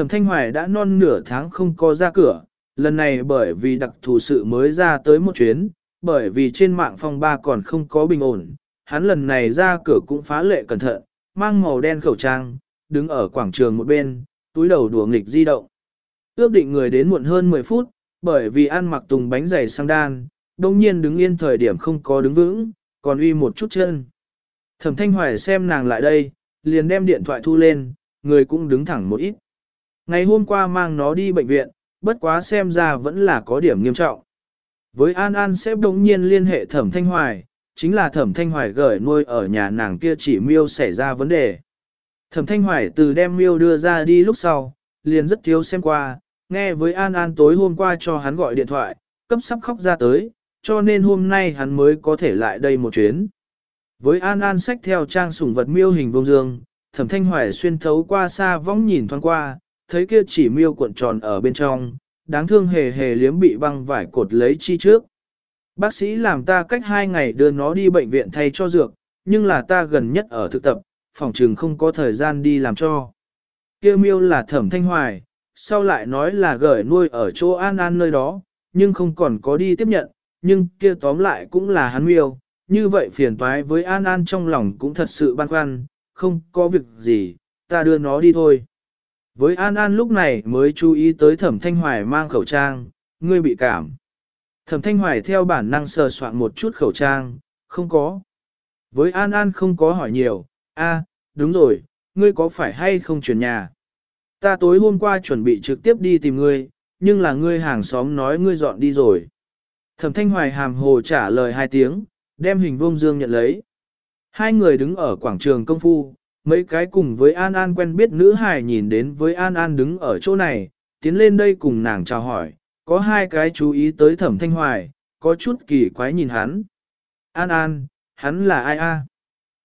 Thẩm Thanh Hoài đã non nửa tháng không có ra cửa, lần này bởi vì đặc thù sự mới ra tới một chuyến, bởi vì trên mạng phong ba còn không có bình ổn, hắn lần này ra cửa cũng phá lệ cẩn thận, mang màu đen khẩu trang, đứng ở quảng trường một bên, túi đầu đùa nghịch di động. Ước định người đến muộn hơn 10 phút, bởi vì ăn mặc tùng bánh dày sang đan, đồng nhiên đứng yên thời điểm không có đứng vững, còn uy một chút chân. Thẩm Thanh Hoài xem nàng lại đây, liền đem điện thoại thu lên, người cũng đứng thẳng một ít. Ngày hôm qua mang nó đi bệnh viện, bất quá xem ra vẫn là có điểm nghiêm trọng. Với An An sẽ đồng nhiên liên hệ Thẩm Thanh Hoài, chính là Thẩm Thanh Hoài gửi nuôi ở nhà nàng kia chỉ miêu xảy ra vấn đề. Thẩm Thanh Hoài từ đem miêu đưa ra đi lúc sau, liền rất thiếu xem qua, nghe với An An tối hôm qua cho hắn gọi điện thoại, cấp sắp khóc ra tới, cho nên hôm nay hắn mới có thể lại đây một chuyến. Với An An sách theo trang sủng vật miêu hình vông dương, Thẩm Thanh Hoài xuyên thấu qua xa vong nhìn thoáng qua, thấy kia chỉ miêu cuộn tròn ở bên trong, đáng thương hề hề liếm bị băng vải cột lấy chi trước. Bác sĩ làm ta cách hai ngày đưa nó đi bệnh viện thay cho dược, nhưng là ta gần nhất ở thực tập, phòng trường không có thời gian đi làm cho. Kia miêu là thẩm thanh hoài, sau lại nói là gửi nuôi ở chỗ an an nơi đó, nhưng không còn có đi tiếp nhận, nhưng kia tóm lại cũng là hắn miêu, như vậy phiền toái với an an trong lòng cũng thật sự băn khoăn, không có việc gì, ta đưa nó đi thôi. Với An An lúc này mới chú ý tới thẩm thanh hoài mang khẩu trang, ngươi bị cảm. Thẩm thanh hoài theo bản năng sờ soạn một chút khẩu trang, không có. Với An An không có hỏi nhiều, a, đúng rồi, ngươi có phải hay không chuyển nhà? Ta tối hôm qua chuẩn bị trực tiếp đi tìm ngươi, nhưng là ngươi hàng xóm nói ngươi dọn đi rồi. Thẩm thanh hoài hàm hồ trả lời hai tiếng, đem hình vông dương nhận lấy. Hai người đứng ở quảng trường công phu, mấy cái cùng với An An quen biết nữ hài nhìn đến với An An đứng ở chỗ này, tiến lên đây cùng nàng chào hỏi, có hai cái chú ý tới thẩm thanh hoài, có chút kỳ quái nhìn hắn. An An, hắn là ai a?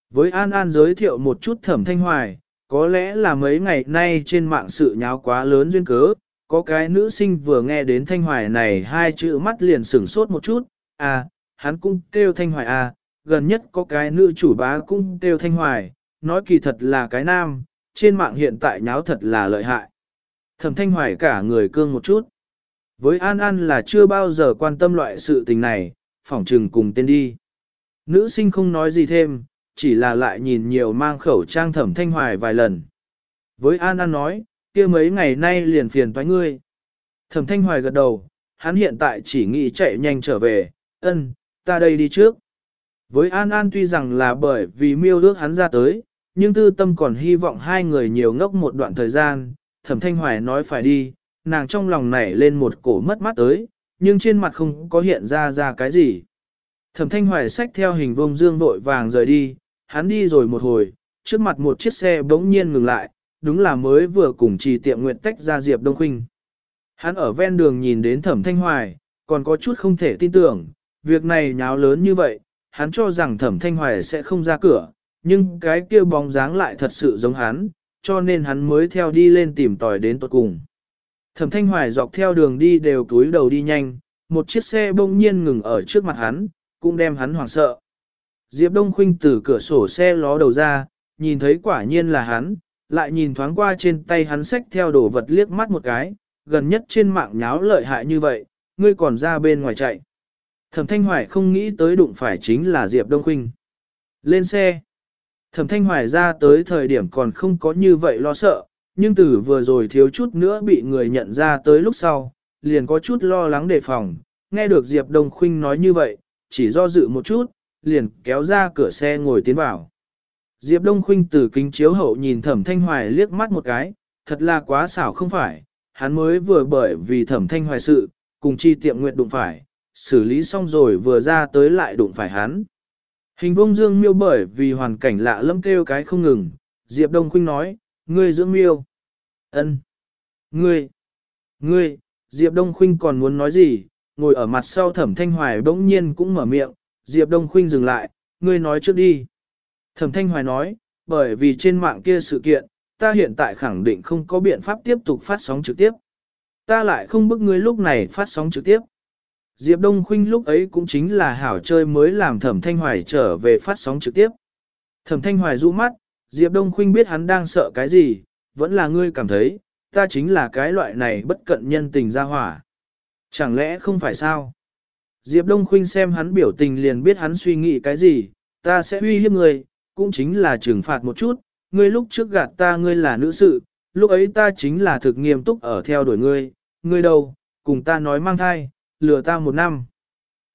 Với An An giới thiệu một chút thẩm thanh hoài, có lẽ là mấy ngày nay trên mạng sự nháo quá lớn duyên cớ, có cái nữ sinh vừa nghe đến thanh hoài này hai chữ mắt liền sửng sốt một chút, à, hắn cũng kêu thanh hoài à, gần nhất có cái nữ chủ bá cũng kêu thanh hoài, nói kỳ thật là cái nam, trên mạng hiện tại nháo thật là lợi hại. Thẩm thanh hoài cả người cương một chút. Với An An là chưa bao giờ quan tâm loại sự tình này, phỏng trừng cùng tên đi. Nữ sinh không nói gì thêm, chỉ là lại nhìn nhiều mang khẩu trang thẩm thanh hoài vài lần. Với An An nói, kia mấy ngày nay liền phiền toái ngươi. Thẩm thanh hoài gật đầu, hắn hiện tại chỉ nghĩ chạy nhanh trở về, ân, ta đây đi trước. Với An An tuy rằng là bởi vì miêu ước hắn ra tới, nhưng tư tâm còn hy vọng hai người nhiều ngốc một đoạn thời gian, thẩm thanh hoài nói phải đi, nàng trong lòng nảy lên một cổ mất mắt tới, nhưng trên mặt không có hiện ra ra cái gì. Thẩm thanh hoài xách theo hình vông dương vội vàng rời đi, hắn đi rồi một hồi, trước mặt một chiếc xe bỗng nhiên ngừng lại, đúng là mới vừa cùng trì tiệm nguyện tách ra Diệp Đông Khuynh. Hắn ở ven đường nhìn đến thẩm thanh hoài, còn có chút không thể tin tưởng, việc này nháo lớn như vậy, hắn cho rằng thẩm thanh hoài sẽ không ra cửa, nhưng cái kia bóng dáng lại thật sự giống hắn, cho nên hắn mới theo đi lên tìm tòi đến tuột cùng. Thẩm thanh hoài dọc theo đường đi đều túi đầu đi nhanh, một chiếc xe bỗng nhiên ngừng ở trước mặt hắn, cũng đem hắn hoảng sợ. Diệp Đông Khuynh từ cửa sổ xe ló đầu ra, nhìn thấy quả nhiên là hắn, lại nhìn thoáng qua trên tay hắn xách theo đồ vật liếc mắt một cái, gần nhất trên mạng nháo lợi hại như vậy, ngươi còn ra bên ngoài chạy. Thẩm Thanh Hoài không nghĩ tới đụng phải chính là Diệp Đông Khuynh. Lên xe. Thẩm Thanh Hoài ra tới thời điểm còn không có như vậy lo sợ, nhưng từ vừa rồi thiếu chút nữa bị người nhận ra tới lúc sau, liền có chút lo lắng đề phòng, nghe được Diệp Đông Khuynh nói như vậy, chỉ do dự một chút, liền kéo ra cửa xe ngồi tiến vào. Diệp Đông Khuynh từ kính chiếu hậu nhìn Thẩm Thanh Hoài liếc mắt một cái, thật là quá xảo không phải, hắn mới vừa bởi vì Thẩm Thanh Hoài sự, cùng chi tiệm nguyện đụng phải, xử lý xong rồi vừa ra tới lại đụng phải hắn. Hình vông dương miêu bởi vì hoàn cảnh lạ lẫm kêu cái không ngừng, Diệp Đông Khuynh nói, ngươi dưỡng miêu. ân, Ngươi. Ngươi, Diệp Đông Khuynh còn muốn nói gì, ngồi ở mặt sau thẩm thanh hoài bỗng nhiên cũng mở miệng, Diệp Đông Khuynh dừng lại, ngươi nói trước đi. Thẩm thanh hoài nói, bởi vì trên mạng kia sự kiện, ta hiện tại khẳng định không có biện pháp tiếp tục phát sóng trực tiếp. Ta lại không bức ngươi lúc này phát sóng trực tiếp. Diệp Đông Khuynh lúc ấy cũng chính là hảo chơi mới làm Thẩm Thanh Hoài trở về phát sóng trực tiếp. Thẩm Thanh Hoài rũ mắt, Diệp Đông Khuynh biết hắn đang sợ cái gì, vẫn là ngươi cảm thấy, ta chính là cái loại này bất cận nhân tình ra hỏa. Chẳng lẽ không phải sao? Diệp Đông Khuynh xem hắn biểu tình liền biết hắn suy nghĩ cái gì, ta sẽ uy hiếp ngươi, cũng chính là trừng phạt một chút, ngươi lúc trước gạt ta ngươi là nữ sự, lúc ấy ta chính là thực nghiêm túc ở theo đuổi ngươi, ngươi đâu, cùng ta nói mang thai, lừa ta một năm.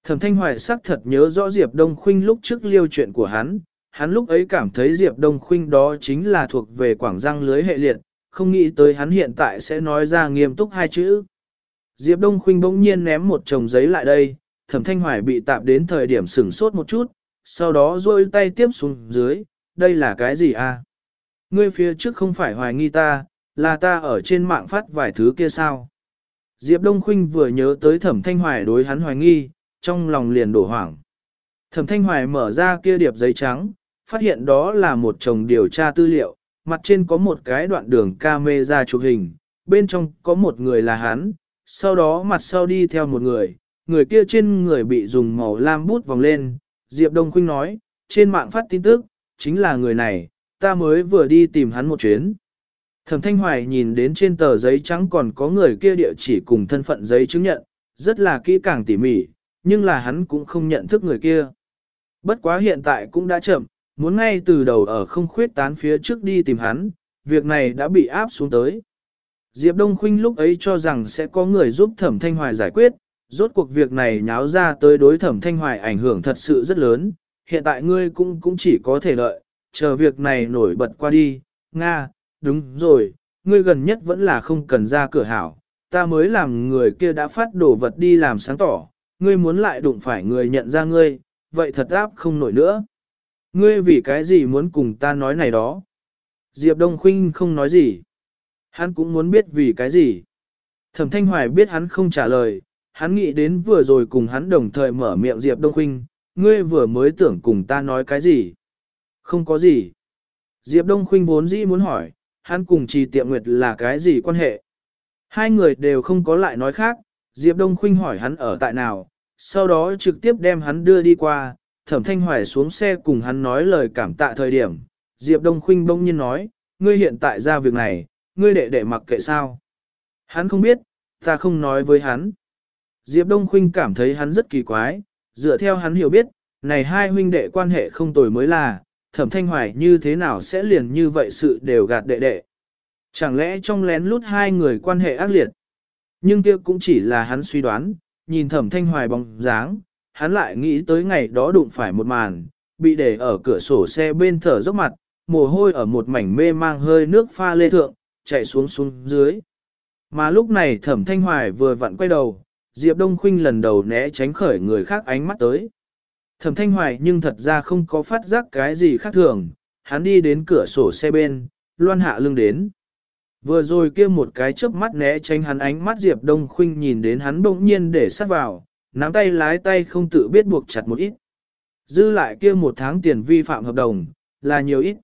Thẩm Thanh Hoài sắc thật nhớ rõ Diệp Đông Khuynh lúc trước liêu chuyện của hắn, hắn lúc ấy cảm thấy Diệp Đông Khuynh đó chính là thuộc về quảng răng lưới hệ liệt, không nghĩ tới hắn hiện tại sẽ nói ra nghiêm túc hai chữ. Diệp Đông Khuynh bỗng nhiên ném một chồng giấy lại đây, Thẩm Thanh Hoài bị tạp đến thời điểm sửng sốt một chút, sau đó rôi tay tiếp xuống dưới, đây là cái gì a? Ngươi phía trước không phải hoài nghi ta, là ta ở trên mạng phát vài thứ kia sao? Diệp Đông Khuynh vừa nhớ tới Thẩm Thanh Hoài đối hắn hoài nghi, trong lòng liền đổ hoảng. Thẩm Thanh Hoài mở ra kia điệp giấy trắng, phát hiện đó là một chồng điều tra tư liệu, mặt trên có một cái đoạn đường camera chụp hình, bên trong có một người là hắn, sau đó mặt sau đi theo một người, người kia trên người bị dùng màu lam bút vòng lên, Diệp Đông Khuynh nói, trên mạng phát tin tức, chính là người này, ta mới vừa đi tìm hắn một chuyến. Thẩm Thanh Hoài nhìn đến trên tờ giấy trắng còn có người kia địa chỉ cùng thân phận giấy chứng nhận, rất là kỹ càng tỉ mỉ, nhưng là hắn cũng không nhận thức người kia. Bất quá hiện tại cũng đã chậm, muốn ngay từ đầu ở không khuyết tán phía trước đi tìm hắn, việc này đã bị áp xuống tới. Diệp Đông Khuynh lúc ấy cho rằng sẽ có người giúp Thẩm Thanh Hoài giải quyết, rốt cuộc việc này nháo ra tới đối Thẩm Thanh Hoài ảnh hưởng thật sự rất lớn, hiện tại ngươi cũng cũng chỉ có thể lợi, chờ việc này nổi bật qua đi, Nga, đúng rồi, ngươi gần nhất vẫn là không cần ra cửa hảo, ta mới làm người kia đã phát đồ vật đi làm sáng tỏ, ngươi muốn lại đụng phải người nhận ra ngươi, vậy thật áp không nổi nữa. Ngươi vì cái gì muốn cùng ta nói này đó? Diệp Đông Khuynh không nói gì. Hắn cũng muốn biết vì cái gì. Thẩm Thanh Hoài biết hắn không trả lời, hắn nghĩ đến vừa rồi cùng hắn đồng thời mở miệng Diệp Đông Khuynh, ngươi vừa mới tưởng cùng ta nói cái gì? Không có gì. Diệp Đông Khuynh vốn dĩ muốn hỏi, hắn cùng Trì Tiệm Nguyệt là cái gì quan hệ? Hai người đều không có lại nói khác, Diệp Đông Khuynh hỏi hắn ở tại nào, sau đó trực tiếp đem hắn đưa đi qua, Thẩm Thanh Hoài xuống xe cùng hắn nói lời cảm tạ thời điểm. Diệp Đông Khuynh bỗng nhiên nói, ngươi hiện tại ra việc này, ngươi đệ đệ mặc kệ sao? Hắn không biết, ta không nói với hắn. Diệp Đông Khuynh cảm thấy hắn rất kỳ quái, dựa theo hắn hiểu biết, này hai huynh đệ quan hệ không tồi mới là, thẩm thanh hoài như thế nào sẽ liền như vậy sự đều gạt đệ đệ. Chẳng lẽ trong lén lút hai người quan hệ ác liệt? Nhưng kia cũng chỉ là hắn suy đoán, nhìn thẩm thanh hoài bóng dáng, hắn lại nghĩ tới ngày đó đụng phải một màn, bị để ở cửa sổ xe bên thở dốc mặt, mồ hôi ở một mảnh mê mang hơi nước pha lê thượng, chạy xuống xuống dưới. Mà lúc này thẩm thanh hoài vừa vặn quay đầu, Diệp Đông Khuynh lần đầu né tránh khởi người khác ánh mắt tới. Thẩm thanh hoài nhưng thật ra không có phát giác cái gì khác thường, hắn đi đến cửa sổ xe bên, loan hạ lưng đến. Vừa rồi kia một cái chớp mắt né tránh hắn ánh mắt Diệp Đông Khuynh nhìn đến hắn bỗng nhiên để sát vào, nắm tay lái tay không tự biết buộc chặt một ít. Dư lại kia một tháng tiền vi phạm hợp đồng, là nhiều ít.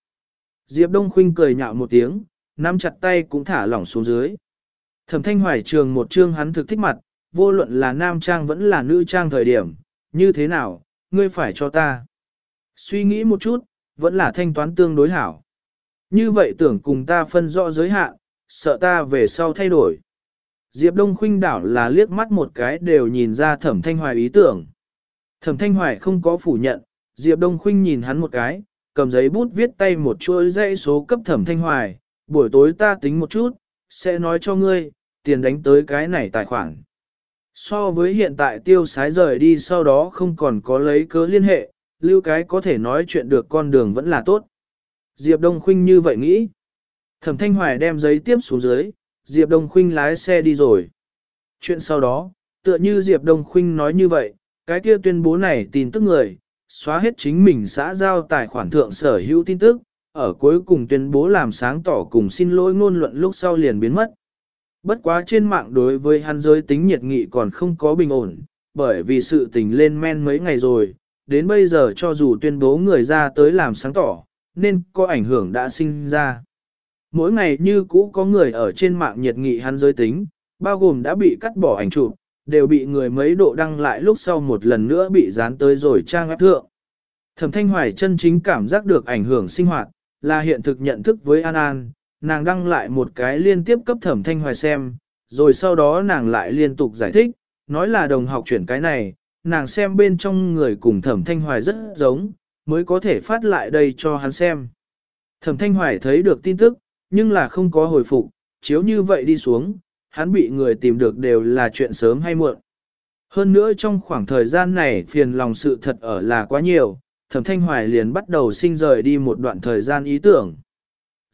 Diệp Đông Khuynh cười nhạo một tiếng, nắm chặt tay cũng thả lỏng xuống dưới. Thẩm thanh hoài trường một chương hắn thực thích mặt, vô luận là nam trang vẫn là nữ trang thời điểm, như thế nào, ngươi phải cho ta. Suy nghĩ một chút, vẫn là thanh toán tương đối hảo. Như vậy tưởng cùng ta phân rõ giới hạn, sợ ta về sau thay đổi. Diệp Đông Khuynh đảo là liếc mắt một cái đều nhìn ra thẩm thanh hoài ý tưởng. Thẩm thanh hoài không có phủ nhận, Diệp Đông Khuynh nhìn hắn một cái, cầm giấy bút viết tay một chuỗi dãy số cấp thẩm thanh hoài, buổi tối ta tính một chút, sẽ nói cho ngươi, tiền đánh tới cái này tài khoản. So với hiện tại tiêu sái rời đi sau đó không còn có lấy cớ liên hệ, lưu cái có thể nói chuyện được con đường vẫn là tốt. Diệp Đông Khuynh như vậy nghĩ. Thẩm Thanh Hoài đem giấy tiếp xuống dưới, Diệp Đông Khuynh lái xe đi rồi. Chuyện sau đó, tựa như Diệp Đông Khuynh nói như vậy, cái kia tuyên bố này tin tức người, xóa hết chính mình xã giao tài khoản thượng sở hữu tin tức, ở cuối cùng tuyên bố làm sáng tỏ cùng xin lỗi ngôn luận lúc sau liền biến mất. Bất quá trên mạng đối với hắn giới tính nhiệt nghị còn không có bình ổn, bởi vì sự tình lên men mấy ngày rồi, đến bây giờ cho dù tuyên bố người ra tới làm sáng tỏ, nên có ảnh hưởng đã sinh ra. Mỗi ngày như cũ có người ở trên mạng nhiệt nghị hắn giới tính, bao gồm đã bị cắt bỏ ảnh chụp, đều bị người mấy độ đăng lại lúc sau một lần nữa bị dán tới rồi trang ép thượng. Thẩm Thanh Hoài chân chính cảm giác được ảnh hưởng sinh hoạt, là hiện thực nhận thức với An An, nàng đăng lại một cái liên tiếp cấp thẩm thanh hoài xem, rồi sau đó nàng lại liên tục giải thích, nói là đồng học chuyển cái này, nàng xem bên trong người cùng thẩm thanh hoài rất giống, mới có thể phát lại đây cho hắn xem. Thẩm thanh hoài thấy được tin tức, nhưng là không có hồi phục, chiếu như vậy đi xuống, hắn bị người tìm được đều là chuyện sớm hay muộn. Hơn nữa trong khoảng thời gian này phiền lòng sự thật ở là quá nhiều, thẩm thanh hoài liền bắt đầu sinh rời đi một đoạn thời gian ý tưởng.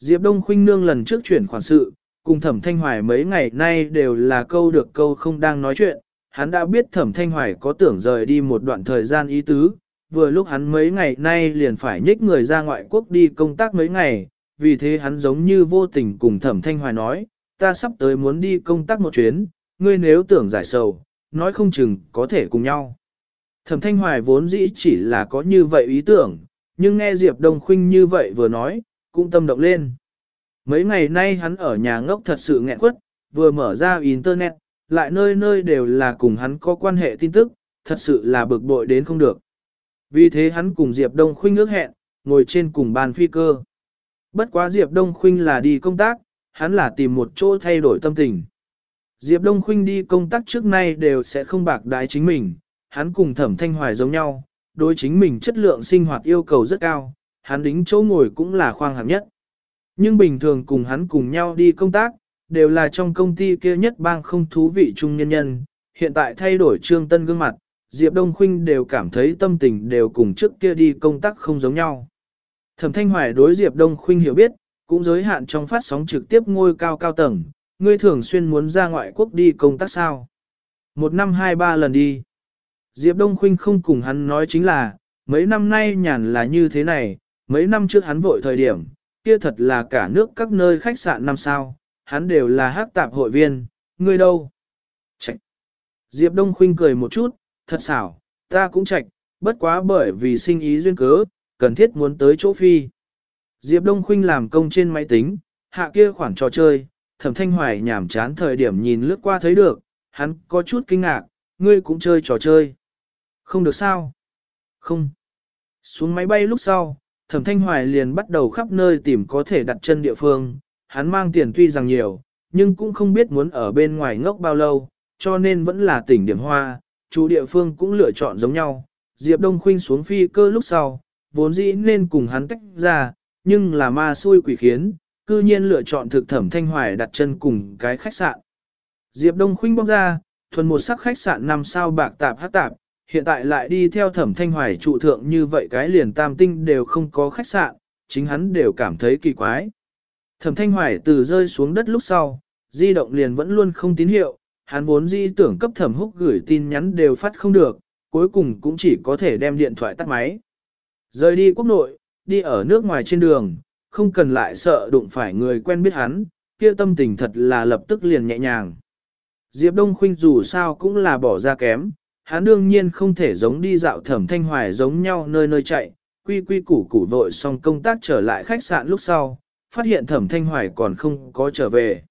Diệp Đông Khuynh Nương lần trước chuyển khoản sự, cùng thẩm thanh hoài mấy ngày nay đều là câu được câu không đang nói chuyện, hắn đã biết thẩm thanh hoài có tưởng rời đi một đoạn thời gian ý tứ, vừa lúc hắn mấy ngày nay liền phải nhích người ra ngoại quốc đi công tác mấy ngày, vì thế hắn giống như vô tình cùng thẩm thanh hoài nói, ta sắp tới muốn đi công tác một chuyến, ngươi nếu tưởng giải sầu, nói không chừng có thể cùng nhau. Thẩm thanh hoài vốn dĩ chỉ là có như vậy ý tưởng, nhưng nghe Diệp Đông Khuynh như vậy vừa nói, cũng tâm động lên. Mấy ngày nay hắn ở nhà ngốc thật sự nghẹn quất, vừa mở ra Internet, lại nơi nơi đều là cùng hắn có quan hệ tin tức, thật sự là bực bội đến không được. Vì thế hắn cùng Diệp Đông Khuynh ước hẹn, ngồi trên cùng bàn phi cơ. Bất quá Diệp Đông Khuynh là đi công tác, hắn là tìm một chỗ thay đổi tâm tình. Diệp Đông Khuynh đi công tác trước nay đều sẽ không bạc đái chính mình, hắn cùng thẩm thanh hoài giống nhau, đối chính mình chất lượng sinh hoạt yêu cầu rất cao, hắn đính chỗ ngồi cũng là khoang hạng nhất. Nhưng bình thường cùng hắn cùng nhau đi công tác, đều là trong công ty kia nhất bang không thú vị chung nhân nhân, hiện tại thay đổi trương tân gương mặt, Diệp Đông Khuynh đều cảm thấy tâm tình đều cùng trước kia đi công tác không giống nhau. Thẩm Thanh Hoài đối Diệp Đông Khuynh hiểu biết, cũng giới hạn trong phát sóng trực tiếp ngôi cao cao tầng, ngươi thường xuyên muốn ra ngoại quốc đi công tác sao? Một năm hai ba lần đi. Diệp Đông Khuynh không cùng hắn nói chính là, mấy năm nay nhàn là như thế này, mấy năm trước hắn vội thời điểm, kia thật là cả nước các nơi khách sạn năm sao, hắn đều là hát tạp hội viên, ngươi đâu? Chạch. Diệp Đông Khuynh cười một chút, thật xảo, ta cũng chạch, bất quá bởi vì sinh ý duyên cớ, cần thiết muốn tới chỗ phi. Diệp Đông Khuynh làm công trên máy tính, hạ kia khoản trò chơi, thẩm thanh hoài nhảm chán thời điểm nhìn lướt qua thấy được, hắn có chút kinh ngạc, ngươi cũng chơi trò chơi. Không được sao? Không. Xuống máy bay lúc sau, thẩm thanh hoài liền bắt đầu khắp nơi tìm có thể đặt chân địa phương, hắn mang tiền tuy rằng nhiều, nhưng cũng không biết muốn ở bên ngoài ngốc bao lâu, cho nên vẫn là tỉnh điểm hoa, chủ địa phương cũng lựa chọn giống nhau. Diệp Đông Khuynh xuống phi cơ lúc sau, vốn dĩ nên cùng hắn tách ra, nhưng là ma xui quỷ khiến, cư nhiên lựa chọn thực thẩm thanh hoài đặt chân cùng cái khách sạn. Diệp Đông Khuynh bóc ra, thuần một sắc khách sạn năm sao bạc tạp hát tạp, hiện tại lại đi theo thẩm thanh hoài trụ thượng như vậy cái liền tam tinh đều không có khách sạn, chính hắn đều cảm thấy kỳ quái. Thẩm thanh hoài từ rơi xuống đất lúc sau, di động liền vẫn luôn không tín hiệu, hắn vốn di tưởng cấp thẩm húc gửi tin nhắn đều phát không được, cuối cùng cũng chỉ có thể đem điện thoại tắt máy. Rời đi quốc nội, đi ở nước ngoài trên đường, không cần lại sợ đụng phải người quen biết hắn, kia tâm tình thật là lập tức liền nhẹ nhàng. Diệp Đông Khuynh dù sao cũng là bỏ ra kém, hắn đương nhiên không thể giống đi dạo thẩm thanh hoài giống nhau nơi nơi chạy, quy quy củ củ vội xong công tác trở lại khách sạn lúc sau, phát hiện thẩm thanh hoài còn không có trở về.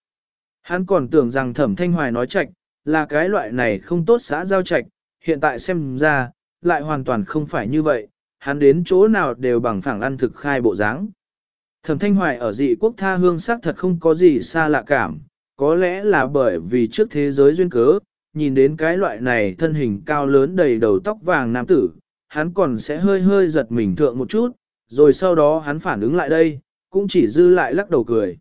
Hắn còn tưởng rằng thẩm thanh hoài nói chạch, là cái loại này không tốt xã giao chạch, hiện tại xem ra, lại hoàn toàn không phải như vậy, hắn đến chỗ nào đều bằng phẳng ăn thực khai bộ dáng. Thẩm thanh hoài ở dị quốc tha hương sắc thật không có gì xa lạ cảm, có lẽ là bởi vì trước thế giới duyên cớ, nhìn đến cái loại này thân hình cao lớn đầy đầu tóc vàng nam tử, hắn còn sẽ hơi hơi giật mình thượng một chút, rồi sau đó hắn phản ứng lại đây, cũng chỉ dư lại lắc đầu cười.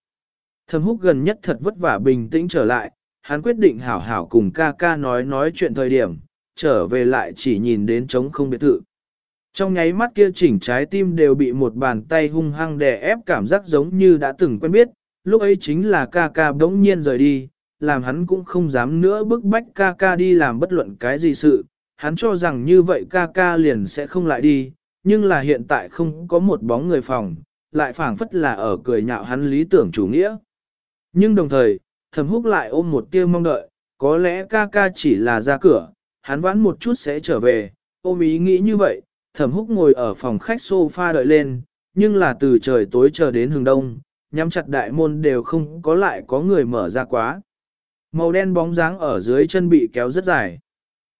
Thầm húc gần nhất thật vất vả bình tĩnh trở lại, hắn quyết định hảo hảo cùng ca ca nói nói chuyện thời điểm, trở về lại chỉ nhìn đến trống không biệt thự. Trong nháy mắt kia chỉnh trái tim đều bị một bàn tay hung hăng đè ép cảm giác giống như đã từng quen biết, lúc ấy chính là ca ca bỗng nhiên rời đi, làm hắn cũng không dám nữa bức bách ca ca đi làm bất luận cái gì sự, hắn cho rằng như vậy ca ca liền sẽ không lại đi, nhưng là hiện tại không có một bóng người phòng, lại phảng phất là ở cười nhạo hắn lý tưởng chủ nghĩa. Nhưng đồng thời, thầm húc lại ôm một tia mong đợi, có lẽ ca ca chỉ là ra cửa, hắn vãn một chút sẽ trở về, ôm ý nghĩ như vậy, thẩm húc ngồi ở phòng khách sofa đợi lên, nhưng là từ trời tối chờ đến hừng đông, nhắm chặt đại môn đều không có lại có người mở ra quá. Màu đen bóng dáng ở dưới chân bị kéo rất dài.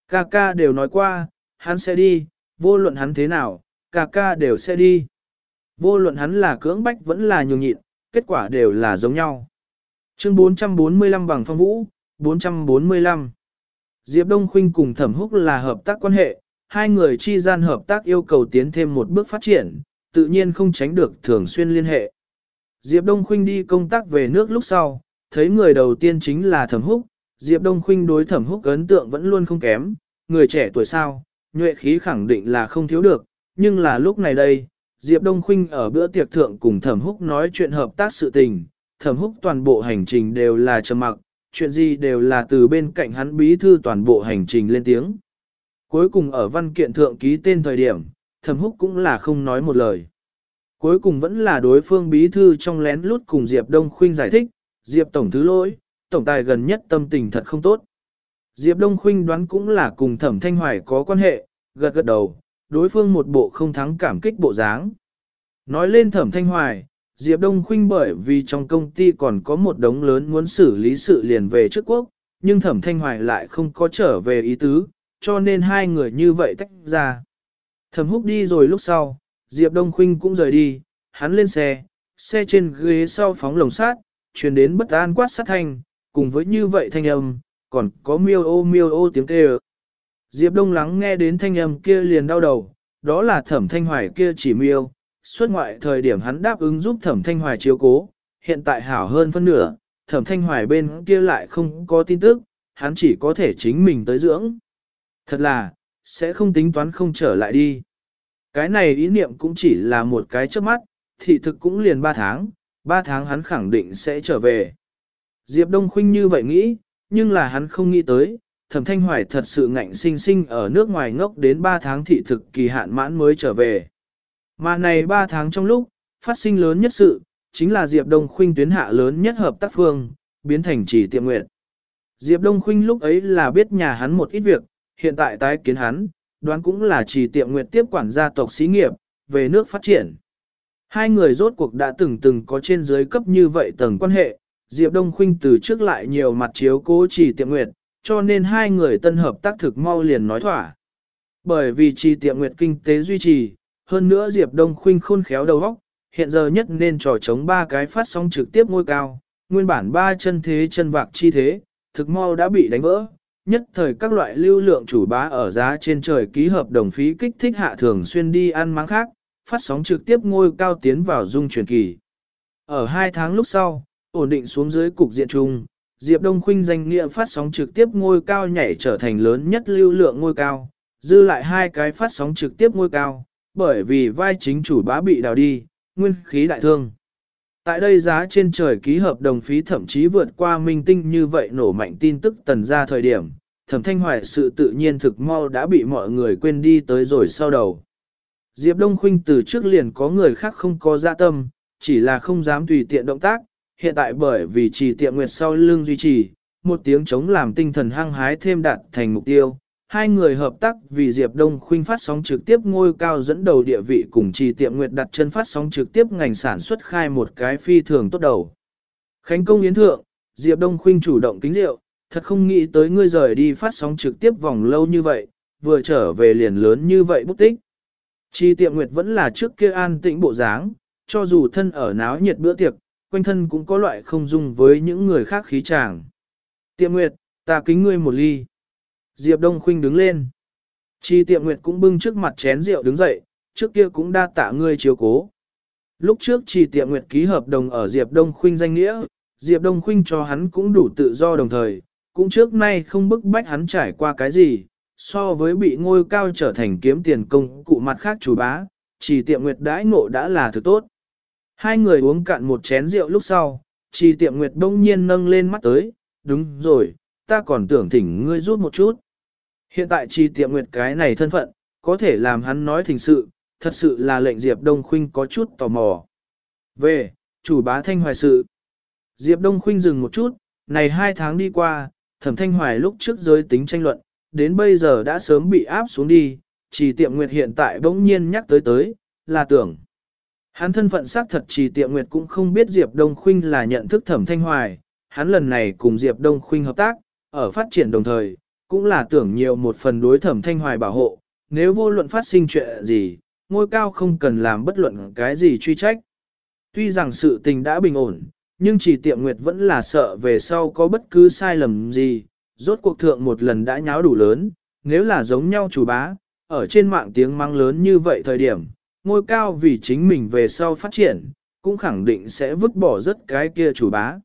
Ca ca đều nói qua, hắn sẽ đi, vô luận hắn thế nào, ca ca đều sẽ đi. Vô luận hắn là cưỡng bách vẫn là nhường nhịn, kết quả đều là giống nhau. Chương 445 bằng phong vũ, 445. Diệp Đông Khuynh cùng Thẩm Húc là hợp tác quan hệ, hai người chi gian hợp tác yêu cầu tiến thêm một bước phát triển, tự nhiên không tránh được thường xuyên liên hệ. Diệp Đông Khuynh đi công tác về nước lúc sau, thấy người đầu tiên chính là Thẩm Húc, Diệp Đông Khuynh đối Thẩm Húc ấn tượng vẫn luôn không kém, người trẻ tuổi sao, nhuệ khí khẳng định là không thiếu được, nhưng là lúc này đây, Diệp Đông Khuynh ở bữa tiệc thượng cùng Thẩm Húc nói chuyện hợp tác sự tình, Thẩm Húc toàn bộ hành trình đều là trầm mặc, chuyện gì đều là từ bên cạnh hắn bí thư toàn bộ hành trình lên tiếng. Cuối cùng ở văn kiện thượng ký tên thời điểm, Thẩm Húc cũng là không nói một lời. Cuối cùng vẫn là đối phương bí thư trong lén lút cùng Diệp Đông Khuynh giải thích, Diệp Tổng thứ lỗi, Tổng tài gần nhất tâm tình thật không tốt. Diệp Đông Khuynh đoán cũng là cùng Thẩm Thanh Hoài có quan hệ, gật gật đầu, đối phương một bộ không thắng cảm kích bộ dáng. Nói lên Thẩm Thanh Hoài, Diệp Đông Khuynh bởi vì trong công ty còn có một đống lớn muốn xử lý sự liền về trước quốc, nhưng Thẩm Thanh Hoài lại không có trở về ý tứ, cho nên hai người như vậy tách ra. Thẩm Húc đi rồi lúc sau, Diệp Đông Khuynh cũng rời đi, hắn lên xe, xe trên ghế sau phóng lồng sát, truyền đến bất an quát sát thanh, cùng với như vậy thanh âm, còn có miêu ô miêu ô tiếng kêu. Diệp Đông lắng nghe đến thanh âm kia liền đau đầu, đó là thẩm thanh hoài kia chỉ miêu, suốt ngoại thời điểm hắn đáp ứng giúp thẩm thanh hoài chiếu cố, hiện tại hảo hơn phân nửa, thẩm thanh hoài bên kia lại không có tin tức, hắn chỉ có thể chính mình tới dưỡng. Thật là, sẽ không tính toán không trở lại đi. Cái này ý niệm cũng chỉ là một cái trước mắt, thị thực cũng liền 3 tháng, Ba tháng hắn khẳng định sẽ trở về. Diệp Đông Khuynh như vậy nghĩ, nhưng là hắn không nghĩ tới, Thẩm Thanh Hoài thật sự ngạnh sinh sinh ở nước ngoài ngốc đến 3 tháng thị thực kỳ hạn mãn mới trở về. Mà này 3 tháng trong lúc, phát sinh lớn nhất sự, chính là Diệp Đông Khuynh tuyến hạ lớn nhất hợp tác phương, biến thành chỉ tiệm nguyện. Diệp Đông Khuynh lúc ấy là biết nhà hắn một ít việc, hiện tại tái kiến hắn, đoán cũng là chỉ tiệm nguyện tiếp quản gia tộc xí nghiệp, về nước phát triển. Hai người rốt cuộc đã từng từng có trên dưới cấp như vậy tầng quan hệ, Diệp Đông Khuynh từ trước lại nhiều mặt chiếu cố chỉ tiệm nguyệt, cho nên hai người tân hợp tác thực mau liền nói thỏa. Bởi vì trì tiệm nguyệt kinh tế duy trì, hơn nữa Diệp Đông Khuynh khôn khéo đầu óc, hiện giờ nhất nên trò chống ba cái phát sóng trực tiếp ngôi cao, nguyên bản ba chân thế chân vạc chi thế, thực mau đã bị đánh vỡ. Nhất thời các loại lưu lượng chủ bá ở giá trên trời ký hợp đồng phí kích thích hạ thường xuyên đi ăn máng khác, phát sóng trực tiếp ngôi cao tiến vào dung truyền kỳ. Ở hai tháng lúc sau, ổn định xuống dưới cục diện chung, Diệp Đông Khuynh danh nghĩa phát sóng trực tiếp ngôi cao nhảy trở thành lớn nhất lưu lượng ngôi cao, dư lại hai cái phát sóng trực tiếp ngôi cao, bởi vì vai chính chủ bá bị đào đi, nguyên khí đại thương. Tại đây giá trên trời ký hợp đồng phí thậm chí vượt qua minh tinh như vậy nổ mạnh tin tức tần ra thời điểm, thẩm thanh hoài sự tự nhiên thực mau đã bị mọi người quên đi tới rồi sau đầu. Diệp Đông Khuynh từ trước liền có người khác không có dạ tâm, chỉ là không dám tùy tiện động tác, hiện tại bởi vì chỉ tiệm nguyệt sau lưng duy trì, một tiếng chống làm tinh thần hăng hái thêm đạt thành mục tiêu. Hai người hợp tác vì Diệp Đông Khuynh phát sóng trực tiếp ngôi cao dẫn đầu địa vị cùng trì tiệm nguyệt đặt chân phát sóng trực tiếp ngành sản xuất khai một cái phi thường tốt đầu. Khánh công yến thượng, Diệp Đông Khuynh chủ động kính rượu, thật không nghĩ tới ngươi rời đi phát sóng trực tiếp vòng lâu như vậy, vừa trở về liền lớn như vậy bút tích. Chi tiệm nguyệt vẫn là trước kia an tĩnh bộ dáng, cho dù thân ở náo nhiệt bữa tiệc, quanh thân cũng có loại không dung với những người khác khí chàng. Tiệm nguyệt, ta kính ngươi một ly. Diệp Đông Khuynh đứng lên. Chi tiệm nguyệt cũng bưng trước mặt chén rượu đứng dậy, trước kia cũng đa tạ ngươi chiếu cố. Lúc trước chi tiệm nguyệt ký hợp đồng ở Diệp Đông Khuynh danh nghĩa, Diệp Đông Khuynh cho hắn cũng đủ tự do đồng thời, cũng trước nay không bức bách hắn trải qua cái gì, so với bị ngôi cao trở thành kiếm tiền công cụ mặt khác chủ bá, chỉ tiệm nguyệt đãi ngộ đã là thứ tốt. Hai người uống cạn một chén rượu lúc sau, chỉ tiệm nguyệt đông nhiên nâng lên mắt tới, đúng rồi, ta còn tưởng thỉnh ngươi rút một chút. Hiện tại chỉ tiệm nguyệt cái này thân phận, có thể làm hắn nói thỉnh sự, thật sự là lệnh Diệp Đông Khuynh có chút tò mò. Về, chủ bá thanh hoài sự. Diệp Đông Khuynh dừng một chút, này hai tháng đi qua, thẩm thanh hoài lúc trước giới tính tranh luận, đến bây giờ đã sớm bị áp xuống đi, chỉ tiệm nguyệt hiện tại bỗng nhiên nhắc tới tới, là tưởng. Hắn thân phận xác thật chỉ tiệm nguyệt cũng không biết Diệp Đông Khuynh là nhận thức thẩm thanh hoài, hắn lần này cùng Diệp Đông Khuynh hợp tác, ở phát triển đồng thời, cũng là tưởng nhiều một phần đối thẩm thanh hoài bảo hộ, nếu vô luận phát sinh chuyện gì, ngôi cao không cần làm bất luận cái gì truy trách. Tuy rằng sự tình đã bình ổn, nhưng chỉ tiệm nguyệt vẫn là sợ về sau có bất cứ sai lầm gì, rốt cuộc thượng một lần đã nháo đủ lớn, nếu là giống nhau chủ bá, ở trên mạng tiếng mang lớn như vậy thời điểm, ngôi cao vì chính mình về sau phát triển, cũng khẳng định sẽ vứt bỏ rất cái kia chủ bá.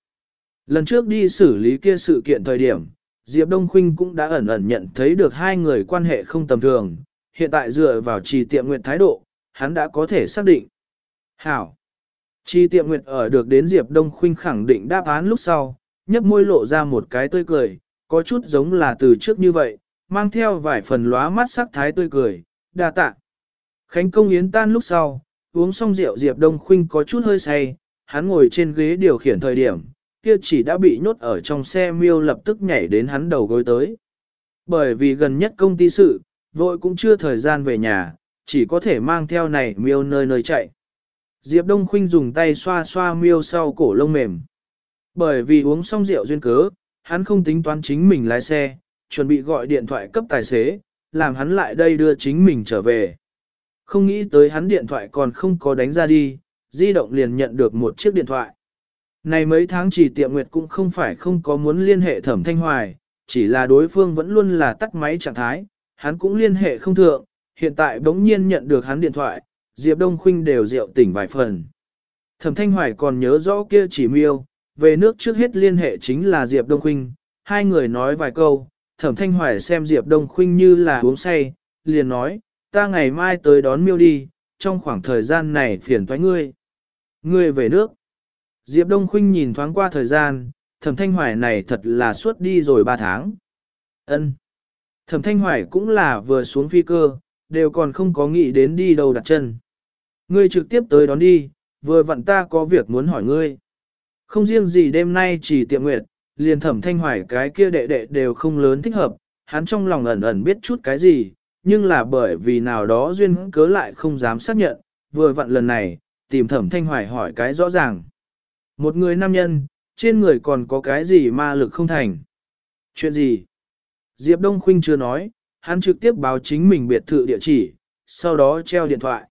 Lần trước đi xử lý kia sự kiện thời điểm, Diệp Đông Khuynh cũng đã ẩn ẩn nhận thấy được hai người quan hệ không tầm thường, hiện tại dựa vào trì tiệm nguyện thái độ, hắn đã có thể xác định. Hảo! Trì tiệm nguyệt ở được đến Diệp Đông Khuynh khẳng định đáp án lúc sau, nhấp môi lộ ra một cái tươi cười, có chút giống là từ trước như vậy, mang theo vài phần lóa mắt sắc thái tươi cười, đa tạ. Khánh công yến tan lúc sau, uống xong rượu Diệp Đông Khuynh có chút hơi say, hắn ngồi trên ghế điều khiển thời điểm, kia chỉ đã bị nhốt ở trong xe miêu lập tức nhảy đến hắn đầu gối tới. Bởi vì gần nhất công ty sự, vội cũng chưa thời gian về nhà, chỉ có thể mang theo này miêu nơi nơi chạy. Diệp Đông Khuynh dùng tay xoa xoa miêu sau cổ lông mềm. Bởi vì uống xong rượu duyên cớ, hắn không tính toán chính mình lái xe, chuẩn bị gọi điện thoại cấp tài xế, làm hắn lại đây đưa chính mình trở về. Không nghĩ tới hắn điện thoại còn không có đánh ra đi, di động liền nhận được một chiếc điện thoại. Này mấy tháng chỉ tiệm nguyệt cũng không phải không có muốn liên hệ thẩm thanh hoài, chỉ là đối phương vẫn luôn là tắt máy trạng thái, hắn cũng liên hệ không thượng, hiện tại bỗng nhiên nhận được hắn điện thoại, Diệp Đông Khuynh đều rượu tỉnh vài phần. Thẩm Thanh Hoài còn nhớ rõ kia chỉ miêu, về nước trước hết liên hệ chính là Diệp Đông Khuynh, hai người nói vài câu, Thẩm Thanh Hoài xem Diệp Đông Khuynh như là uống say, liền nói, ta ngày mai tới đón miêu đi, trong khoảng thời gian này phiền thoái ngươi. Ngươi về nước. Diệp Đông Khuynh nhìn thoáng qua thời gian, Thẩm Thanh Hoài này thật là suốt đi rồi ba tháng. Ân. Thẩm Thanh Hoài cũng là vừa xuống phi cơ, đều còn không có nghĩ đến đi đâu đặt chân. Ngươi trực tiếp tới đón đi, vừa vặn ta có việc muốn hỏi ngươi. Không riêng gì đêm nay chỉ tiệm nguyệt, liền thẩm thanh hoài cái kia đệ đệ đều không lớn thích hợp, hắn trong lòng ẩn ẩn biết chút cái gì, nhưng là bởi vì nào đó duyên cớ lại không dám xác nhận, vừa vặn lần này, tìm thẩm thanh hoài hỏi cái rõ ràng. Một người nam nhân, trên người còn có cái gì ma lực không thành. Chuyện gì? Diệp Đông Khuynh chưa nói, hắn trực tiếp báo chính mình biệt thự địa chỉ, sau đó treo điện thoại.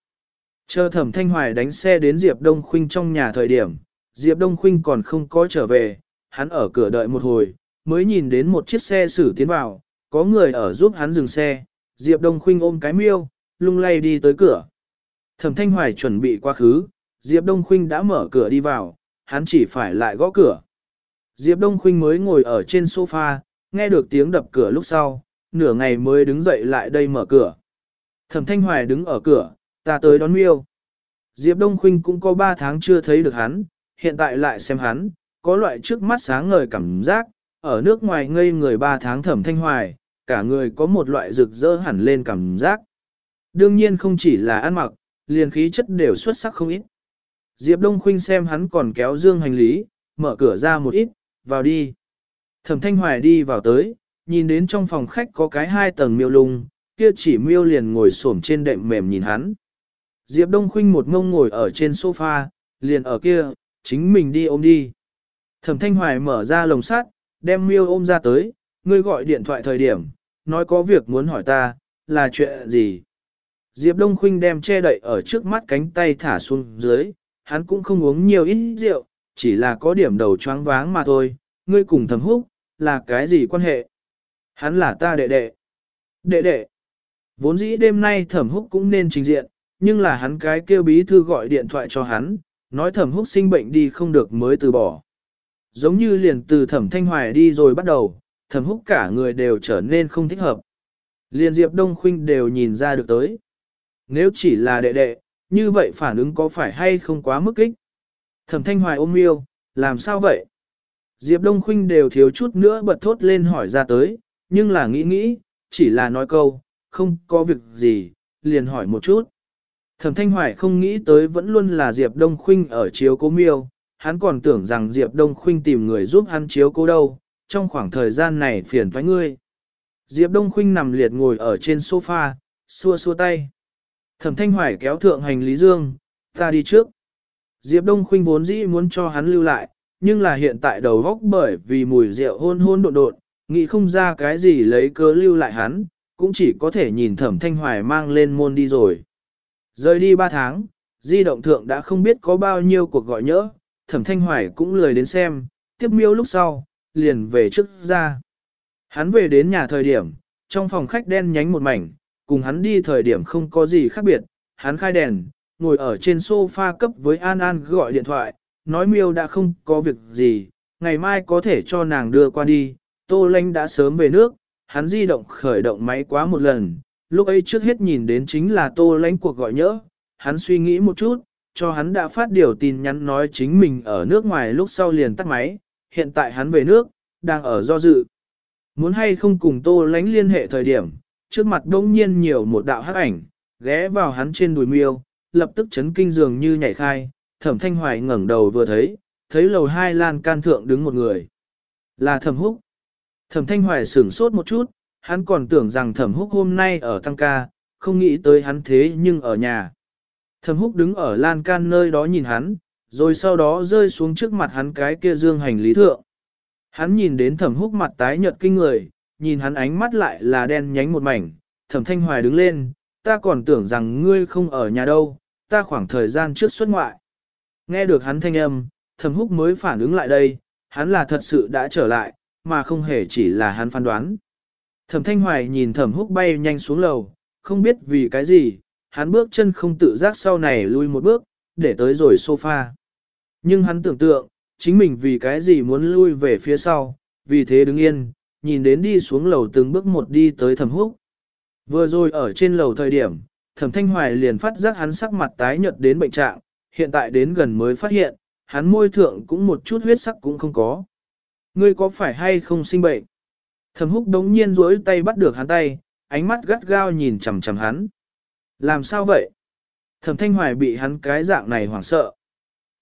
Chờ thẩm thanh hoài đánh xe đến Diệp Đông Khuynh trong nhà thời điểm, Diệp Đông Khuynh còn không có trở về, hắn ở cửa đợi một hồi, mới nhìn đến một chiếc xe xử tiến vào, có người ở giúp hắn dừng xe, Diệp Đông Khuynh ôm cái miêu, lung lay đi tới cửa. Thẩm thanh hoài chuẩn bị qua khứ, Diệp Đông Khuynh đã mở cửa đi vào, hắn chỉ phải lại gõ cửa. Diệp Đông Khuynh mới ngồi ở trên sofa, nghe được tiếng đập cửa lúc sau, nửa ngày mới đứng dậy lại đây mở cửa. Thẩm Thanh Hoài đứng ở cửa, ta tới đón miêu. Diệp Đông Khuynh cũng có 3 tháng chưa thấy được hắn, hiện tại lại xem hắn, có loại trước mắt sáng ngời cảm giác, ở nước ngoài ngây người 3 tháng thẩm thanh hoài, cả người có một loại rực rỡ hẳn lên cảm giác. Đương nhiên không chỉ là ăn mặc, liền khí chất đều xuất sắc không ít. Diệp Đông Khuynh xem hắn còn kéo dương hành lý, mở cửa ra một ít, vào đi. Thẩm thanh hoài đi vào tới, nhìn đến trong phòng khách có cái hai tầng miêu lung, kia chỉ miêu liền ngồi xổm trên đệm mềm nhìn hắn. Diệp Đông Khuynh một ngông ngồi ở trên sofa, liền ở kia, chính mình đi ôm đi. Thẩm Thanh Hoài mở ra lồng sắt, đem miêu ôm ra tới, ngươi gọi điện thoại thời điểm, nói có việc muốn hỏi ta, là chuyện gì. Diệp Đông Khuynh đem che đậy ở trước mắt cánh tay thả xuống dưới, hắn cũng không uống nhiều ít rượu, chỉ là có điểm đầu choáng váng mà thôi, ngươi cùng thẩm húc, là cái gì quan hệ? Hắn là ta đệ đệ. Đệ đệ. Vốn dĩ đêm nay thẩm húc cũng nên trình diện, nhưng là hắn cái kêu bí thư gọi điện thoại cho hắn, nói thẩm húc sinh bệnh đi không được mới từ bỏ. Giống như liền từ thẩm thanh hoài đi rồi bắt đầu, thẩm húc cả người đều trở nên không thích hợp. Liền Diệp Đông Khuynh đều nhìn ra được tới. Nếu chỉ là đệ đệ, như vậy phản ứng có phải hay không quá mức kích? Thẩm thanh hoài ôm yêu, làm sao vậy? Diệp Đông Khuynh đều thiếu chút nữa bật thốt lên hỏi ra tới, nhưng là nghĩ nghĩ, chỉ là nói câu, không có việc gì, liền hỏi một chút. Thẩm Thanh Hoài không nghĩ tới vẫn luôn là Diệp Đông Khuynh ở chiếu cố miêu, hắn còn tưởng rằng Diệp Đông Khuynh tìm người giúp hắn chiếu cố đâu, trong khoảng thời gian này phiền toái ngươi. Diệp Đông Khuynh nằm liệt ngồi ở trên sofa, xua xua tay. Thẩm Thanh Hoài kéo thượng hành lý dương, ta đi trước. Diệp Đông Khuynh vốn dĩ muốn cho hắn lưu lại, nhưng là hiện tại đầu góc bởi vì mùi rượu hôn hôn độn độn, nghĩ không ra cái gì lấy cớ lưu lại hắn, cũng chỉ có thể nhìn Thẩm Thanh Hoài mang lên môn đi rồi. Rời đi 3 tháng, Di động thượng đã không biết có bao nhiêu cuộc gọi nhỡ, thẩm thanh hoài cũng lười đến xem, tiếp miêu lúc sau, liền về trước ra. Hắn về đến nhà thời điểm, trong phòng khách đen nhánh một mảnh, cùng hắn đi thời điểm không có gì khác biệt, hắn khai đèn, ngồi ở trên sofa cấp với An An gọi điện thoại, nói miêu đã không có việc gì, ngày mai có thể cho nàng đưa qua đi, Tô Lanh đã sớm về nước, hắn di động khởi động máy quá một lần, lúc ấy trước hết nhìn đến chính là Tô lãnh cuộc gọi nhỡ, hắn suy nghĩ một chút, cho hắn đã phát điều tin nhắn nói chính mình ở nước ngoài lúc sau liền tắt máy, hiện tại hắn về nước, đang ở do dự. Muốn hay không cùng Tô Lánh liên hệ thời điểm, trước mặt đông nhiên nhiều một đạo hắc ảnh, ghé vào hắn trên đùi miêu, lập tức chấn kinh dường như nhảy khai, thẩm thanh hoài ngẩng đầu vừa thấy, thấy lầu hai lan can thượng đứng một người. Là thẩm húc. Thẩm thanh hoài sửng sốt một chút, hắn còn tưởng rằng thẩm húc hôm nay ở tăng ca, không nghĩ tới hắn thế nhưng ở nhà. Thẩm húc đứng ở lan can nơi đó nhìn hắn, rồi sau đó rơi xuống trước mặt hắn cái kia dương hành lý thượng. Hắn nhìn đến thẩm húc mặt tái nhợt kinh người, nhìn hắn ánh mắt lại là đen nhánh một mảnh, thẩm thanh hoài đứng lên, ta còn tưởng rằng ngươi không ở nhà đâu, ta khoảng thời gian trước xuất ngoại. Nghe được hắn thanh âm, thẩm húc mới phản ứng lại đây, hắn là thật sự đã trở lại, mà không hề chỉ là hắn phán đoán. Thẩm thanh hoài nhìn thẩm húc bay nhanh xuống lầu, không biết vì cái gì, hắn bước chân không tự giác sau này lui một bước, để tới rồi sofa. Nhưng hắn tưởng tượng, chính mình vì cái gì muốn lui về phía sau, vì thế đứng yên, nhìn đến đi xuống lầu từng bước một đi tới thẩm húc. Vừa rồi ở trên lầu thời điểm, thẩm thanh hoài liền phát giác hắn sắc mặt tái nhợt đến bệnh trạng, hiện tại đến gần mới phát hiện, hắn môi thượng cũng một chút huyết sắc cũng không có. Ngươi có phải hay không sinh bệnh? Thẩm húc đống nhiên rỗi tay bắt được hắn tay, ánh mắt gắt gao nhìn chằm chằm hắn. Làm sao vậy? Thẩm thanh hoài bị hắn cái dạng này hoảng sợ.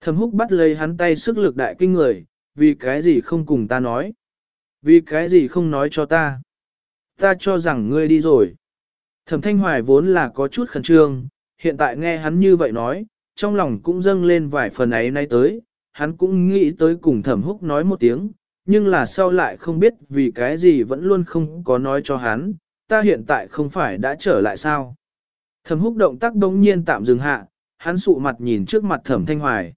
Thẩm húc bắt lấy hắn tay sức lực đại kinh người, vì cái gì không cùng ta nói? Vì cái gì không nói cho ta? Ta cho rằng ngươi đi rồi. Thẩm thanh hoài vốn là có chút khẩn trương, hiện tại nghe hắn như vậy nói, trong lòng cũng dâng lên vài phần ấy nay tới, hắn cũng nghĩ tới cùng thẩm húc nói một tiếng, nhưng là sau lại không biết vì cái gì vẫn luôn không có nói cho hắn, ta hiện tại không phải đã trở lại sao. Thẩm húc động tác đống nhiên tạm dừng hạ, hắn sụ mặt nhìn trước mặt thẩm thanh hoài.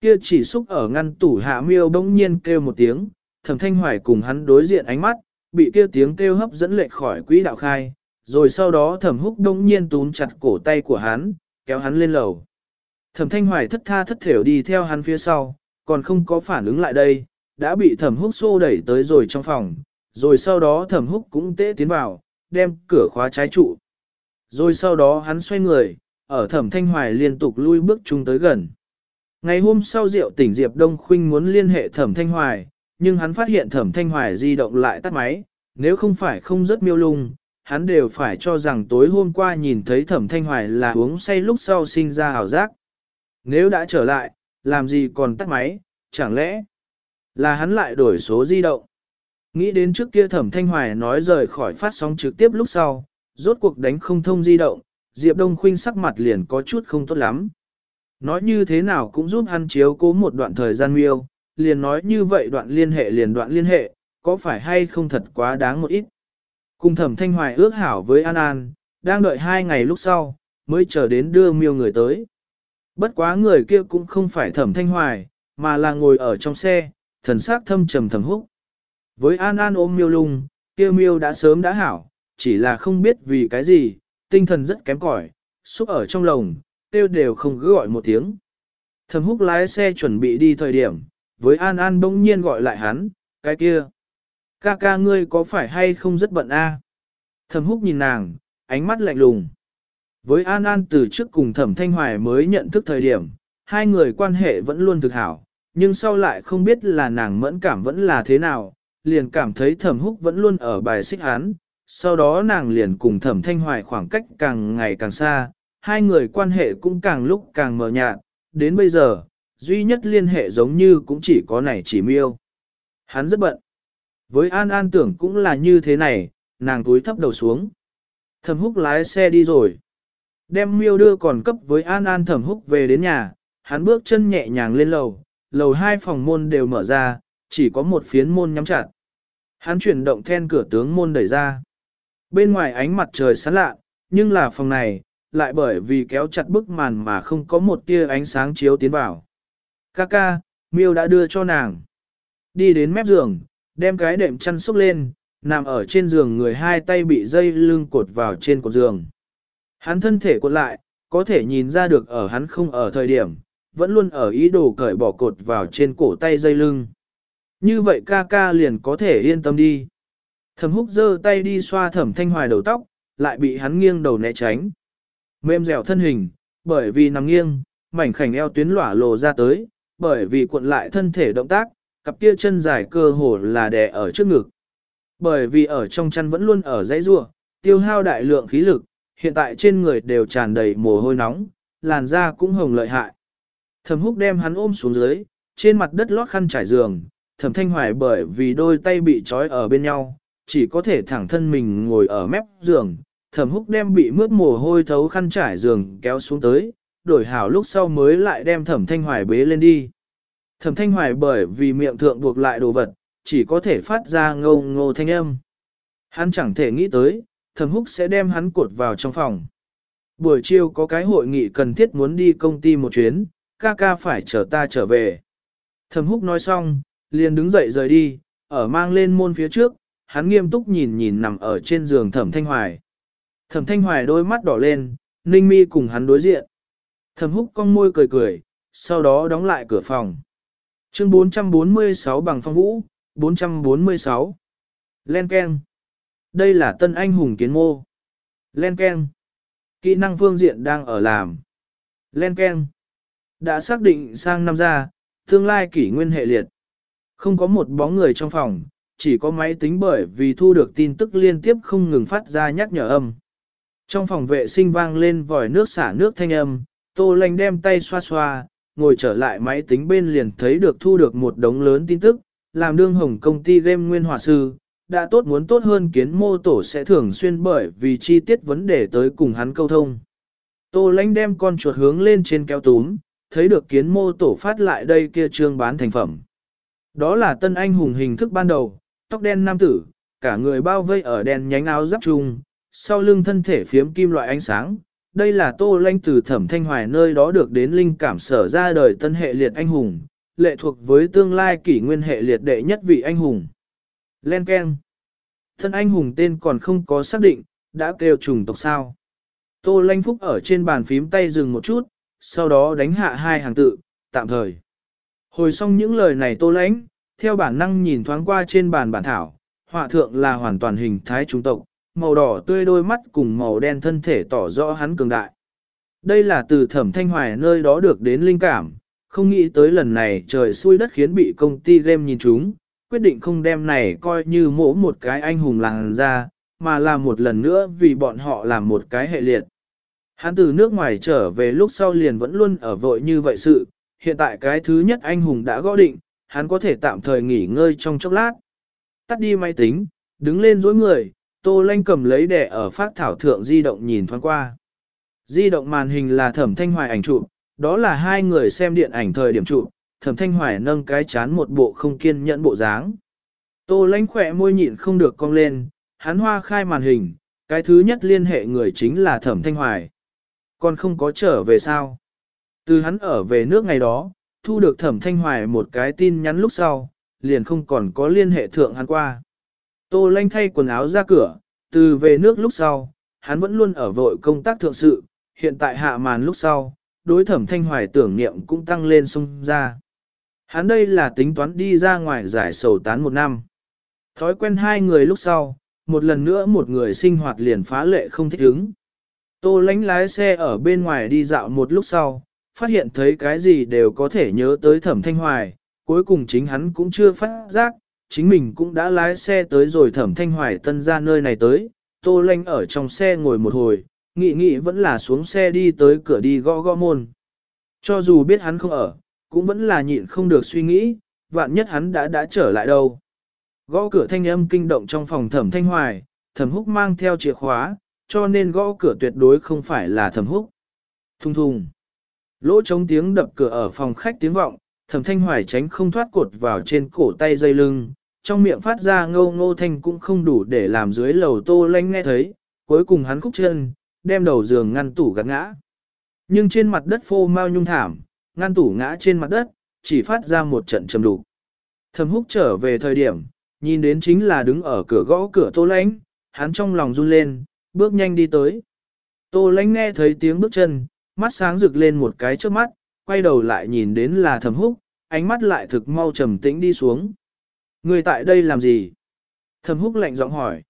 Kia chỉ xúc ở ngăn tủ hạ miêu đống nhiên kêu một tiếng, thẩm thanh hoài cùng hắn đối diện ánh mắt, bị kia tiếng kêu hấp dẫn lệch khỏi quỹ đạo khai, rồi sau đó thẩm húc đống nhiên túm chặt cổ tay của hắn, kéo hắn lên lầu. Thẩm thanh hoài thất tha thất thểu đi theo hắn phía sau, còn không có phản ứng lại đây, đã bị thẩm húc xô đẩy tới rồi trong phòng, rồi sau đó thẩm húc cũng tế tiến vào, đem cửa khóa trái trụ. Rồi sau đó hắn xoay người, ở thẩm thanh hoài liên tục lui bước chung tới gần. Ngày hôm sau rượu tỉnh Diệp Đông Khuynh muốn liên hệ thẩm thanh hoài, nhưng hắn phát hiện thẩm thanh hoài di động lại tắt máy, nếu không phải không rất miêu lung, hắn đều phải cho rằng tối hôm qua nhìn thấy thẩm thanh hoài là uống say lúc sau sinh ra hào giác. Nếu đã trở lại, làm gì còn tắt máy, chẳng lẽ là hắn lại đổi số di động. Nghĩ đến trước kia thẩm thanh hoài nói rời khỏi phát sóng trực tiếp lúc sau, rốt cuộc đánh không thông di động, Diệp Đông Khuynh sắc mặt liền có chút không tốt lắm. Nói như thế nào cũng giúp hắn chiếu cố một đoạn thời gian miêu, liền nói như vậy đoạn liên hệ liền đoạn liên hệ, có phải hay không thật quá đáng một ít. Cùng thẩm thanh hoài ước hảo với An An, đang đợi hai ngày lúc sau, mới chờ đến đưa miêu người tới. Bất quá người kia cũng không phải thẩm thanh hoài, mà là ngồi ở trong xe, thần sắc thâm trầm thầm húc. Với An An ôm miêu lung, kia miêu đã sớm đã hảo, chỉ là không biết vì cái gì, tinh thần rất kém cỏi, xúc ở trong lồng, tiêu đều không cứ gọi một tiếng. Thầm húc lái xe chuẩn bị đi thời điểm, với An An bỗng nhiên gọi lại hắn, cái kia. Ca ca ngươi có phải hay không rất bận a? À? Thầm húc nhìn nàng, ánh mắt lạnh lùng. Với An An từ trước cùng thẩm thanh hoài mới nhận thức thời điểm, hai người quan hệ vẫn luôn thực hảo, nhưng sau lại không biết là nàng mẫn cảm vẫn là thế nào, liền cảm thấy thẩm húc vẫn luôn ở bài xích hắn, sau đó nàng liền cùng thẩm thanh hoài khoảng cách càng ngày càng xa, hai người quan hệ cũng càng lúc càng mờ nhạt, đến bây giờ, duy nhất liên hệ giống như cũng chỉ có này chỉ miêu. Hắn rất bận. Với An An tưởng cũng là như thế này, nàng túi thấp đầu xuống. Thẩm húc lái xe đi rồi. Đem miêu đưa còn cấp với An An thẩm húc về đến nhà, hắn bước chân nhẹ nhàng lên lầu, lầu hai phòng môn đều mở ra, chỉ có một phiến môn nhắm chặt. Hắn chuyển động then cửa tướng môn đẩy ra. Bên ngoài ánh mặt trời sáng lạ, nhưng là phòng này, lại bởi vì kéo chặt bức màn mà không có một tia ánh sáng chiếu tiến vào. Ca ca, miêu đã đưa cho nàng. Đi đến mép giường, đem cái đệm chăn xúc lên, nằm ở trên giường người hai tay bị dây lưng cột vào trên cột giường. Hắn thân thể cuộn lại, có thể nhìn ra được ở hắn không ở thời điểm, vẫn luôn ở ý đồ cởi bỏ cột vào trên cổ tay dây lưng. Như vậy ca ca liền có thể yên tâm đi. Thẩm húc giơ tay đi xoa thẩm thanh hoài đầu tóc, lại bị hắn nghiêng đầu né tránh. Mềm dẻo thân hình, bởi vì nằm nghiêng, mảnh khảnh eo tuyến lỏa lồ ra tới, bởi vì cuộn lại thân thể động tác, cặp kia chân dài cơ hồ là đè ở trước ngực. Bởi vì ở trong chăn vẫn luôn ở dãy rua, tiêu hao đại lượng khí lực, hiện tại trên người đều tràn đầy mồ hôi nóng, làn da cũng hồng lợi hại. Thẩm húc đem hắn ôm xuống dưới, trên mặt đất lót khăn trải giường, thẩm thanh hoài bởi vì đôi tay bị trói ở bên nhau, chỉ có thể thẳng thân mình ngồi ở mép giường. Thẩm húc đem bị mướt mồ hôi thấu khăn trải giường kéo xuống tới, đổi hảo lúc sau mới lại đem thẩm thanh hoài bế lên đi. Thẩm thanh hoài bởi vì miệng thượng buộc lại đồ vật, chỉ có thể phát ra ngô ngô thanh âm. Hắn chẳng thể nghĩ tới, thẩm húc sẽ đem hắn cột vào trong phòng. Buổi chiều có cái hội nghị cần thiết muốn đi công ty một chuyến, ca ca phải chờ ta trở về. Thẩm húc nói xong, liền đứng dậy rời đi, ở mang lên môn phía trước, hắn nghiêm túc nhìn nhìn nằm ở trên giường thẩm thanh hoài. Thẩm thanh hoài đôi mắt đỏ lên, ninh mi cùng hắn đối diện. Thẩm húc cong môi cười cười, sau đó đóng lại cửa phòng. Chương 446 bằng phong vũ, 446. Len Ken. Đây là tân anh hùng kiến mô. Len Ken. Kỹ năng phương diện đang ở làm. Len Ken. Đã xác định sang năm ra, tương lai kỷ nguyên hệ liệt. Không có một bóng người trong phòng, chỉ có máy tính bởi vì thu được tin tức liên tiếp không ngừng phát ra nhắc nhở âm. Trong phòng vệ sinh vang lên vòi nước xả nước thanh âm, tô lành đem tay xoa xoa, ngồi trở lại máy tính bên liền thấy được thu được một đống lớn tin tức, làm đương hồng công ty game nguyên hòa sư, đã tốt muốn tốt hơn kiến mô tổ sẽ thường xuyên bởi vì chi tiết vấn đề tới cùng hắn câu thông. Tô lãnh đem con chuột hướng lên trên kéo túm, thấy được kiến mô tổ phát lại đây kia trương bán thành phẩm. Đó là tân anh hùng hình thức ban đầu, tóc đen nam tử, cả người bao vây ở đèn nhánh áo giáp trung, sau lưng thân thể phiếm kim loại ánh sáng. Đây là tô lanh từ thẩm thanh hoài nơi đó được đến linh cảm sở ra đời tân hệ liệt anh hùng, lệ thuộc với tương lai kỷ nguyên hệ liệt đệ nhất vị anh hùng. Len Ken. Thân anh hùng tên còn không có xác định, đã kêu trùng tộc sao. Tô lanh phúc ở trên bàn phím tay dừng một chút, sau đó đánh hạ hai hàng tự, tạm thời. Hồi xong những lời này tô lãnh, theo bản năng nhìn thoáng qua trên bàn bản thảo, họa thượng là hoàn toàn hình thái trung tộc, màu đỏ tươi đôi mắt cùng màu đen thân thể tỏ rõ hắn cường đại. Đây là từ thẩm thanh hoài nơi đó được đến linh cảm, không nghĩ tới lần này trời xui đất khiến bị công ty game nhìn chúng, quyết định không đem này coi như mỗ một cái anh hùng làng ra, mà là một lần nữa vì bọn họ làm một cái hệ liệt. Hắn từ nước ngoài trở về lúc sau liền vẫn luôn ở vội như vậy sự, hiện tại cái thứ nhất anh hùng đã gõ định, hắn có thể tạm thời nghỉ ngơi trong chốc lát. Tắt đi máy tính, đứng lên dối người, Tô Lanh cầm lấy đẻ ở phát thảo thượng di động nhìn thoáng qua. Di động màn hình là thẩm thanh hoài ảnh chụp, đó là hai người xem điện ảnh thời điểm chụp, thẩm thanh hoài nâng cái chán một bộ không kiên nhẫn bộ dáng. Tô Lanh khỏe môi nhịn không được cong lên, hắn hoa khai màn hình, cái thứ nhất liên hệ người chính là thẩm thanh hoài. Còn không có trở về sao? Từ hắn ở về nước ngày đó, thu được thẩm thanh hoài một cái tin nhắn lúc sau, liền không còn có liên hệ thượng hắn qua. Tô lanh thay quần áo ra cửa, từ về nước lúc sau, hắn vẫn luôn ở vội công tác thượng sự, hiện tại hạ màn lúc sau, đối thẩm thanh hoài tưởng niệm cũng tăng lên sung ra. Hắn đây là tính toán đi ra ngoài giải sầu tán một năm. Thói quen hai người lúc sau, một lần nữa một người sinh hoạt liền phá lệ không thích ứng. Tô lánh lái xe ở bên ngoài đi dạo một lúc sau, phát hiện thấy cái gì đều có thể nhớ tới thẩm thanh hoài, cuối cùng chính hắn cũng chưa phát giác, chính mình cũng đã lái xe tới rồi thẩm thanh hoài tân ra nơi này tới, tô lanh ở trong xe ngồi một hồi, nghị nghị vẫn là xuống xe đi tới cửa đi gõ gõ môn. Cho dù biết hắn không ở, cũng vẫn là nhịn không được suy nghĩ, vạn nhất hắn đã đã trở lại đâu. Gõ cửa thanh âm kinh động trong phòng thẩm thanh hoài, thẩm húc mang theo chìa khóa, cho nên gõ cửa tuyệt đối không phải là thẩm húc. Thùng thùng. Lỗ trống tiếng đập cửa ở phòng khách tiếng vọng, thẩm thanh hoài tránh không thoát cột vào trên cổ tay dây lưng, trong miệng phát ra ngâu ngô thanh cũng không đủ để làm dưới lầu tô lanh nghe thấy, cuối cùng hắn khúc chân, đem đầu giường ngăn tủ gạt ngã. Nhưng trên mặt đất phô mau nhung thảm, ngăn tủ ngã trên mặt đất, chỉ phát ra một trận trầm đục. Thẩm húc trở về thời điểm, nhìn đến chính là đứng ở cửa gõ cửa tô lánh, hắn trong lòng run lên, bước nhanh đi tới. Tô lánh nghe thấy tiếng bước chân, mắt sáng rực lên một cái trước mắt, quay đầu lại nhìn đến là thẩm húc, ánh mắt lại thực mau trầm tĩnh đi xuống. Người tại đây làm gì? Thẩm húc lạnh giọng hỏi.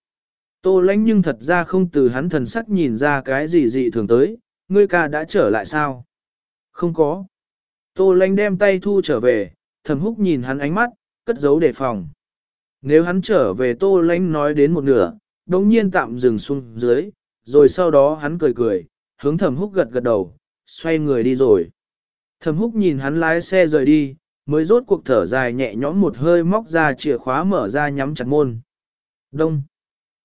Tô lãnh nhưng thật ra không từ hắn thần sắc nhìn ra cái gì dị thường tới, ngươi ca đã trở lại sao? Không có. Tô lãnh đem tay thu trở về, thẩm húc nhìn hắn ánh mắt, cất giấu đề phòng. Nếu hắn trở về tô lãnh nói đến một nửa, đồng nhiên tạm dừng xuống dưới, rồi sau đó hắn cười cười, hướng thẩm húc gật gật đầu, xoay người đi rồi. Thẩm húc nhìn hắn lái xe rời đi, mới rốt cuộc thở dài nhẹ nhõm một hơi móc ra chìa khóa mở ra nhắm chặt môn. Đông.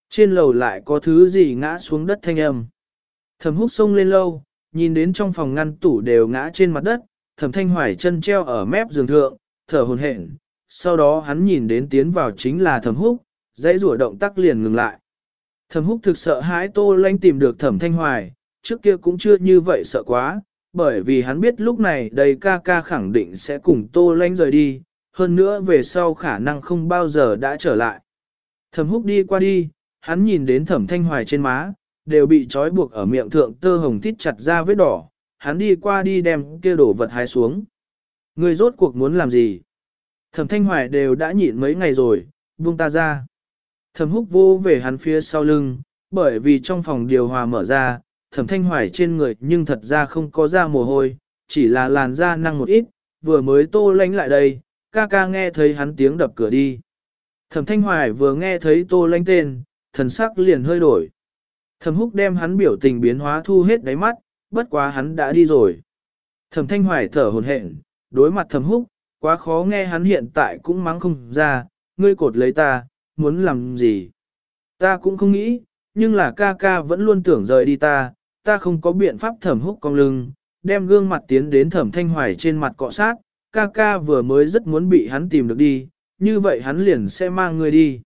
Trên lầu lại có thứ gì ngã xuống đất thanh âm. Thẩm húc xông lên lâu, nhìn đến trong phòng ngăn tủ đều ngã trên mặt đất, thẩm thanh hoài chân treo ở mép giường thượng, thở hồn hển. Sau đó hắn nhìn đến tiến vào chính là thẩm húc, dãy rủa động tác liền ngừng lại. Thẩm húc thực sợ hãi tô lanh tìm được thẩm thanh hoài, trước kia cũng chưa như vậy sợ quá, bởi vì hắn biết lúc này đầy ca ca khẳng định sẽ cùng tô lanh rời đi, hơn nữa về sau khả năng không bao giờ đã trở lại. Thẩm húc đi qua đi, hắn nhìn đến thẩm thanh hoài trên má, đều bị trói buộc ở miệng thượng tơ hồng tít chặt ra vết đỏ, hắn đi qua đi đem kia đổ vật hái xuống. Người rốt cuộc muốn làm gì? Thẩm thanh hoài đều đã nhịn mấy ngày rồi, buông ta ra. Thẩm húc vô về hắn phía sau lưng, bởi vì trong phòng điều hòa mở ra, thẩm thanh hoài trên người nhưng thật ra không có da mồ hôi, chỉ là làn da năng một ít, vừa mới tô lánh lại đây, ca ca nghe thấy hắn tiếng đập cửa đi. Thẩm thanh hoài vừa nghe thấy tô lánh tên, thần sắc liền hơi đổi. Thẩm húc đem hắn biểu tình biến hóa thu hết đáy mắt, bất quá hắn đã đi rồi. Thẩm thanh hoài thở hồn hển, đối mặt thẩm húc, quá khó nghe hắn hiện tại cũng mắng không ra, ngươi cột lấy ta, muốn làm gì. Ta cũng không nghĩ, nhưng là ca ca vẫn luôn tưởng rời đi ta, ta không có biện pháp thẩm húc cong lưng, đem gương mặt tiến đến thẩm thanh hoài trên mặt cọ sát, ca ca vừa mới rất muốn bị hắn tìm được đi, như vậy hắn liền sẽ mang người đi.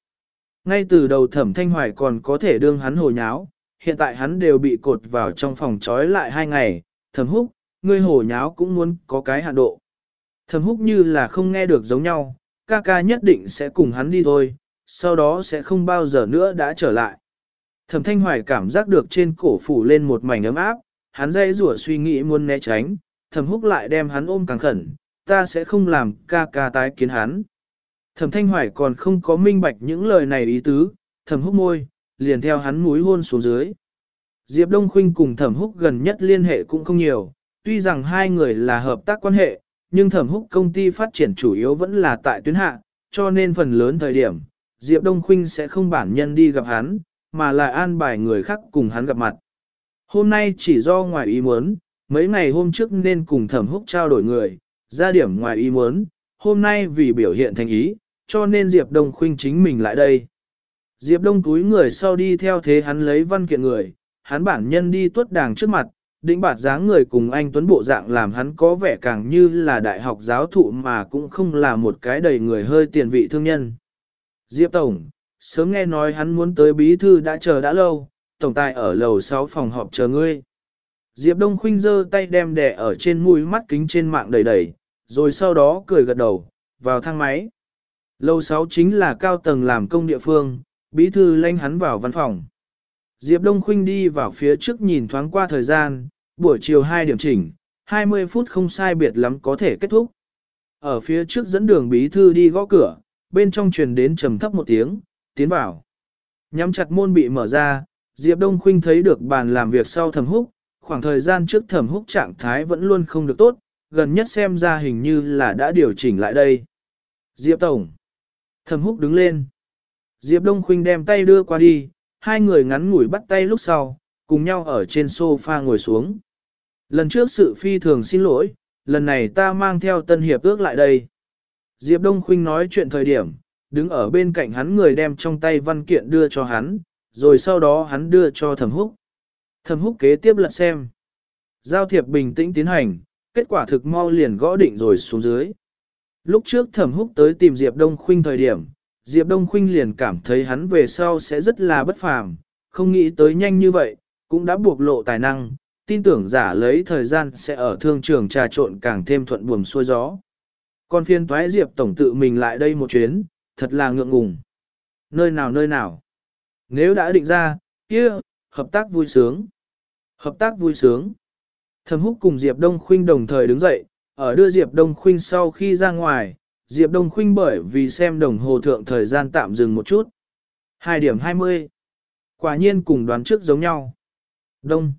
Ngay từ đầu thẩm thanh hoài còn có thể đương hắn hồ nháo, hiện tại hắn đều bị cột vào trong phòng trói lại hai ngày, thẩm húc, ngươi hồ nháo cũng muốn có cái hạn độ. Thẩm húc như là không nghe được giống nhau, ca ca nhất định sẽ cùng hắn đi thôi, sau đó sẽ không bao giờ nữa đã trở lại. Thẩm thanh hoài cảm giác được trên cổ phủ lên một mảnh ấm áp, hắn dây rủa suy nghĩ muốn né tránh, thẩm húc lại đem hắn ôm càng khẩn, ta sẽ không làm ca ca tái kiến hắn. Thẩm thanh hoài còn không có minh bạch những lời này ý tứ, thẩm húc môi, liền theo hắn múi hôn xuống dưới. Diệp Đông Khuynh cùng thẩm húc gần nhất liên hệ cũng không nhiều, tuy rằng hai người là hợp tác quan hệ, nhưng thẩm húc công ty phát triển chủ yếu vẫn là tại tuyến hạ, cho nên phần lớn thời điểm, Diệp Đông Khuynh sẽ không bản nhân đi gặp hắn, mà lại an bài người khác cùng hắn gặp mặt. Hôm nay chỉ do ngoài ý muốn, mấy ngày hôm trước nên cùng thẩm húc trao đổi người, ra điểm ngoài ý muốn, hôm nay vì biểu hiện thành ý, cho nên Diệp Đông khuynh chính mình lại đây. Diệp Đông túi người sau đi theo thế hắn lấy văn kiện người, hắn bản nhân đi tuất đàng trước mặt, định bạt dáng người cùng anh Tuấn Bộ dạng làm hắn có vẻ càng như là đại học giáo thụ mà cũng không là một cái đầy người hơi tiền vị thương nhân. Diệp Tổng, sớm nghe nói hắn muốn tới bí thư đã chờ đã lâu, tổng tài ở lầu 6 phòng họp chờ ngươi. Diệp Đông Khuynh giơ tay đem đè ở trên mũi mắt kính trên mạng đầy đầy, rồi sau đó cười gật đầu, vào thang máy. Lầu 6 chính là cao tầng làm công địa phương, bí thư lanh hắn vào văn phòng. Diệp Đông Khuynh đi vào phía trước nhìn thoáng qua thời gian, buổi chiều 2 điểm chỉnh, 20 phút không sai biệt lắm có thể kết thúc. Ở phía trước dẫn đường bí thư đi gõ cửa, bên trong truyền đến trầm thấp một tiếng, tiến vào. Nhắm chặt môn bị mở ra, Diệp Đông Khuynh thấy được bàn làm việc sau thẩm húc, khoảng thời gian trước thẩm húc trạng thái vẫn luôn không được tốt, gần nhất xem ra hình như là đã điều chỉnh lại đây. Diệp Tổng. Thẩm húc đứng lên. Diệp Đông Khuynh đem tay đưa qua đi, hai người ngắn ngủi bắt tay lúc sau, cùng nhau ở trên sofa ngồi xuống. Lần trước sự phi thường xin lỗi, lần này ta mang theo tân hiệp ước lại đây. Diệp Đông Khuynh nói chuyện thời điểm, đứng ở bên cạnh hắn người đem trong tay văn kiện đưa cho hắn, rồi sau đó hắn đưa cho thẩm húc. Thẩm húc kế tiếp lật xem. Giao thiệp bình tĩnh tiến hành, kết quả thực mau liền gõ định rồi xuống dưới. Lúc trước thẩm húc tới tìm Diệp Đông Khuynh thời điểm, Diệp Đông Khuynh liền cảm thấy hắn về sau sẽ rất là bất phàm, không nghĩ tới nhanh như vậy, cũng đã buộc lộ tài năng, tin tưởng giả lấy thời gian sẽ ở thương trường trà trộn càng thêm thuận buồm xuôi gió. Con phiên toái Diệp Tổng tự mình lại đây một chuyến, thật là ngượng ngùng. Nơi nào nơi nào. Nếu đã định ra, kia, hợp tác vui sướng. Hợp tác vui sướng. Thẩm húc cùng Diệp Đông Khuynh đồng thời đứng dậy, ở đưa Diệp Đông Khuynh sau khi ra ngoài, Diệp Đông Khuynh bởi vì xem đồng hồ thượng thời gian tạm dừng một chút. 2 điểm 20. Quả nhiên cùng đoán trước giống nhau. Đông.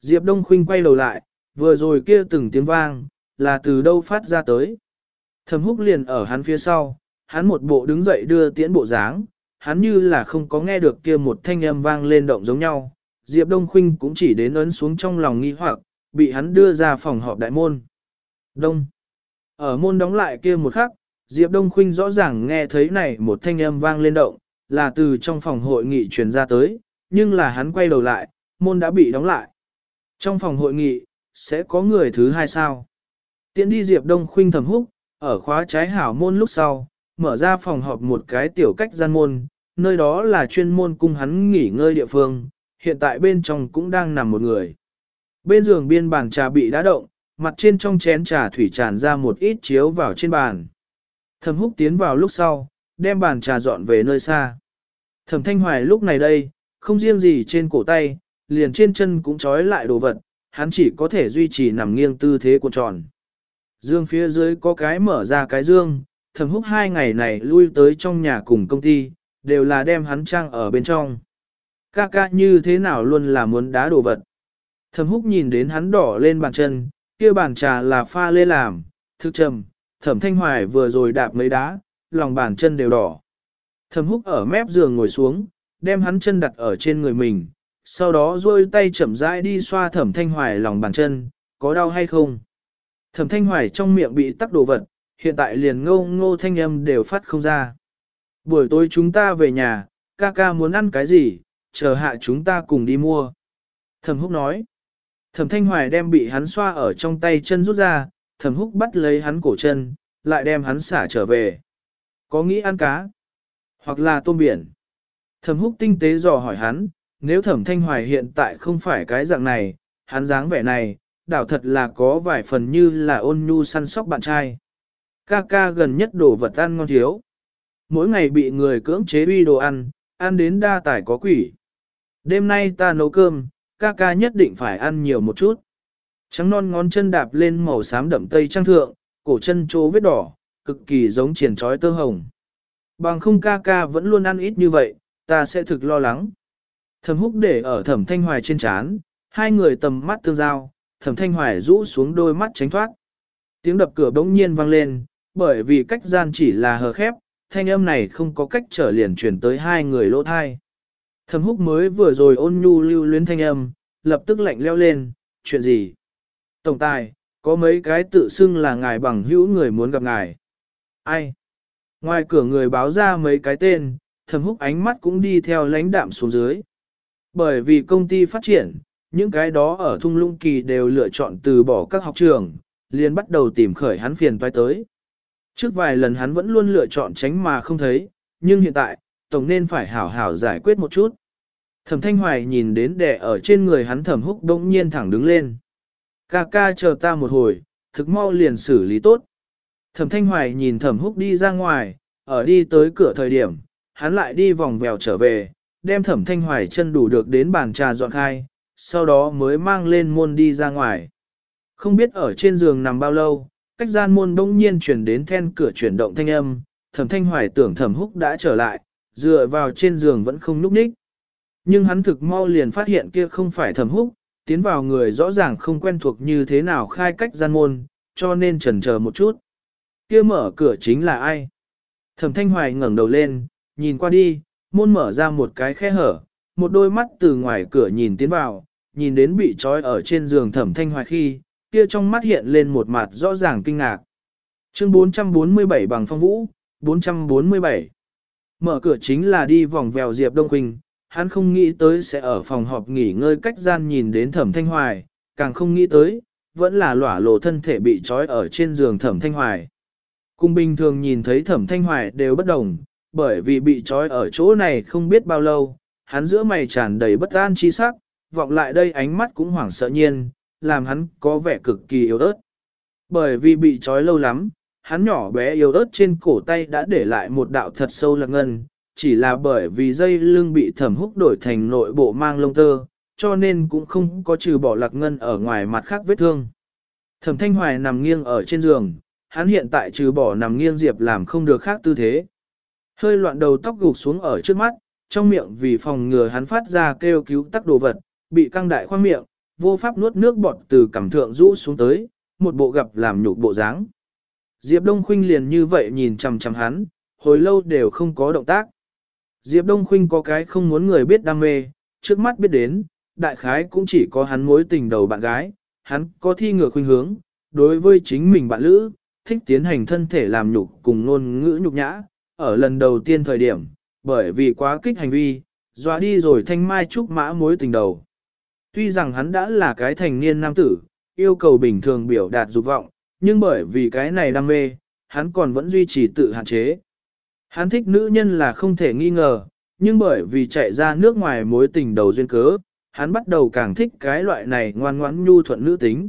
Diệp Đông Khuynh quay đầu lại, vừa rồi kia từng tiếng vang, là từ đâu phát ra tới. Thẩm húc liền ở hắn phía sau, hắn một bộ đứng dậy đưa tiễn bộ dáng, hắn như là không có nghe được kia một thanh âm vang lên động giống nhau. Diệp Đông Khuynh cũng chỉ đến ấn xuống trong lòng nghi hoặc, bị hắn đưa ra phòng họp đại môn. Đông. Ở môn đóng lại kia một khắc, Diệp Đông Khuynh rõ ràng nghe thấy này một thanh âm vang lên động, là từ trong phòng hội nghị truyền ra tới, nhưng là hắn quay đầu lại, môn đã bị đóng lại. Trong phòng hội nghị, sẽ có người thứ hai sao? Tiến đi Diệp Đông Khuynh thầm húc, ở khóa trái hảo môn lúc sau, mở ra phòng họp một cái tiểu cách gian môn, nơi đó là chuyên môn cung hắn nghỉ ngơi địa phương, hiện tại bên trong cũng đang nằm một người. Bên giường biên bàn trà bị đá động, mặt trên trong chén trà thủy tràn ra một ít chiếu vào trên bàn. Thẩm húc tiến vào lúc sau, đem bàn trà dọn về nơi xa. Thẩm thanh hoài lúc này đây, không riêng gì trên cổ tay, liền trên chân cũng trói lại đồ vật, hắn chỉ có thể duy trì nằm nghiêng tư thế cuộn tròn. Dương phía dưới có cái mở ra cái dương, thẩm húc hai ngày này lui tới trong nhà cùng công ty, đều là đem hắn trang ở bên trong. Ca ca như thế nào luôn là muốn đá đồ vật. Thẩm húc nhìn đến hắn đỏ lên bàn chân, kia bàn trà là pha lê làm, thức trầm, thẩm thanh hoài vừa rồi đạp mấy đá, lòng bàn chân đều đỏ. Thẩm húc ở mép giường ngồi xuống, đem hắn chân đặt ở trên người mình, sau đó duỗi tay chậm rãi đi xoa thẩm thanh hoài lòng bàn chân, có đau hay không? Thẩm thanh hoài trong miệng bị tắc đồ vật, hiện tại liền ngô ngô thanh âm đều phát không ra. Buổi tối chúng ta về nhà, ca ca muốn ăn cái gì, chờ hạ chúng ta cùng đi mua. Thẩm húc nói. Thẩm thanh hoài đem bị hắn xoa ở trong tay chân rút ra, thẩm húc bắt lấy hắn cổ chân, lại đem hắn xả trở về. Có nghĩ ăn cá? Hoặc là tôm biển? Thẩm húc tinh tế dò hỏi hắn, nếu thẩm thanh hoài hiện tại không phải cái dạng này, hắn dáng vẻ này, đảo thật là có vài phần như là ôn nhu săn sóc bạn trai. Ca ca gần nhất đồ vật ăn ngon thiếu. Mỗi ngày bị người cưỡng chế uy đồ ăn, ăn đến đa tải có quỷ. Đêm nay ta nấu cơm, ca ca nhất định phải ăn nhiều một chút. Trắng non ngón chân đạp lên màu xám đậm tây trang thượng, cổ chân chỗ vết đỏ, cực kỳ giống triển trói tơ hồng. Bằng không ca ca vẫn luôn ăn ít như vậy, ta sẽ thực lo lắng. Thẩm húc để ở thẩm thanh hoài trên chán, hai người tầm mắt tương giao, thẩm thanh hoài rũ xuống đôi mắt tránh thoát. Tiếng đập cửa bỗng nhiên vang lên, bởi vì cách gian chỉ là hờ khép, thanh âm này không có cách trở liền chuyển tới hai người lỗ thai. Thẩm húc mới vừa rồi ôn nhu lưu luyến thanh âm, lập tức lạnh leo lên, chuyện gì? Tổng tài, có mấy cái tự xưng là ngài bằng hữu người muốn gặp ngài. Ai? Ngoài cửa người báo ra mấy cái tên, thẩm húc ánh mắt cũng đi theo lãnh đạm xuống dưới. Bởi vì công ty phát triển, những cái đó ở thung lũng kỳ đều lựa chọn từ bỏ các học trường, liền bắt đầu tìm khởi hắn phiền toái tới. Trước vài lần hắn vẫn luôn lựa chọn tránh mà không thấy, nhưng hiện tại, tổng nên phải hảo hảo giải quyết một chút. Thẩm Thanh Hoài nhìn đến đẻ ở trên người hắn thẩm húc đông nhiên thẳng đứng lên. Ca ca chờ ta một hồi, thực mau liền xử lý tốt. Thẩm Thanh Hoài nhìn thẩm húc đi ra ngoài, ở đi tới cửa thời điểm, hắn lại đi vòng vèo trở về, đem thẩm Thanh Hoài chân đủ được đến bàn trà dọn khai, sau đó mới mang lên môn đi ra ngoài. Không biết ở trên giường nằm bao lâu, cách gian môn bỗng nhiên chuyển đến then cửa chuyển động thanh âm, thẩm Thanh Hoài tưởng thẩm húc đã trở lại, dựa vào trên giường vẫn không núp ních. Nhưng hắn thực mau liền phát hiện kia không phải thẩm húc, tiến vào người rõ ràng không quen thuộc như thế nào khai cách gian môn, cho nên chần chờ một chút. Kia mở cửa chính là ai? Thẩm Thanh Hoài ngẩng đầu lên, nhìn qua đi, môn mở ra một cái khe hở, một đôi mắt từ ngoài cửa nhìn tiến vào, nhìn đến bị trói ở trên giường Thẩm Thanh Hoài khi, kia trong mắt hiện lên một mặt rõ ràng kinh ngạc. Chương 447 bằng phong vũ, 447. Mở cửa chính là đi vòng vèo Diệp Đông Quỳnh, hắn không nghĩ tới sẽ ở phòng họp nghỉ ngơi cách gian nhìn đến thẩm thanh hoài, càng không nghĩ tới, vẫn là lỏa lộ thân thể bị trói ở trên giường thẩm thanh hoài. Cùng bình thường nhìn thấy thẩm thanh hoài đều bất đồng, bởi vì bị trói ở chỗ này không biết bao lâu, hắn giữa mày tràn đầy bất an chi sắc, vọng lại đây ánh mắt cũng hoảng sợ nhiên, làm hắn có vẻ cực kỳ yếu ớt. Bởi vì bị trói lâu lắm, hắn nhỏ bé yếu ớt trên cổ tay đã để lại một đạo thật sâu lạc ngân, chỉ là bởi vì dây lưng bị thẩm húc đổi thành nội bộ mang lông tơ, cho nên cũng không có trừ bỏ lạc ngân ở ngoài mặt khác vết thương. Thẩm thanh hoài nằm nghiêng ở trên giường, hắn hiện tại trừ bỏ nằm nghiêng diệp làm không được khác tư thế. Hơi loạn đầu tóc gục xuống ở trước mắt, trong miệng vì phòng ngừa hắn phát ra kêu cứu tắc đồ vật, bị căng đại khoang miệng, vô pháp nuốt nước bọt từ cảm thượng rũ xuống tới, một bộ gặp làm nhục bộ dáng. Diệp Đông Khuynh liền như vậy nhìn chằm chằm hắn, hồi lâu đều không có động tác. Diệp Đông Khuynh có cái không muốn người biết đam mê, trước mắt biết đến, đại khái cũng chỉ có hắn mối tình đầu bạn gái, hắn có thi ngược khuynh hướng, đối với chính mình bạn lữ, thích tiến hành thân thể làm nhục cùng ngôn ngữ nhục nhã, ở lần đầu tiên thời điểm, bởi vì quá kích hành vi, dọa đi rồi thanh mai trúc mã mối tình đầu. Tuy rằng hắn đã là cái thành niên nam tử, yêu cầu bình thường biểu đạt dục vọng, nhưng bởi vì cái này đam mê, hắn còn vẫn duy trì tự hạn chế. Hắn thích nữ nhân là không thể nghi ngờ, nhưng bởi vì chạy ra nước ngoài mối tình đầu duyên cớ, hắn bắt đầu càng thích cái loại này ngoan ngoãn nhu thuận nữ tính.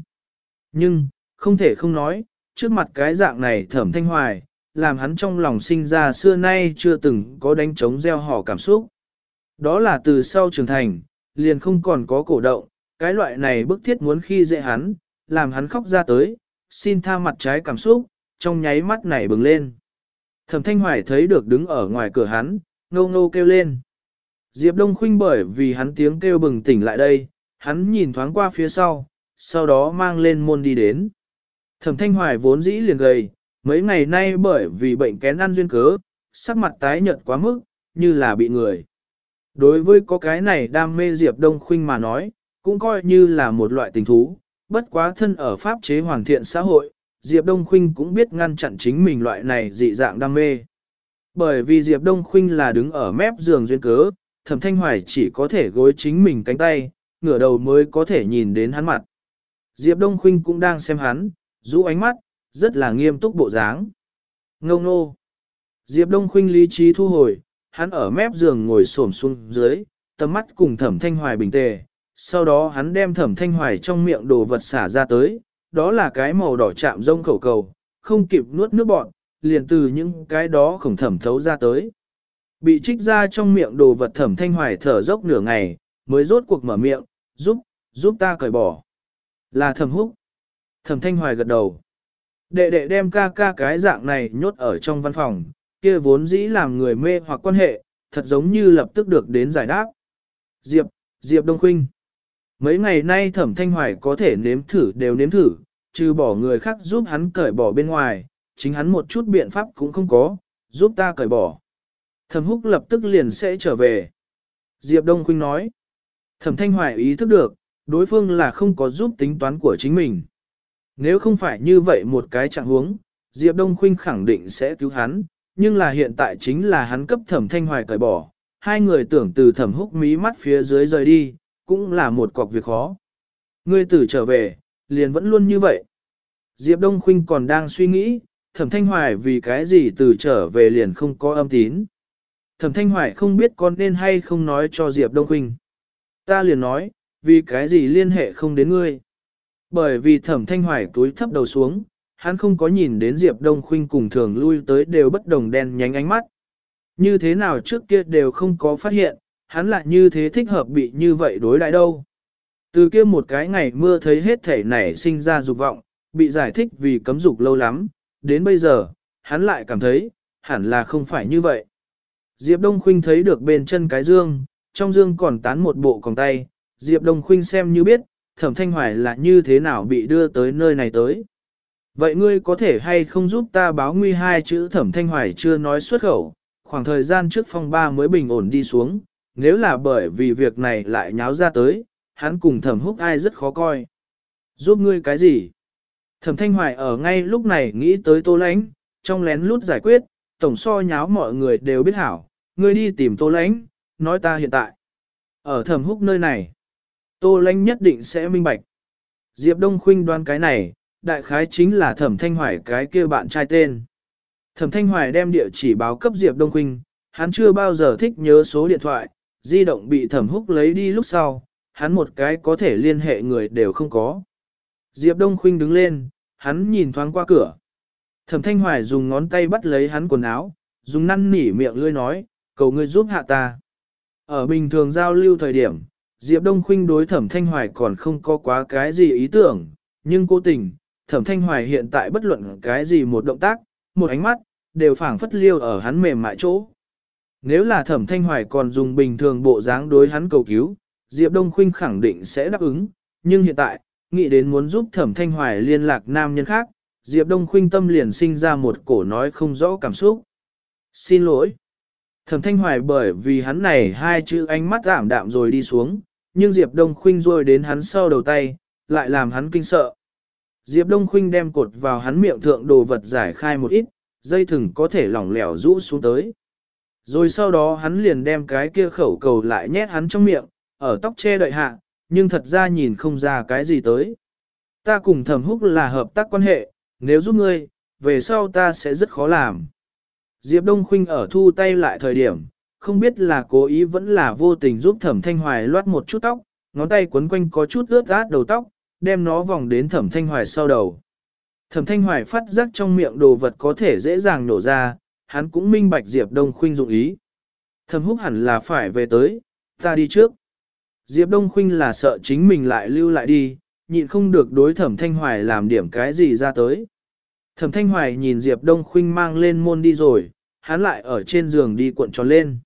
Nhưng, không thể không nói, trước mặt cái dạng này thẩm thanh hoài, làm hắn trong lòng sinh ra xưa nay chưa từng có đánh trống gieo hò cảm xúc. Đó là từ sau trưởng thành, liền không còn có cổ động, cái loại này bức thiết muốn khi dễ hắn, làm hắn khóc ra tới, xin tha mặt trái cảm xúc, trong nháy mắt này bừng lên. Thẩm Thanh Hoài thấy được đứng ở ngoài cửa hắn, ngâu ngô kêu lên. Diệp Đông Khuynh bởi vì hắn tiếng kêu bừng tỉnh lại đây, hắn nhìn thoáng qua phía sau, sau đó mang lên môn đi đến. Thẩm Thanh Hoài vốn dĩ liền gầy, mấy ngày nay bởi vì bệnh kén ăn duyên cớ, sắc mặt tái nhợt quá mức, như là bị người. Đối với có cái này đam mê Diệp Đông Khuynh mà nói, cũng coi như là một loại tình thú, bất quá thân ở pháp chế hoàn thiện xã hội, Diệp Đông Khuynh cũng biết ngăn chặn chính mình loại này dị dạng đam mê. Bởi vì Diệp Đông Khuynh là đứng ở mép giường duyên cớ, Thẩm Thanh Hoài chỉ có thể gối chính mình cánh tay, ngửa đầu mới có thể nhìn đến hắn mặt. Diệp Đông Khuynh cũng đang xem hắn, rũ ánh mắt, rất là nghiêm túc bộ dáng. Ngâu nô. Diệp Đông Khuynh lý trí thu hồi, hắn ở mép giường ngồi xổm xuống dưới, tầm mắt cùng Thẩm Thanh Hoài bình tề. Sau đó hắn đem Thẩm Thanh Hoài trong miệng đồ vật xả ra tới, đó là cái màu đỏ chạm rông khẩu cầu, không kịp nuốt nước bọn, liền từ những cái đó khổng thẩm thấu ra tới. Bị trích ra trong miệng đồ vật thẩm thanh hoài thở dốc nửa ngày, mới rốt cuộc mở miệng, giúp, giúp ta cởi bỏ. Là thẩm húc. Thẩm thanh hoài gật đầu. Đệ đệ đem ca ca cái dạng này nhốt ở trong văn phòng, kia vốn dĩ làm người mê hoặc quan hệ, thật giống như lập tức được đến giải đáp. Diệp, Diệp Đông Khuynh. Mấy ngày nay thẩm thanh hoài có thể nếm thử đều nếm thử, trừ bỏ người khác giúp hắn cởi bỏ bên ngoài, chính hắn một chút biện pháp cũng không có, giúp ta cởi bỏ. Thẩm húc lập tức liền sẽ trở về. Diệp Đông Khuynh nói. Thẩm thanh hoài ý thức được, đối phương là không có giúp tính toán của chính mình. Nếu không phải như vậy một cái trạng huống, Diệp Đông Khuynh khẳng định sẽ cứu hắn, nhưng là hiện tại chính là hắn cấp thẩm thanh hoài cởi bỏ. Hai người tưởng từ thẩm húc mí mắt phía dưới rời đi, cũng là một cọc việc khó. Ngươi tử trở về, liền vẫn luôn như vậy. Diệp Đông Khuynh còn đang suy nghĩ, Thẩm Thanh Hoài vì cái gì từ trở về liền không có âm tín. Thẩm Thanh Hoài không biết con nên hay không nói cho Diệp Đông Khuynh. Ta liền nói, vì cái gì liên hệ không đến ngươi. Bởi vì Thẩm Thanh Hoài túi thấp đầu xuống, hắn không có nhìn đến Diệp Đông Khuynh cùng thường lui tới đều bất đồng đen nhánh ánh mắt. Như thế nào trước kia đều không có phát hiện, hắn lại như thế thích hợp bị như vậy đối lại đâu. Từ kia một cái ngày mưa thấy hết thể nảy sinh ra dục vọng, bị giải thích vì cấm dục lâu lắm, đến bây giờ, hắn lại cảm thấy, hẳn là không phải như vậy. Diệp Đông Khuynh thấy được bên chân cái dương, trong dương còn tán một bộ còng tay, Diệp Đông Khuynh xem như biết, thẩm thanh hoài là như thế nào bị đưa tới nơi này tới. Vậy ngươi có thể hay không giúp ta báo nguy hai chữ thẩm thanh hoài chưa nói xuất khẩu, khoảng thời gian trước phong ba mới bình ổn đi xuống, nếu là bởi vì việc này lại nháo ra tới, hắn cùng thẩm húc ai rất khó coi. Giúp ngươi cái gì? Thẩm thanh hoài ở ngay lúc này nghĩ tới tô lãnh, trong lén lút giải quyết, tổng so nháo mọi người đều biết hảo, ngươi đi tìm tô lãnh, nói ta hiện tại. Ở thẩm húc nơi này, tô Lanh nhất định sẽ minh bạch. Diệp Đông Khuynh đoán cái này, đại khái chính là thẩm thanh hoài cái kia bạn trai tên. Thẩm thanh hoài đem địa chỉ báo cấp Diệp Đông Khuynh, hắn chưa bao giờ thích nhớ số điện thoại, di động bị thẩm húc lấy đi lúc sau, hắn một cái có thể liên hệ người đều không có. Diệp Đông Khuynh đứng lên, hắn nhìn thoáng qua cửa. Thẩm Thanh Hoài dùng ngón tay bắt lấy hắn quần áo, dùng năn nỉ miệng lươi nói, cầu ngươi giúp hạ ta. Ở bình thường giao lưu thời điểm, Diệp Đông Khuynh đối Thẩm Thanh Hoài còn không có quá cái gì ý tưởng, nhưng cố tình, Thẩm Thanh Hoài hiện tại bất luận cái gì một động tác, một ánh mắt, đều phảng phất liêu ở hắn mềm mại chỗ. Nếu là Thẩm Thanh Hoài còn dùng bình thường bộ dáng đối hắn cầu cứu, Diệp Đông Khuynh khẳng định sẽ đáp ứng, nhưng hiện tại, nghĩ đến muốn giúp Thẩm Thanh Hoài liên lạc nam nhân khác, Diệp Đông Khuynh tâm liền sinh ra một cổ nói không rõ cảm xúc. Xin lỗi. Thẩm Thanh Hoài bởi vì hắn này hai chữ ánh mắt giảm đạm rồi đi xuống, nhưng Diệp Đông Khuynh rôi đến hắn sau đầu tay, lại làm hắn kinh sợ. Diệp Đông Khuynh đem cột vào hắn miệng thượng đồ vật giải khai một ít, dây thừng có thể lỏng lẻo rũ xuống tới. Rồi sau đó hắn liền đem cái kia khẩu cầu lại nhét hắn trong miệng, ở tóc che đợi hạ, nhưng thật ra nhìn không ra cái gì tới. Ta cùng thẩm húc là hợp tác quan hệ, nếu giúp ngươi, về sau ta sẽ rất khó làm. Diệp Đông Khuynh ở thu tay lại thời điểm, không biết là cố ý vẫn là vô tình giúp thẩm thanh hoài loát một chút tóc, ngón tay quấn quanh có chút ướt át đầu tóc, đem nó vòng đến thẩm thanh hoài sau đầu. Thẩm thanh hoài phát giác trong miệng đồ vật có thể dễ dàng nổ ra, hắn cũng minh bạch Diệp Đông Khuynh dụng ý. Thẩm húc hẳn là phải về tới, ta đi trước. Diệp Đông Khuynh là sợ chính mình lại lưu lại đi, nhịn không được đối thẩm thanh hoài làm điểm cái gì ra tới. Thẩm thanh hoài nhìn Diệp Đông Khuynh mang lên môn đi rồi, hắn lại ở trên giường đi cuộn tròn lên.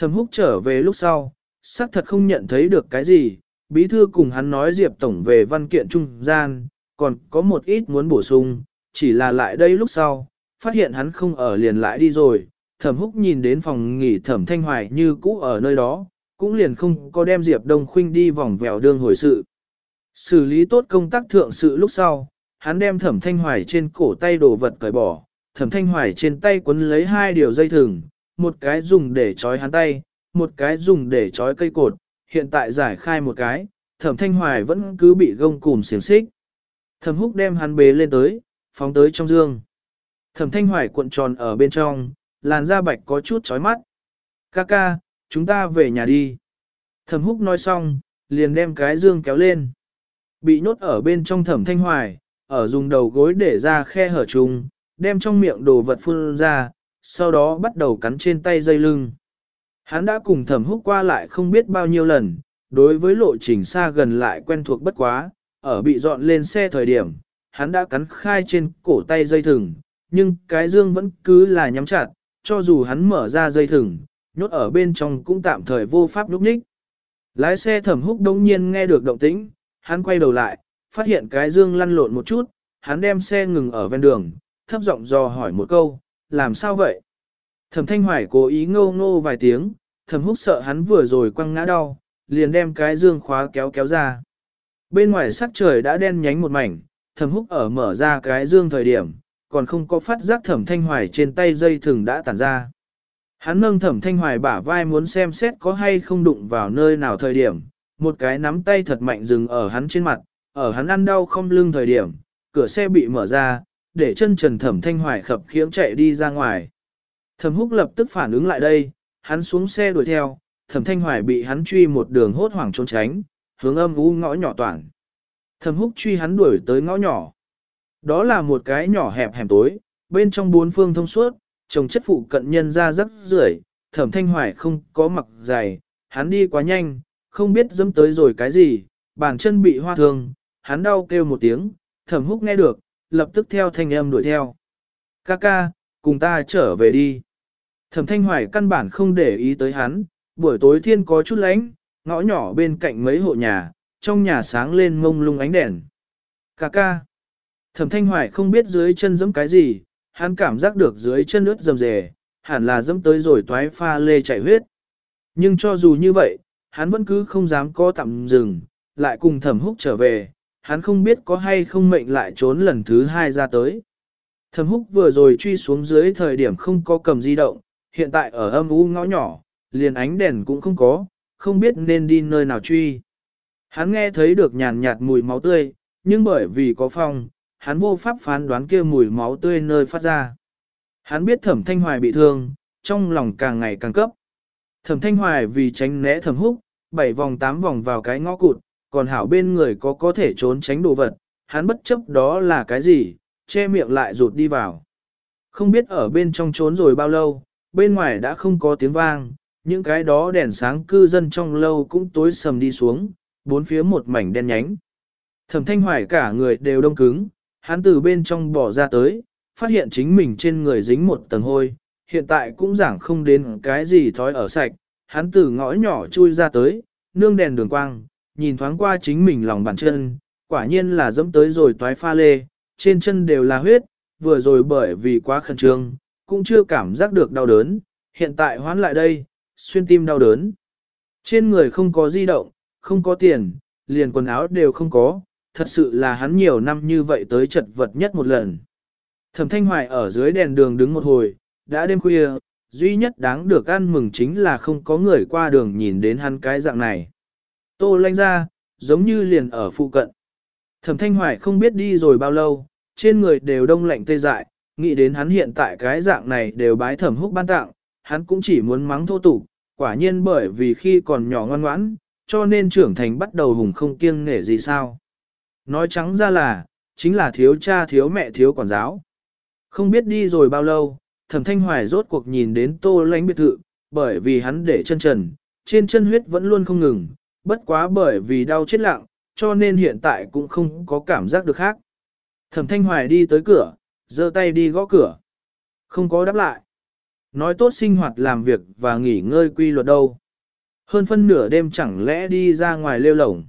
Thẩm húc trở về lúc sau, xác thật không nhận thấy được cái gì, bí thư cùng hắn nói Diệp Tổng về văn kiện trung gian, còn có một ít muốn bổ sung, chỉ là lại đây lúc sau, phát hiện hắn không ở liền lại đi rồi, thẩm húc nhìn đến phòng nghỉ thẩm thanh hoài như cũ ở nơi đó, cũng liền không có đem Diệp Đông Khuynh đi vòng vèo đương hồi sự. Xử lý tốt công tác thượng sự lúc sau, hắn đem thẩm thanh hoài trên cổ tay đồ vật cởi bỏ, thẩm thanh hoài trên tay quấn lấy hai điều dây thừng, một cái dùng để trói hắn tay, một cái dùng để trói cây cột, hiện tại giải khai một cái, thẩm thanh hoài vẫn cứ bị gông cùm xiềng xích. Thẩm húc đem hắn bế lên tới, phóng tới trong dương. Thẩm thanh hoài cuộn tròn ở bên trong, làn da bạch có chút chói mắt. Ca ca, chúng ta về nhà đi. Thẩm húc nói xong, liền đem cái dương kéo lên. Bị nhốt ở bên trong thẩm thanh hoài, ở dùng đầu gối để ra khe hở trùng, đem trong miệng đồ vật phun ra, sau đó bắt đầu cắn trên tay dây lưng. Hắn đã cùng thẩm húc qua lại không biết bao nhiêu lần, đối với lộ trình xa gần lại quen thuộc bất quá, ở bị dọn lên xe thời điểm, hắn đã cắn khai trên cổ tay dây thừng, nhưng cái dương vẫn cứ là nhắm chặt, cho dù hắn mở ra dây thừng, nhốt ở bên trong cũng tạm thời vô pháp lúc ních. Lái xe thẩm húc đông nhiên nghe được động tĩnh, hắn quay đầu lại, phát hiện cái dương lăn lộn một chút, hắn đem xe ngừng ở ven đường, thấp giọng dò hỏi một câu, làm sao vậy? Thẩm thanh hoài cố ý ngô ngô vài tiếng, thẩm húc sợ hắn vừa rồi quăng ngã đau, liền đem cái dương khóa kéo kéo ra. Bên ngoài sắc trời đã đen nhánh một mảnh, thẩm húc ở mở ra cái dương thời điểm, còn không có phát giác thẩm thanh hoài trên tay dây thừng đã tản ra. Hắn nâng thẩm thanh hoài bả vai muốn xem xét có hay không đụng vào nơi nào thời điểm, một cái nắm tay thật mạnh dừng ở hắn trên mặt, ở hắn ăn đau không lưng thời điểm, cửa xe bị mở ra, để chân trần thẩm thanh hoài khập khiễng chạy đi ra ngoài. Thẩm húc lập tức phản ứng lại đây, hắn xuống xe đuổi theo, thẩm thanh hoài bị hắn truy một đường hốt hoảng trốn tránh, hướng âm u ngõ nhỏ toàn. Thẩm húc truy hắn đuổi tới ngõ nhỏ. Đó là một cái nhỏ hẹp hẻm tối, bên trong bốn phương thông suốt, trồng chất phụ cận nhân ra rất rưởi, thẩm thanh hoài không có mặc dày, hắn đi quá nhanh, không biết dẫm tới rồi cái gì, bàn chân bị hoa thương, hắn đau kêu một tiếng, thẩm húc nghe được, lập tức theo thanh âm đuổi theo. Ca ca, cùng ta trở về đi. Thẩm thanh hoài căn bản không để ý tới hắn, buổi tối thiên có chút lánh, ngõ nhỏ bên cạnh mấy hộ nhà, trong nhà sáng lên mông lung ánh đèn. Ca ca. Thẩm thanh hoài không biết dưới chân giẫm cái gì, hắn cảm giác được dưới chân ướt rầm rề, hẳn là dẫm tới rồi toái pha lê chảy huyết. Nhưng cho dù như vậy, hắn vẫn cứ không dám có tạm dừng, lại cùng thẩm húc trở về, hắn không biết có hay không mệnh lại trốn lần thứ hai ra tới. Thẩm húc vừa rồi truy xuống dưới thời điểm không có cầm di động, hiện tại ở âm u ngõ nhỏ, liền ánh đèn cũng không có, không biết nên đi nơi nào truy. Hắn nghe thấy được nhàn nhạt mùi máu tươi, nhưng bởi vì có phong, hắn vô pháp phán đoán kia mùi máu tươi nơi phát ra. Hắn biết thẩm thanh hoài bị thương, trong lòng càng ngày càng cấp. Thẩm thanh hoài vì tránh né thẩm húc, bảy vòng tám vòng vào cái ngõ cụt, còn hảo bên người có có thể trốn tránh đồ vật, hắn bất chấp đó là cái gì, che miệng lại rụt đi vào. Không biết ở bên trong trốn rồi bao lâu, bên ngoài đã không có tiếng vang, những cái đó đèn sáng cư dân trong lâu cũng tối sầm đi xuống, bốn phía một mảnh đen nhánh. Thẩm thanh hoài cả người đều đông cứng, hắn từ bên trong bỏ ra tới, phát hiện chính mình trên người dính một tầng hôi, hiện tại cũng giảng không đến cái gì thói ở sạch, hắn từ ngõ nhỏ chui ra tới, nương đèn đường quang, nhìn thoáng qua chính mình lòng bàn chân, quả nhiên là dẫm tới rồi toái pha lê, trên chân đều là huyết, vừa rồi bởi vì quá khẩn trương, cũng chưa cảm giác được đau đớn, hiện tại hoán lại đây, xuyên tim đau đớn. Trên người không có di động, không có tiền, liền quần áo đều không có, thật sự là hắn nhiều năm như vậy tới chật vật nhất một lần. Thẩm Thanh Hoài ở dưới đèn đường đứng một hồi, đã đêm khuya, duy nhất đáng được ăn mừng chính là không có người qua đường nhìn đến hắn cái dạng này. Tô lanh ra, giống như liền ở phụ cận. Thẩm Thanh Hoài không biết đi rồi bao lâu, trên người đều đông lạnh tê dại, nghĩ đến hắn hiện tại cái dạng này đều bái thẩm húc ban tặng, hắn cũng chỉ muốn mắng thô tục, quả nhiên bởi vì khi còn nhỏ ngoan ngoãn, cho nên trưởng thành bắt đầu hùng không kiêng nể gì sao. Nói trắng ra là, chính là thiếu cha thiếu mẹ thiếu quản giáo. Không biết đi rồi bao lâu, thẩm thanh hoài rốt cuộc nhìn đến tô lánh biệt thự, bởi vì hắn để chân trần, trên chân huyết vẫn luôn không ngừng, bất quá bởi vì đau chết lặng, cho nên hiện tại cũng không có cảm giác được khác. Thẩm thanh hoài đi tới cửa, giơ tay đi gõ cửa. Không có đáp lại. Nói tốt sinh hoạt làm việc và nghỉ ngơi quy luật đâu. Hơn phân nửa đêm chẳng lẽ đi ra ngoài lêu lổng.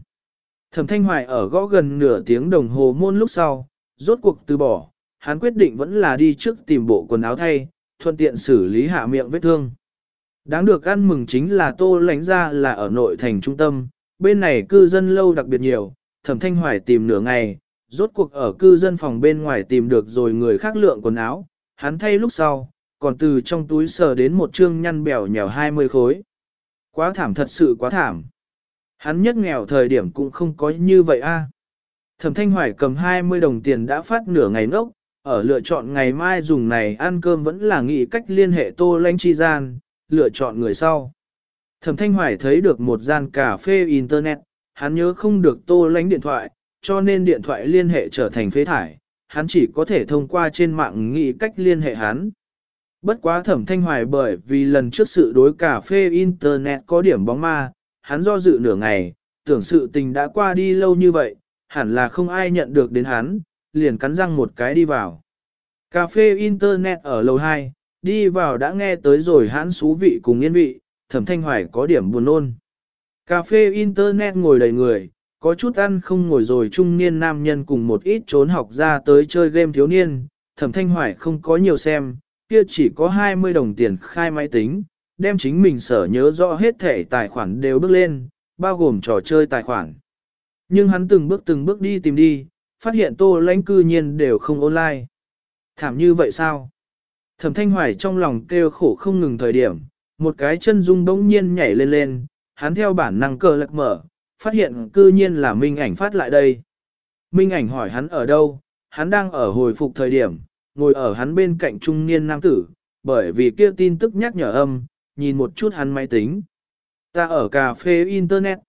Thẩm thanh hoài ở gõ gần nửa tiếng đồng hồ môn lúc sau, rốt cuộc từ bỏ, hắn quyết định vẫn là đi trước tìm bộ quần áo thay, thuận tiện xử lý hạ miệng vết thương. Đáng được ăn mừng chính là tô lánh ra là ở nội thành trung tâm, bên này cư dân lâu đặc biệt nhiều, thẩm thanh hoài tìm nửa ngày, rốt cuộc ở cư dân phòng bên ngoài tìm được rồi người khác lượng quần áo, hắn thay lúc sau, còn từ trong túi sờ đến một trương nhăn bèo nhèo 20 khối. Quá thảm thật sự quá thảm. Hắn nhất nghèo thời điểm cũng không có như vậy a. Thẩm Thanh Hoài cầm 20 đồng tiền đã phát nửa ngày nốc ở lựa chọn ngày mai dùng này ăn cơm vẫn là nghĩ cách liên hệ Tô Lanh Chi Gian, lựa chọn người sau. Thẩm Thanh Hoài thấy được một gian cà phê Internet, hắn nhớ không được Tô lánh điện thoại, cho nên điện thoại liên hệ trở thành phế thải, hắn chỉ có thể thông qua trên mạng nghĩ cách liên hệ hắn. Bất quá thẩm thanh hoài bởi vì lần trước sự đối cà phê Internet có điểm bóng ma, hắn do dự nửa ngày, tưởng sự tình đã qua đi lâu như vậy, hẳn là không ai nhận được đến hắn, liền cắn răng một cái đi vào. Cà phê Internet ở lầu 2, đi vào đã nghe tới rồi hãn xú vị cùng yên vị, thẩm thanh hoài có điểm buồn nôn. Cà phê Internet ngồi đầy người, có chút ăn không ngồi rồi trung niên nam nhân cùng một ít trốn học ra tới chơi game thiếu niên, thẩm thanh hoài không có nhiều xem, kia chỉ có 20 đồng tiền khai máy tính, đem chính mình sở nhớ rõ hết thể tài khoản đều bước lên, bao gồm trò chơi tài khoản. Nhưng hắn từng bước từng bước đi tìm đi, phát hiện tô lãnh cư nhiên đều không online. Thảm như vậy sao? Thẩm thanh hoài trong lòng kêu khổ không ngừng thời điểm, một cái chân dung bỗng nhiên nhảy lên lên, hắn theo bản năng cờ lật mở, phát hiện cư nhiên là Minh ảnh phát lại đây. Minh ảnh hỏi hắn ở đâu, hắn đang ở hồi phục thời điểm, ngồi ở hắn bên cạnh trung niên nam tử, bởi vì kia tin tức nhắc nhở âm, nhìn một chút hắn máy tính. Ta ở cà phê Internet.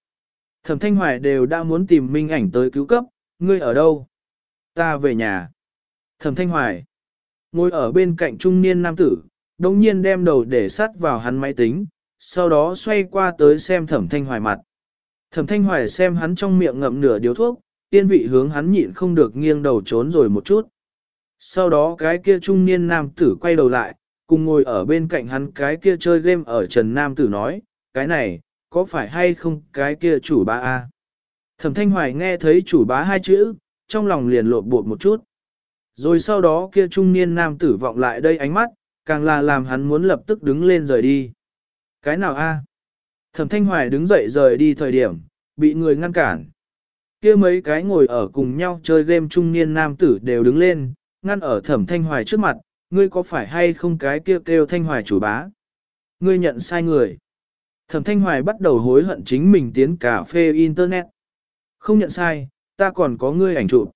Thẩm Thanh Hoài đều đã muốn tìm Minh ảnh tới cứu cấp, ngươi ở đâu? Ta về nhà. Thẩm Thanh Hoài. Ngồi ở bên cạnh trung niên nam tử, đồng nhiên đem đầu để sát vào hắn máy tính, sau đó xoay qua tới xem Thẩm Thanh Hoài mặt. Thẩm Thanh Hoài xem hắn trong miệng ngậm nửa điếu thuốc, tiên vị hướng hắn nhịn không được nghiêng đầu trốn rồi một chút. Sau đó cái kia trung niên nam tử quay đầu lại, cùng ngồi ở bên cạnh hắn cái kia chơi game ở Trần Nam tử nói, cái này, có phải hay không cái kia chủ bá A. Thẩm Thanh Hoài nghe thấy chủ bá hai chữ, trong lòng liền lộn bột một chút. Rồi sau đó kia trung niên nam tử vọng lại đây ánh mắt, càng là làm hắn muốn lập tức đứng lên rời đi. Cái nào A? Thẩm Thanh Hoài đứng dậy rời đi thời điểm, bị người ngăn cản. kia mấy cái ngồi ở cùng nhau chơi game trung niên nam tử đều đứng lên, ngăn ở thẩm Thanh Hoài trước mặt, ngươi có phải hay không cái kia kêu, kêu Thanh Hoài chủ bá? Ngươi nhận sai người. Thẩm Thanh Hoài bắt đầu hối hận chính mình tiến cà phê Internet. Không nhận sai, ta còn có ngươi ảnh chụp.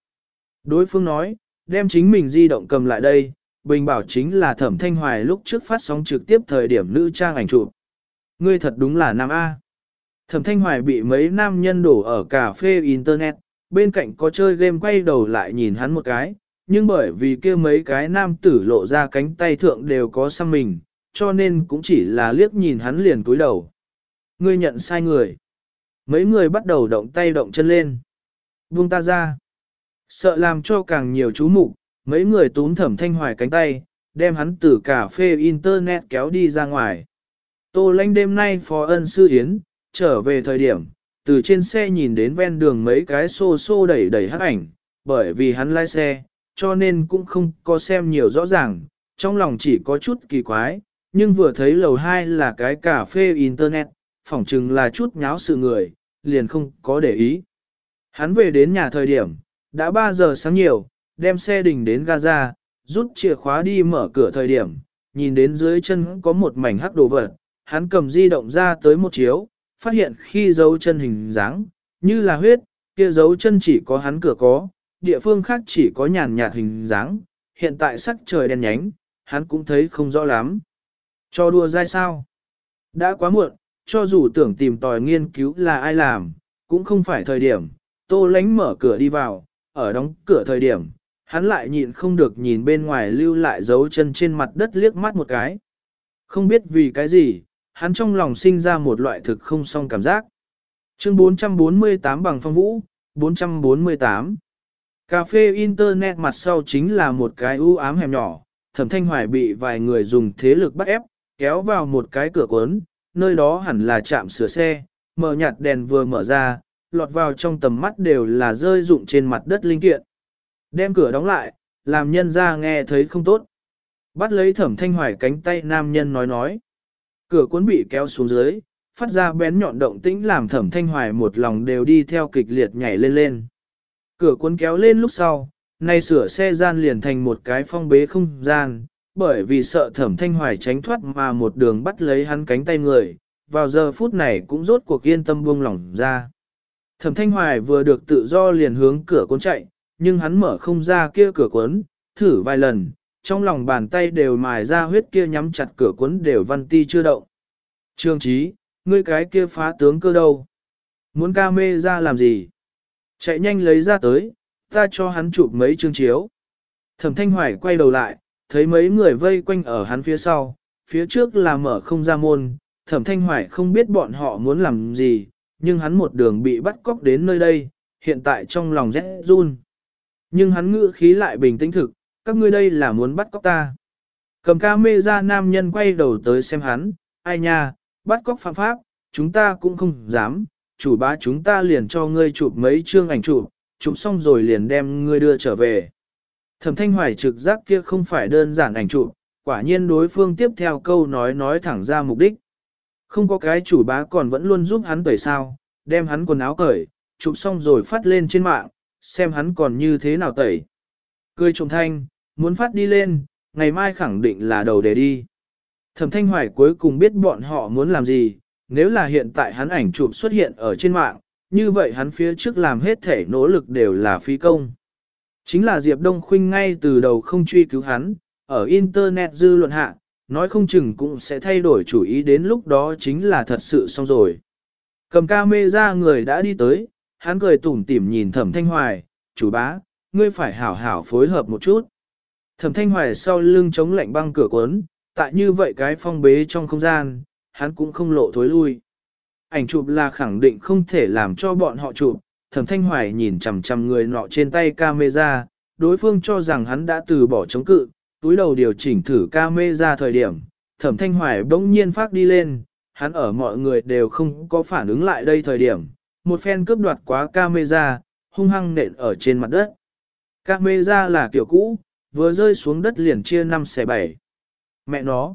Đối phương nói, đem chính mình di động cầm lại đây, bình bảo chính là thẩm Thanh Hoài lúc trước phát sóng trực tiếp thời điểm nữ trang ảnh chụp. Ngươi thật đúng là nam A. Thẩm Thanh Hoài bị mấy nam nhân đổ ở cà phê Internet, bên cạnh có chơi game quay đầu lại nhìn hắn một cái, nhưng bởi vì kia mấy cái nam tử lộ ra cánh tay thượng đều có xăm mình, cho nên cũng chỉ là liếc nhìn hắn liền cúi đầu. Ngươi nhận sai người. Mấy người bắt đầu động tay động chân lên. Buông ta ra. Sợ làm cho càng nhiều chú mục mấy người túm thẩm thanh hoài cánh tay, đem hắn từ cà phê internet kéo đi ra ngoài. Tô lanh đêm nay phó ân sư yến, trở về thời điểm, từ trên xe nhìn đến ven đường mấy cái xô xô đẩy đẩy hắc ảnh, bởi vì hắn lái xe, cho nên cũng không có xem nhiều rõ ràng, trong lòng chỉ có chút kỳ quái, nhưng vừa thấy lầu 2 là cái cà phê internet, phỏng chừng là chút nháo sự người, liền không có để ý. Hắn về đến nhà thời điểm, đã 3 giờ sáng nhiều, đem xe đình đến Gaza, rút chìa khóa đi mở cửa thời điểm, nhìn đến dưới chân có một mảnh hắc đồ vật, hắn cầm di động ra tới một chiếu, phát hiện khi dấu chân hình dáng, như là huyết, kia dấu chân chỉ có hắn cửa có, địa phương khác chỉ có nhàn nhạt hình dáng, hiện tại sắc trời đen nhánh, hắn cũng thấy không rõ lắm. Cho đùa dai sao? Đã quá muộn, cho dù tưởng tìm tòi nghiên cứu là ai làm, cũng không phải thời điểm, tô lánh mở cửa đi vào, ở đóng cửa thời điểm, hắn lại nhịn không được nhìn bên ngoài lưu lại dấu chân trên mặt đất liếc mắt một cái. Không biết vì cái gì, hắn trong lòng sinh ra một loại thực không song cảm giác. Chương 448 bằng phong vũ, 448. Cà phê Internet mặt sau chính là một cái ưu ám hẻm nhỏ, thẩm thanh hoài bị vài người dùng thế lực bắt ép, kéo vào một cái cửa cuốn, nơi đó hẳn là trạm sửa xe, mở nhạt đèn vừa mở ra, lọt vào trong tầm mắt đều là rơi rụng trên mặt đất linh kiện. Đem cửa đóng lại, làm nhân ra nghe thấy không tốt. Bắt lấy thẩm thanh hoài cánh tay nam nhân nói nói. Cửa cuốn bị kéo xuống dưới, phát ra bén nhọn động tĩnh làm thẩm thanh hoài một lòng đều đi theo kịch liệt nhảy lên lên. Cửa cuốn kéo lên lúc sau, nay sửa xe gian liền thành một cái phong bế không gian, bởi vì sợ thẩm thanh hoài tránh thoát mà một đường bắt lấy hắn cánh tay người, vào giờ phút này cũng rốt cuộc yên tâm buông lỏng ra. Thẩm thanh hoài vừa được tự do liền hướng cửa cuốn chạy, nhưng hắn mở không ra kia cửa cuốn, thử vài lần, trong lòng bàn tay đều mài ra huyết kia nhắm chặt cửa cuốn đều văn ti chưa động. Trương Chí, ngươi cái kia phá tướng cơ đâu? Muốn ca mê ra làm gì? Chạy nhanh lấy ra tới, ta cho hắn chụp mấy chương chiếu. Thẩm Thanh Hoài quay đầu lại, thấy mấy người vây quanh ở hắn phía sau, phía trước là mở không ra môn, Thẩm Thanh Hoài không biết bọn họ muốn làm gì, nhưng hắn một đường bị bắt cóc đến nơi đây, hiện tại trong lòng rẽ run. Nhưng hắn ngữ khí lại bình tĩnh thực, các ngươi đây là muốn bắt cóc ta. Cầm ca mê ra nam nhân quay đầu tới xem hắn, ai nha, bắt cóc phạm pháp, chúng ta cũng không dám, chủ bá chúng ta liền cho ngươi chụp mấy chương ảnh chụp, chụp xong rồi liền đem ngươi đưa trở về. Thẩm thanh hoài trực giác kia không phải đơn giản ảnh chụp, quả nhiên đối phương tiếp theo câu nói nói thẳng ra mục đích. Không có cái chủ bá còn vẫn luôn giúp hắn tẩy sao, đem hắn quần áo cởi, chụp xong rồi phát lên trên mạng, xem hắn còn như thế nào tẩy. Cười trộm thanh, muốn phát đi lên, ngày mai khẳng định là đầu để đi. Thẩm thanh hoài cuối cùng biết bọn họ muốn làm gì, nếu là hiện tại hắn ảnh chụp xuất hiện ở trên mạng, như vậy hắn phía trước làm hết thể nỗ lực đều là phi công. Chính là Diệp Đông Khuynh ngay từ đầu không truy cứu hắn, ở Internet dư luận hạ, nói không chừng cũng sẽ thay đổi chủ ý đến lúc đó chính là thật sự xong rồi. Cầm ca mê ra người đã đi tới, hắn cười tủm tỉm nhìn thẩm thanh hoài, chủ bá, ngươi phải hảo hảo phối hợp một chút. Thẩm thanh hoài sau lưng chống lạnh băng cửa cuốn, tại như vậy cái phong bế trong không gian, hắn cũng không lộ thối lui. Ảnh chụp là khẳng định không thể làm cho bọn họ chụp, thẩm thanh hoài nhìn chầm chầm người nọ trên tay camera, đối phương cho rằng hắn đã từ bỏ chống cự, túi đầu điều chỉnh thử camera thời điểm, thẩm thanh hoài bỗng nhiên phát đi lên, hắn ở mọi người đều không có phản ứng lại đây thời điểm, một phen cướp đoạt quá camera, hung hăng nện ở trên mặt đất. Camera là kiểu cũ, vừa rơi xuống đất liền chia 5 xẻ 7. Mẹ nó,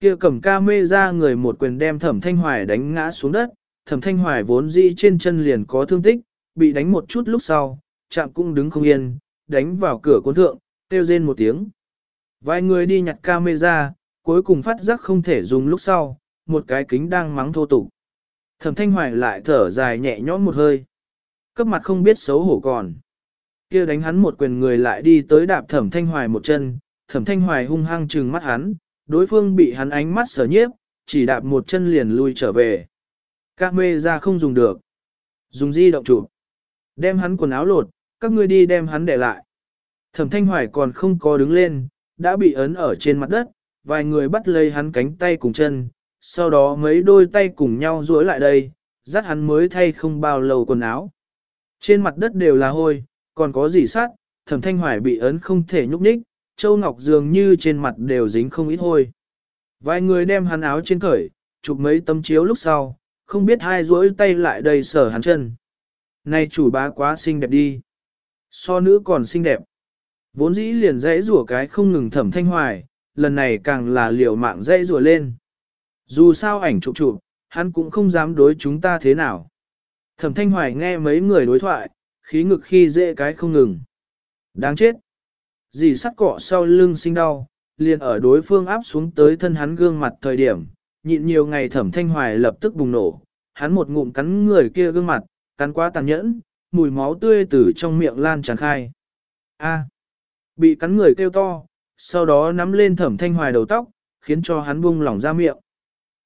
kia cầm camera người một quyền đem thẩm thanh hoài đánh ngã xuống đất, thẩm thanh hoài vốn dĩ trên chân liền có thương tích, bị đánh một chút lúc sau, chạm cũng đứng không yên, đánh vào cửa cuốn thượng, kêu rên một tiếng. Vài người đi nhặt camera, cuối cùng phát giác không thể dùng lúc sau, một cái kính đang mắng thô tục. Thẩm thanh hoài lại thở dài nhẹ nhõm một hơi. Cấp mặt không biết xấu hổ còn. kia đánh hắn một quyền người lại đi tới đạp thẩm thanh hoài một chân, thẩm thanh hoài hung hăng trừng mắt hắn, đối phương bị hắn ánh mắt sở nhiếp, chỉ đạp một chân liền lui trở về. Các mê ra không dùng được. Dùng di động chụp. Đem hắn quần áo lột, các ngươi đi đem hắn để lại. Thẩm thanh hoài còn không có đứng lên, đã bị ấn ở trên mặt đất, vài người bắt lấy hắn cánh tay cùng chân, sau đó mấy đôi tay cùng nhau duỗi lại đây, dắt hắn mới thay không bao lâu quần áo. Trên mặt đất đều là hôi, còn có gì sát, thẩm thanh hoài bị ấn không thể nhúc nhích, châu ngọc dường như trên mặt đều dính không ít hôi. Vài người đem hắn áo trên cởi, chụp mấy tấm chiếu lúc sau, không biết hai duỗi tay lại đây sở hắn chân. Này chủ bá quá xinh đẹp đi. So nữ còn xinh đẹp. Vốn dĩ liền dãy rủa cái không ngừng thẩm thanh hoài, lần này càng là liều mạng dãy rủa lên. Dù sao ảnh chụp chụp, hắn cũng không dám đối chúng ta thế nào. Thẩm thanh hoài nghe mấy người đối thoại, khí ngực khi dễ cái không ngừng. Đáng chết. Dì sắt cọ sau lưng sinh đau, liền ở đối phương áp xuống tới thân hắn gương mặt thời điểm, nhịn nhiều ngày thẩm thanh hoài lập tức bùng nổ, hắn một ngụm cắn người kia gương mặt, cắn quá tàn nhẫn, mùi máu tươi từ trong miệng lan tràn khai. A bị cắn người kêu to, sau đó nắm lên thẩm thanh hoài đầu tóc, khiến cho hắn buông lỏng ra miệng.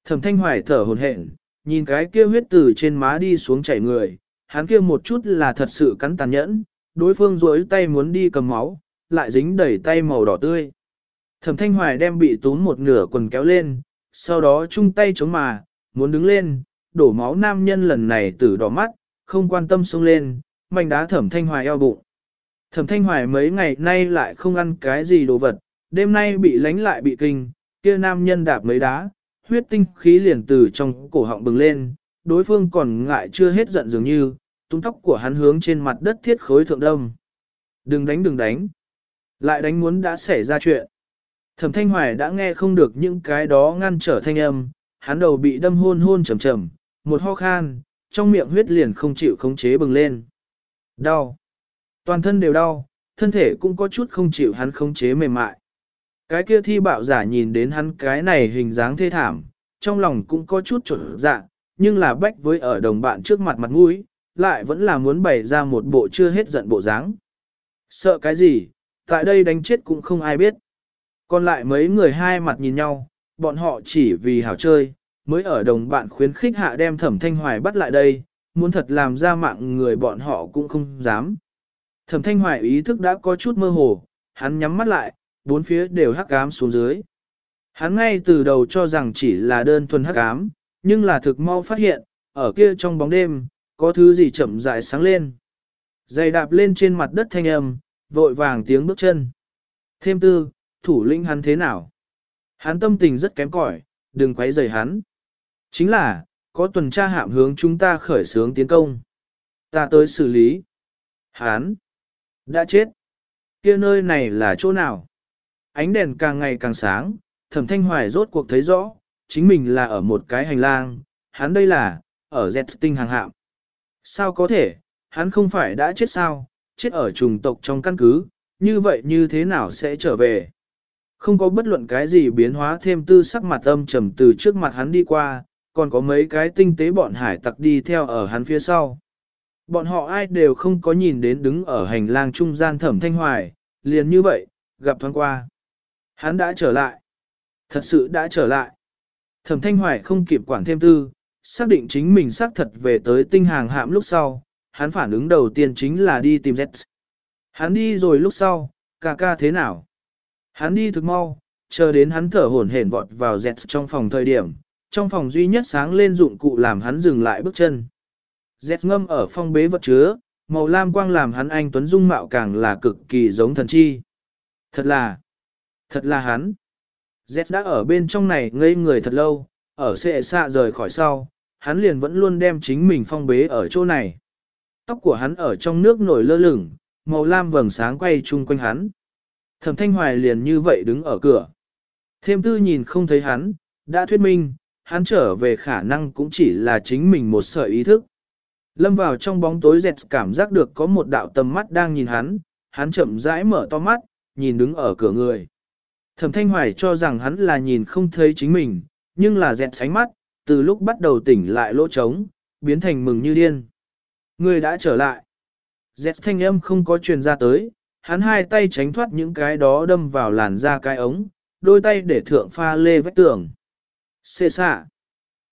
Thẩm thanh hoài thở hồn hển, nhìn cái kia huyết từ trên má đi xuống chảy người, hắn kia một chút là thật sự cắn tàn nhẫn, đối phương rối tay muốn đi cầm máu, lại dính đẩy tay màu đỏ tươi. Thẩm thanh hoài đem bị túm một nửa quần kéo lên, sau đó chung tay chống mà, muốn đứng lên, đổ máu nam nhân lần này tử đỏ mắt, không quan tâm xuống lên, mạnh đá thẩm thanh hoài eo bụng. Thẩm thanh hoài mấy ngày nay lại không ăn cái gì đồ vật, đêm nay bị lánh lại bị kinh, kia nam nhân đạp mấy đá, huyết tinh khí liền từ trong cổ họng bừng lên, đối phương còn ngại chưa hết giận dường như, tung tóc của hắn hướng trên mặt đất thiết khối thượng đông. Đừng đánh đừng đánh. Lại đánh muốn đã xảy ra chuyện. Thẩm Thanh Hoài đã nghe không được những cái đó ngăn trở thanh âm, hắn đầu bị đâm hôn hôn trầm trầm, một ho khan, trong miệng huyết liền không chịu khống chế bừng lên. Đau. Toàn thân đều đau, thân thể cũng có chút không chịu hắn khống chế mềm mại. Cái kia thi bạo giả nhìn đến hắn cái này hình dáng thê thảm, trong lòng cũng có chút trở dạ, nhưng là bách với ở đồng bạn trước mặt mặt mũi, lại vẫn là muốn bày ra một bộ chưa hết giận bộ dáng. Sợ cái gì, tại đây đánh chết cũng không ai biết. Còn lại mấy người hai mặt nhìn nhau, bọn họ chỉ vì hảo chơi, mới ở đồng bạn khuyến khích hạ đem thẩm thanh hoài bắt lại đây, muốn thật làm ra mạng người bọn họ cũng không dám. Thẩm thanh hoài ý thức đã có chút mơ hồ, hắn nhắm mắt lại, bốn phía đều hắc ám xuống dưới. Hắn ngay từ đầu cho rằng chỉ là đơn thuần hắc ám, nhưng là thực mau phát hiện, ở kia trong bóng đêm, có thứ gì chậm rãi sáng lên. Dày đạp lên trên mặt đất thanh âm, vội vàng tiếng bước chân. Thêm tư, thủ lĩnh hắn thế nào? Hắn tâm tình rất kém cỏi, đừng quấy rầy hắn. Chính là, có tuần tra hạm hướng chúng ta khởi xướng tiến công. Ta tới xử lý. Hắn đã chết. Kia nơi này là chỗ nào? Ánh đèn càng ngày càng sáng, thẩm thanh hoài rốt cuộc thấy rõ, chính mình là ở một cái hành lang, hắn đây là, ở Z tinh hàng hạm. Sao có thể, hắn không phải đã chết sao, chết ở trùng tộc trong căn cứ, như vậy như thế nào sẽ trở về? Không có bất luận cái gì biến hóa thêm tư sắc mặt âm trầm từ trước mặt hắn đi qua, còn có mấy cái tinh tế bọn hải tặc đi theo ở hắn phía sau. Bọn họ ai đều không có nhìn đến đứng ở hành lang trung gian thẩm thanh hoài, liền như vậy, gặp thoáng qua. Hắn đã trở lại. Thật sự đã trở lại. Thẩm thanh hoài không kịp quản thêm tư, xác định chính mình xác thật về tới tinh hàng hạm lúc sau, hắn phản ứng đầu tiên chính là đi tìm Z. Hắn đi rồi lúc sau, ca ca thế nào? Hắn đi thực mau, chờ đến hắn thở hổn hển vọt vào Z trong phòng thời điểm, trong phòng duy nhất sáng lên dụng cụ làm hắn dừng lại bước chân. Dẹt ngâm ở phong bế vật chứa, màu lam quang làm hắn anh Tuấn Dung mạo càng là cực kỳ giống thần chi. Thật là, thật là hắn. Dẹt đã ở bên trong này ngây người thật lâu, ở xệ xạ rời khỏi sau, hắn liền vẫn luôn đem chính mình phong bế ở chỗ này. Tóc của hắn ở trong nước nổi lơ lửng, màu lam vầng sáng quay chung quanh hắn. Thẩm Thanh Hoài liền như vậy đứng ở cửa. Thêm tư nhìn không thấy hắn, đã thuyết minh, hắn trở về khả năng cũng chỉ là chính mình một sợi ý thức. Lâm vào trong bóng tối dẹt cảm giác được có một đạo tầm mắt đang nhìn hắn, hắn chậm rãi mở to mắt, nhìn đứng ở cửa người. Thẩm Thanh Hoài cho rằng hắn là nhìn không thấy chính mình, nhưng là dẹt sánh mắt, từ lúc bắt đầu tỉnh lại lỗ trống, biến thành mừng như điên. Người đã trở lại. Dẹt thanh âm không có truyền ra tới, hắn hai tay tránh thoát những cái đó đâm vào làn da cái ống, đôi tay để thượng pha lê vách tường. Xê xạ.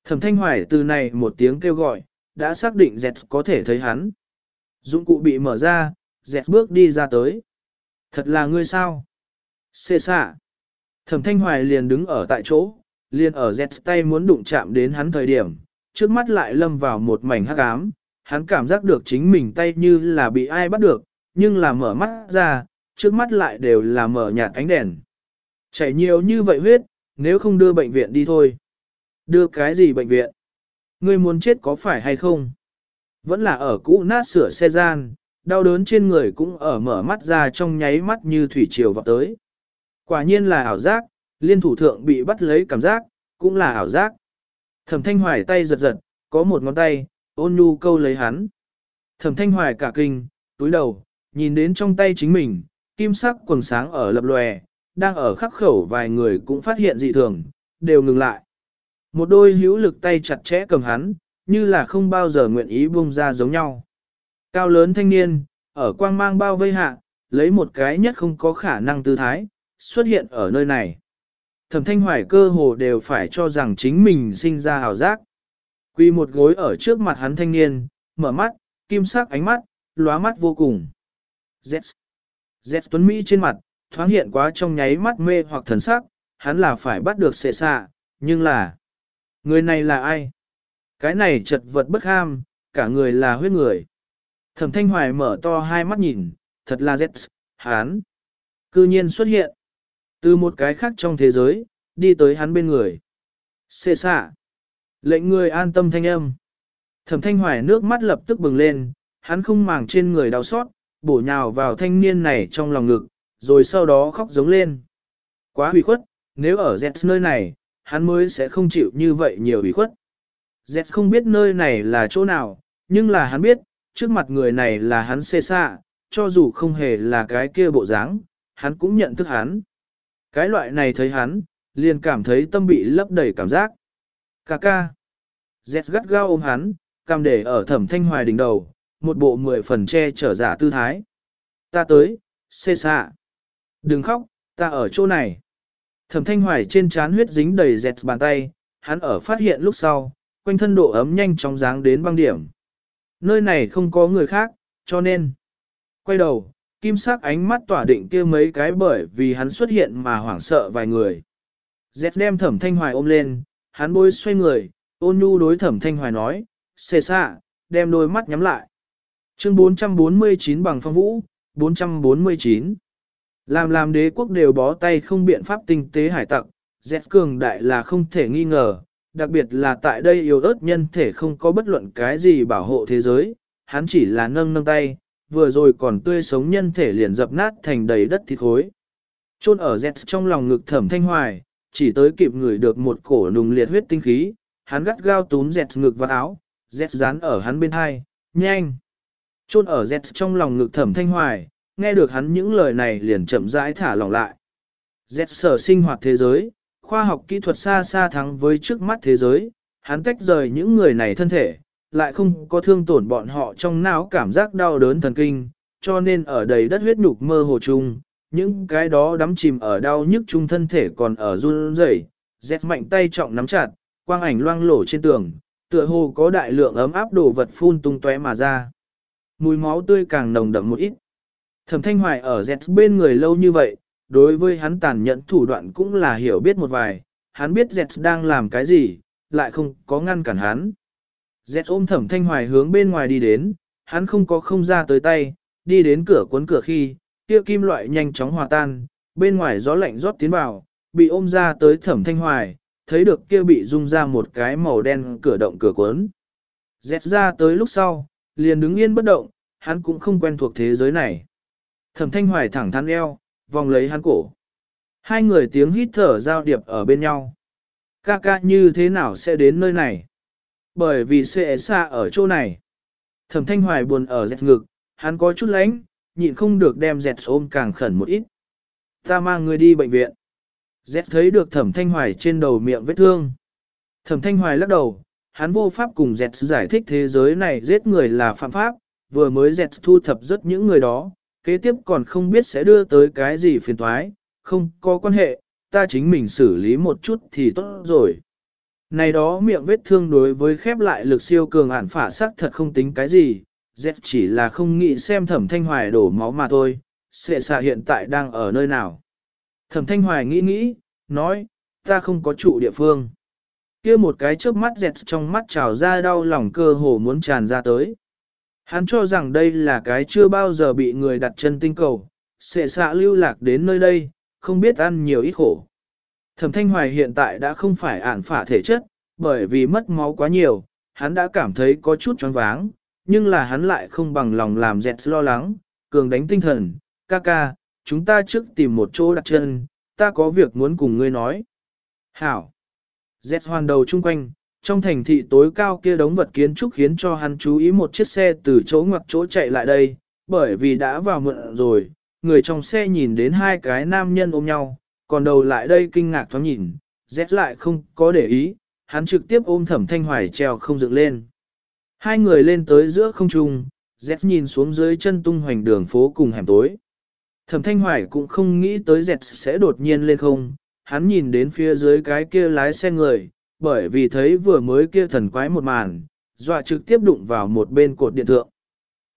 Thẩm thanh hoài từ này một tiếng kêu gọi, đã xác định Z có thể thấy hắn. Dụng cụ bị mở ra, Z bước đi ra tới. Thật là ngươi sao? Xê xạ. Thẩm thanh hoài liền đứng ở tại chỗ, liền ở Z tay muốn đụng chạm đến hắn thời điểm, trước mắt lại lâm vào một mảnh hắc ám, hắn cảm giác được chính mình tay như là bị ai bắt được, nhưng là mở mắt ra, trước mắt lại đều là mở nhạt ánh đèn. Chảy nhiều như vậy huyết, nếu không đưa bệnh viện đi thôi. Đưa cái gì bệnh viện? Ngươi muốn chết có phải hay không? Vẫn là ở cũ nát sửa xe gian, đau đớn trên người cũng ở mở mắt ra trong nháy mắt như thủy triều vào tới. Quả nhiên là ảo giác, liên thủ thượng bị bắt lấy cảm giác, cũng là ảo giác. Thẩm thanh hoài tay giật giật, có một ngón tay, ôn nhu câu lấy hắn. Thẩm thanh hoài cả kinh, túi đầu, nhìn đến trong tay chính mình, kim sắc quần sáng ở lập lòe, đang ở khắc khẩu vài người cũng phát hiện dị thường, đều ngừng lại. Một đôi hữu lực tay chặt chẽ cầm hắn, như là không bao giờ nguyện ý buông ra giống nhau. Cao lớn thanh niên, ở quang mang bao vây hạ, lấy một cái nhất không có khả năng tư thái, xuất hiện ở nơi này. Thẩm thanh hoài cơ hồ đều phải cho rằng chính mình sinh ra hào giác. Quy một gối ở trước mặt hắn thanh niên, mở mắt, kim sắc ánh mắt, lóa mắt vô cùng. Z. Z Tuấn Mỹ trên mặt, thoáng hiện quá trong nháy mắt mê hoặc thần sắc, hắn là phải bắt được xệ xạ, nhưng là... Người này là ai? Cái này chật vật bất ham, cả người là huyết người. Thẩm Thanh Hoài mở to hai mắt nhìn, thật là Z, hán. Cư nhiên xuất hiện. Từ một cái khác trong thế giới, đi tới hắn bên người. Xê xạ. Lệnh người an tâm thanh âm. Thẩm Thanh Hoài nước mắt lập tức bừng lên, hắn không màng trên người đau xót, bổ nhào vào thanh niên này trong lòng ngực, rồi sau đó khóc giống lên. Quá hủy khuất, nếu ở Z nơi này, hắn mới sẽ không chịu như vậy nhiều ủy khuất. Z không biết nơi này là chỗ nào, nhưng là hắn biết, trước mặt người này là hắn xê xạ, cho dù không hề là cái kia bộ dáng, hắn cũng nhận thức hắn. Cái loại này thấy hắn, liền cảm thấy tâm bị lấp đầy cảm giác. Cà ca. Z gắt gao ôm hắn, cầm để ở thẩm thanh hoài đỉnh đầu, một bộ mười phần che trở giả tư thái. Ta tới, xê xạ. Đừng khóc, ta ở chỗ này. Thẩm thanh hoài trên trán huyết dính đầy dẹt bàn tay, hắn ở phát hiện lúc sau, quanh thân độ ấm nhanh chóng dáng đến băng điểm. Nơi này không có người khác, cho nên. Quay đầu, kim sắc ánh mắt tỏa định kia mấy cái bởi vì hắn xuất hiện mà hoảng sợ vài người. Dẹt đem thẩm thanh hoài ôm lên, hắn bôi xoay người, ôn nhu đối thẩm thanh hoài nói, xê xạ, đem đôi mắt nhắm lại. Chương 449 bằng phong vũ, 449. Làm làm đế quốc đều bó tay không biện pháp tinh tế hải tặc, dẹt cường đại là không thể nghi ngờ, đặc biệt là tại đây yếu ớt nhân thể không có bất luận cái gì bảo hộ thế giới, hắn chỉ là nâng nâng tay, vừa rồi còn tươi sống nhân thể liền dập nát thành đầy đất thịt khối. Chôn ở dẹt trong lòng ngực thẩm thanh hoài, chỉ tới kịp ngửi được một cổ nùng liệt huyết tinh khí, hắn gắt gao túm dẹt ngực vào áo, dẹt dán ở hắn bên hai, nhanh. Chôn ở dẹt trong lòng ngực thẩm thanh hoài, nghe được hắn những lời này liền chậm rãi thả lỏng lại. Dẹt sở sinh hoạt thế giới, khoa học kỹ thuật xa xa thắng với trước mắt thế giới, hắn tách rời những người này thân thể, lại không có thương tổn bọn họ trong não cảm giác đau đớn thần kinh, cho nên ở đầy đất huyết nhục mơ hồ chung, những cái đó đắm chìm ở đau nhức chung thân thể còn ở run rẩy, dẹt mạnh tay trọng nắm chặt, quang ảnh loang lổ trên tường, tựa hồ có đại lượng ấm áp đồ vật phun tung tóe mà ra. Mùi máu tươi càng nồng đậm một ít. Thẩm Thanh Hoài ở Z bên người lâu như vậy, đối với hắn tàn nhẫn thủ đoạn cũng là hiểu biết một vài, hắn biết Z đang làm cái gì, lại không có ngăn cản hắn. Z ôm Thẩm Thanh Hoài hướng bên ngoài đi đến, hắn không có không ra tới tay, đi đến cửa cuốn cửa khi, kia kim loại nhanh chóng hòa tan, bên ngoài gió lạnh rót tiến vào, bị ôm ra tới Thẩm Thanh Hoài, thấy được kia bị rung ra một cái màu đen cửa động cửa cuốn. Z ra tới lúc sau, liền đứng yên bất động, hắn cũng không quen thuộc thế giới này. Thẩm thanh hoài thẳng thắn eo, vòng lấy hắn cổ. Hai người tiếng hít thở giao điệp ở bên nhau. Ca ca như thế nào sẽ đến nơi này? Bởi vì sẽ xa ở chỗ này. Thẩm thanh hoài buồn ở dẹt ngực, hắn có chút lánh, nhịn không được đem dẹt ôm càng khẩn một ít. Ta mang người đi bệnh viện. Dẹt thấy được thẩm thanh hoài trên đầu miệng vết thương. Thẩm thanh hoài lắc đầu, hắn vô pháp cùng dẹt giải thích thế giới này giết người là phạm pháp, vừa mới dẹt thu thập rất những người đó, kế tiếp còn không biết sẽ đưa tới cái gì phiền toái, không có quan hệ, ta chính mình xử lý một chút thì tốt rồi. Này đó miệng vết thương đối với khép lại lực siêu cường ản phả sắc thật không tính cái gì, dẹp chỉ là không nghĩ xem thẩm thanh hoài đổ máu mà thôi, sệ xạ hiện tại đang ở nơi nào. Thẩm thanh hoài nghĩ nghĩ, nói, ta không có trụ địa phương. kia một cái chớp mắt dẹt trong mắt trào ra đau lòng cơ hồ muốn tràn ra tới. Hắn cho rằng đây là cái chưa bao giờ bị người đặt chân tinh cầu, sẽ xạ lưu lạc đến nơi đây, không biết ăn nhiều ít khổ. Thẩm thanh hoài hiện tại đã không phải ản phả thể chất, bởi vì mất máu quá nhiều, hắn đã cảm thấy có chút choáng váng, nhưng là hắn lại không bằng lòng làm dẹt lo lắng, cường đánh tinh thần, ca ca, chúng ta trước tìm một chỗ đặt chân, ta có việc muốn cùng ngươi nói. Hảo! Dẹt hoàn đầu chung quanh, trong thành thị tối cao kia đống vật kiến trúc khiến cho hắn chú ý một chiếc xe từ chỗ ngoặc chỗ chạy lại đây, bởi vì đã vào mượn rồi, người trong xe nhìn đến hai cái nam nhân ôm nhau, còn đầu lại đây kinh ngạc thoáng nhìn, rét lại không có để ý, hắn trực tiếp ôm thẩm thanh hoài treo không dựng lên. Hai người lên tới giữa không trung, rét nhìn xuống dưới chân tung hoành đường phố cùng hẻm tối. Thẩm thanh hoài cũng không nghĩ tới rét sẽ đột nhiên lên không, hắn nhìn đến phía dưới cái kia lái xe người, bởi vì thấy vừa mới kia thần quái một màn, dọa trực tiếp đụng vào một bên cột điện thượng.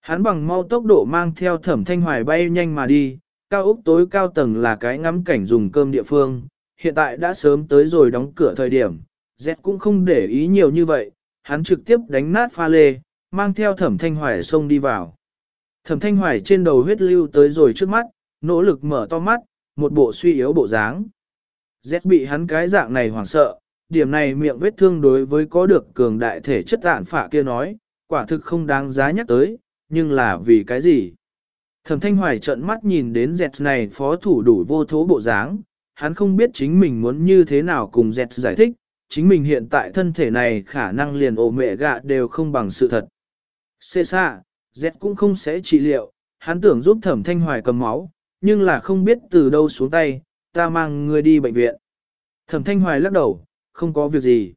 Hắn bằng mau tốc độ mang theo thẩm thanh hoài bay nhanh mà đi, cao ốc tối cao tầng là cái ngắm cảnh dùng cơm địa phương, hiện tại đã sớm tới rồi đóng cửa thời điểm, Z cũng không để ý nhiều như vậy, hắn trực tiếp đánh nát pha lê, mang theo thẩm thanh hoài xông đi vào. Thẩm thanh hoài trên đầu huyết lưu tới rồi trước mắt, nỗ lực mở to mắt, một bộ suy yếu bộ dáng. Z bị hắn cái dạng này hoảng sợ, điểm này miệng vết thương đối với có được cường đại thể chất tạn phả kia nói, quả thực không đáng giá nhắc tới, nhưng là vì cái gì? Thẩm thanh hoài trợn mắt nhìn đến dẹt này phó thủ đủ vô thố bộ dáng, hắn không biết chính mình muốn như thế nào cùng dẹt giải thích, chính mình hiện tại thân thể này khả năng liền ổ mẹ gạ đều không bằng sự thật. Xê xa, dẹt cũng không sẽ trị liệu, hắn tưởng giúp thẩm thanh hoài cầm máu, nhưng là không biết từ đâu xuống tay, ta mang người đi bệnh viện. Thẩm thanh hoài lắc đầu, không có việc gì.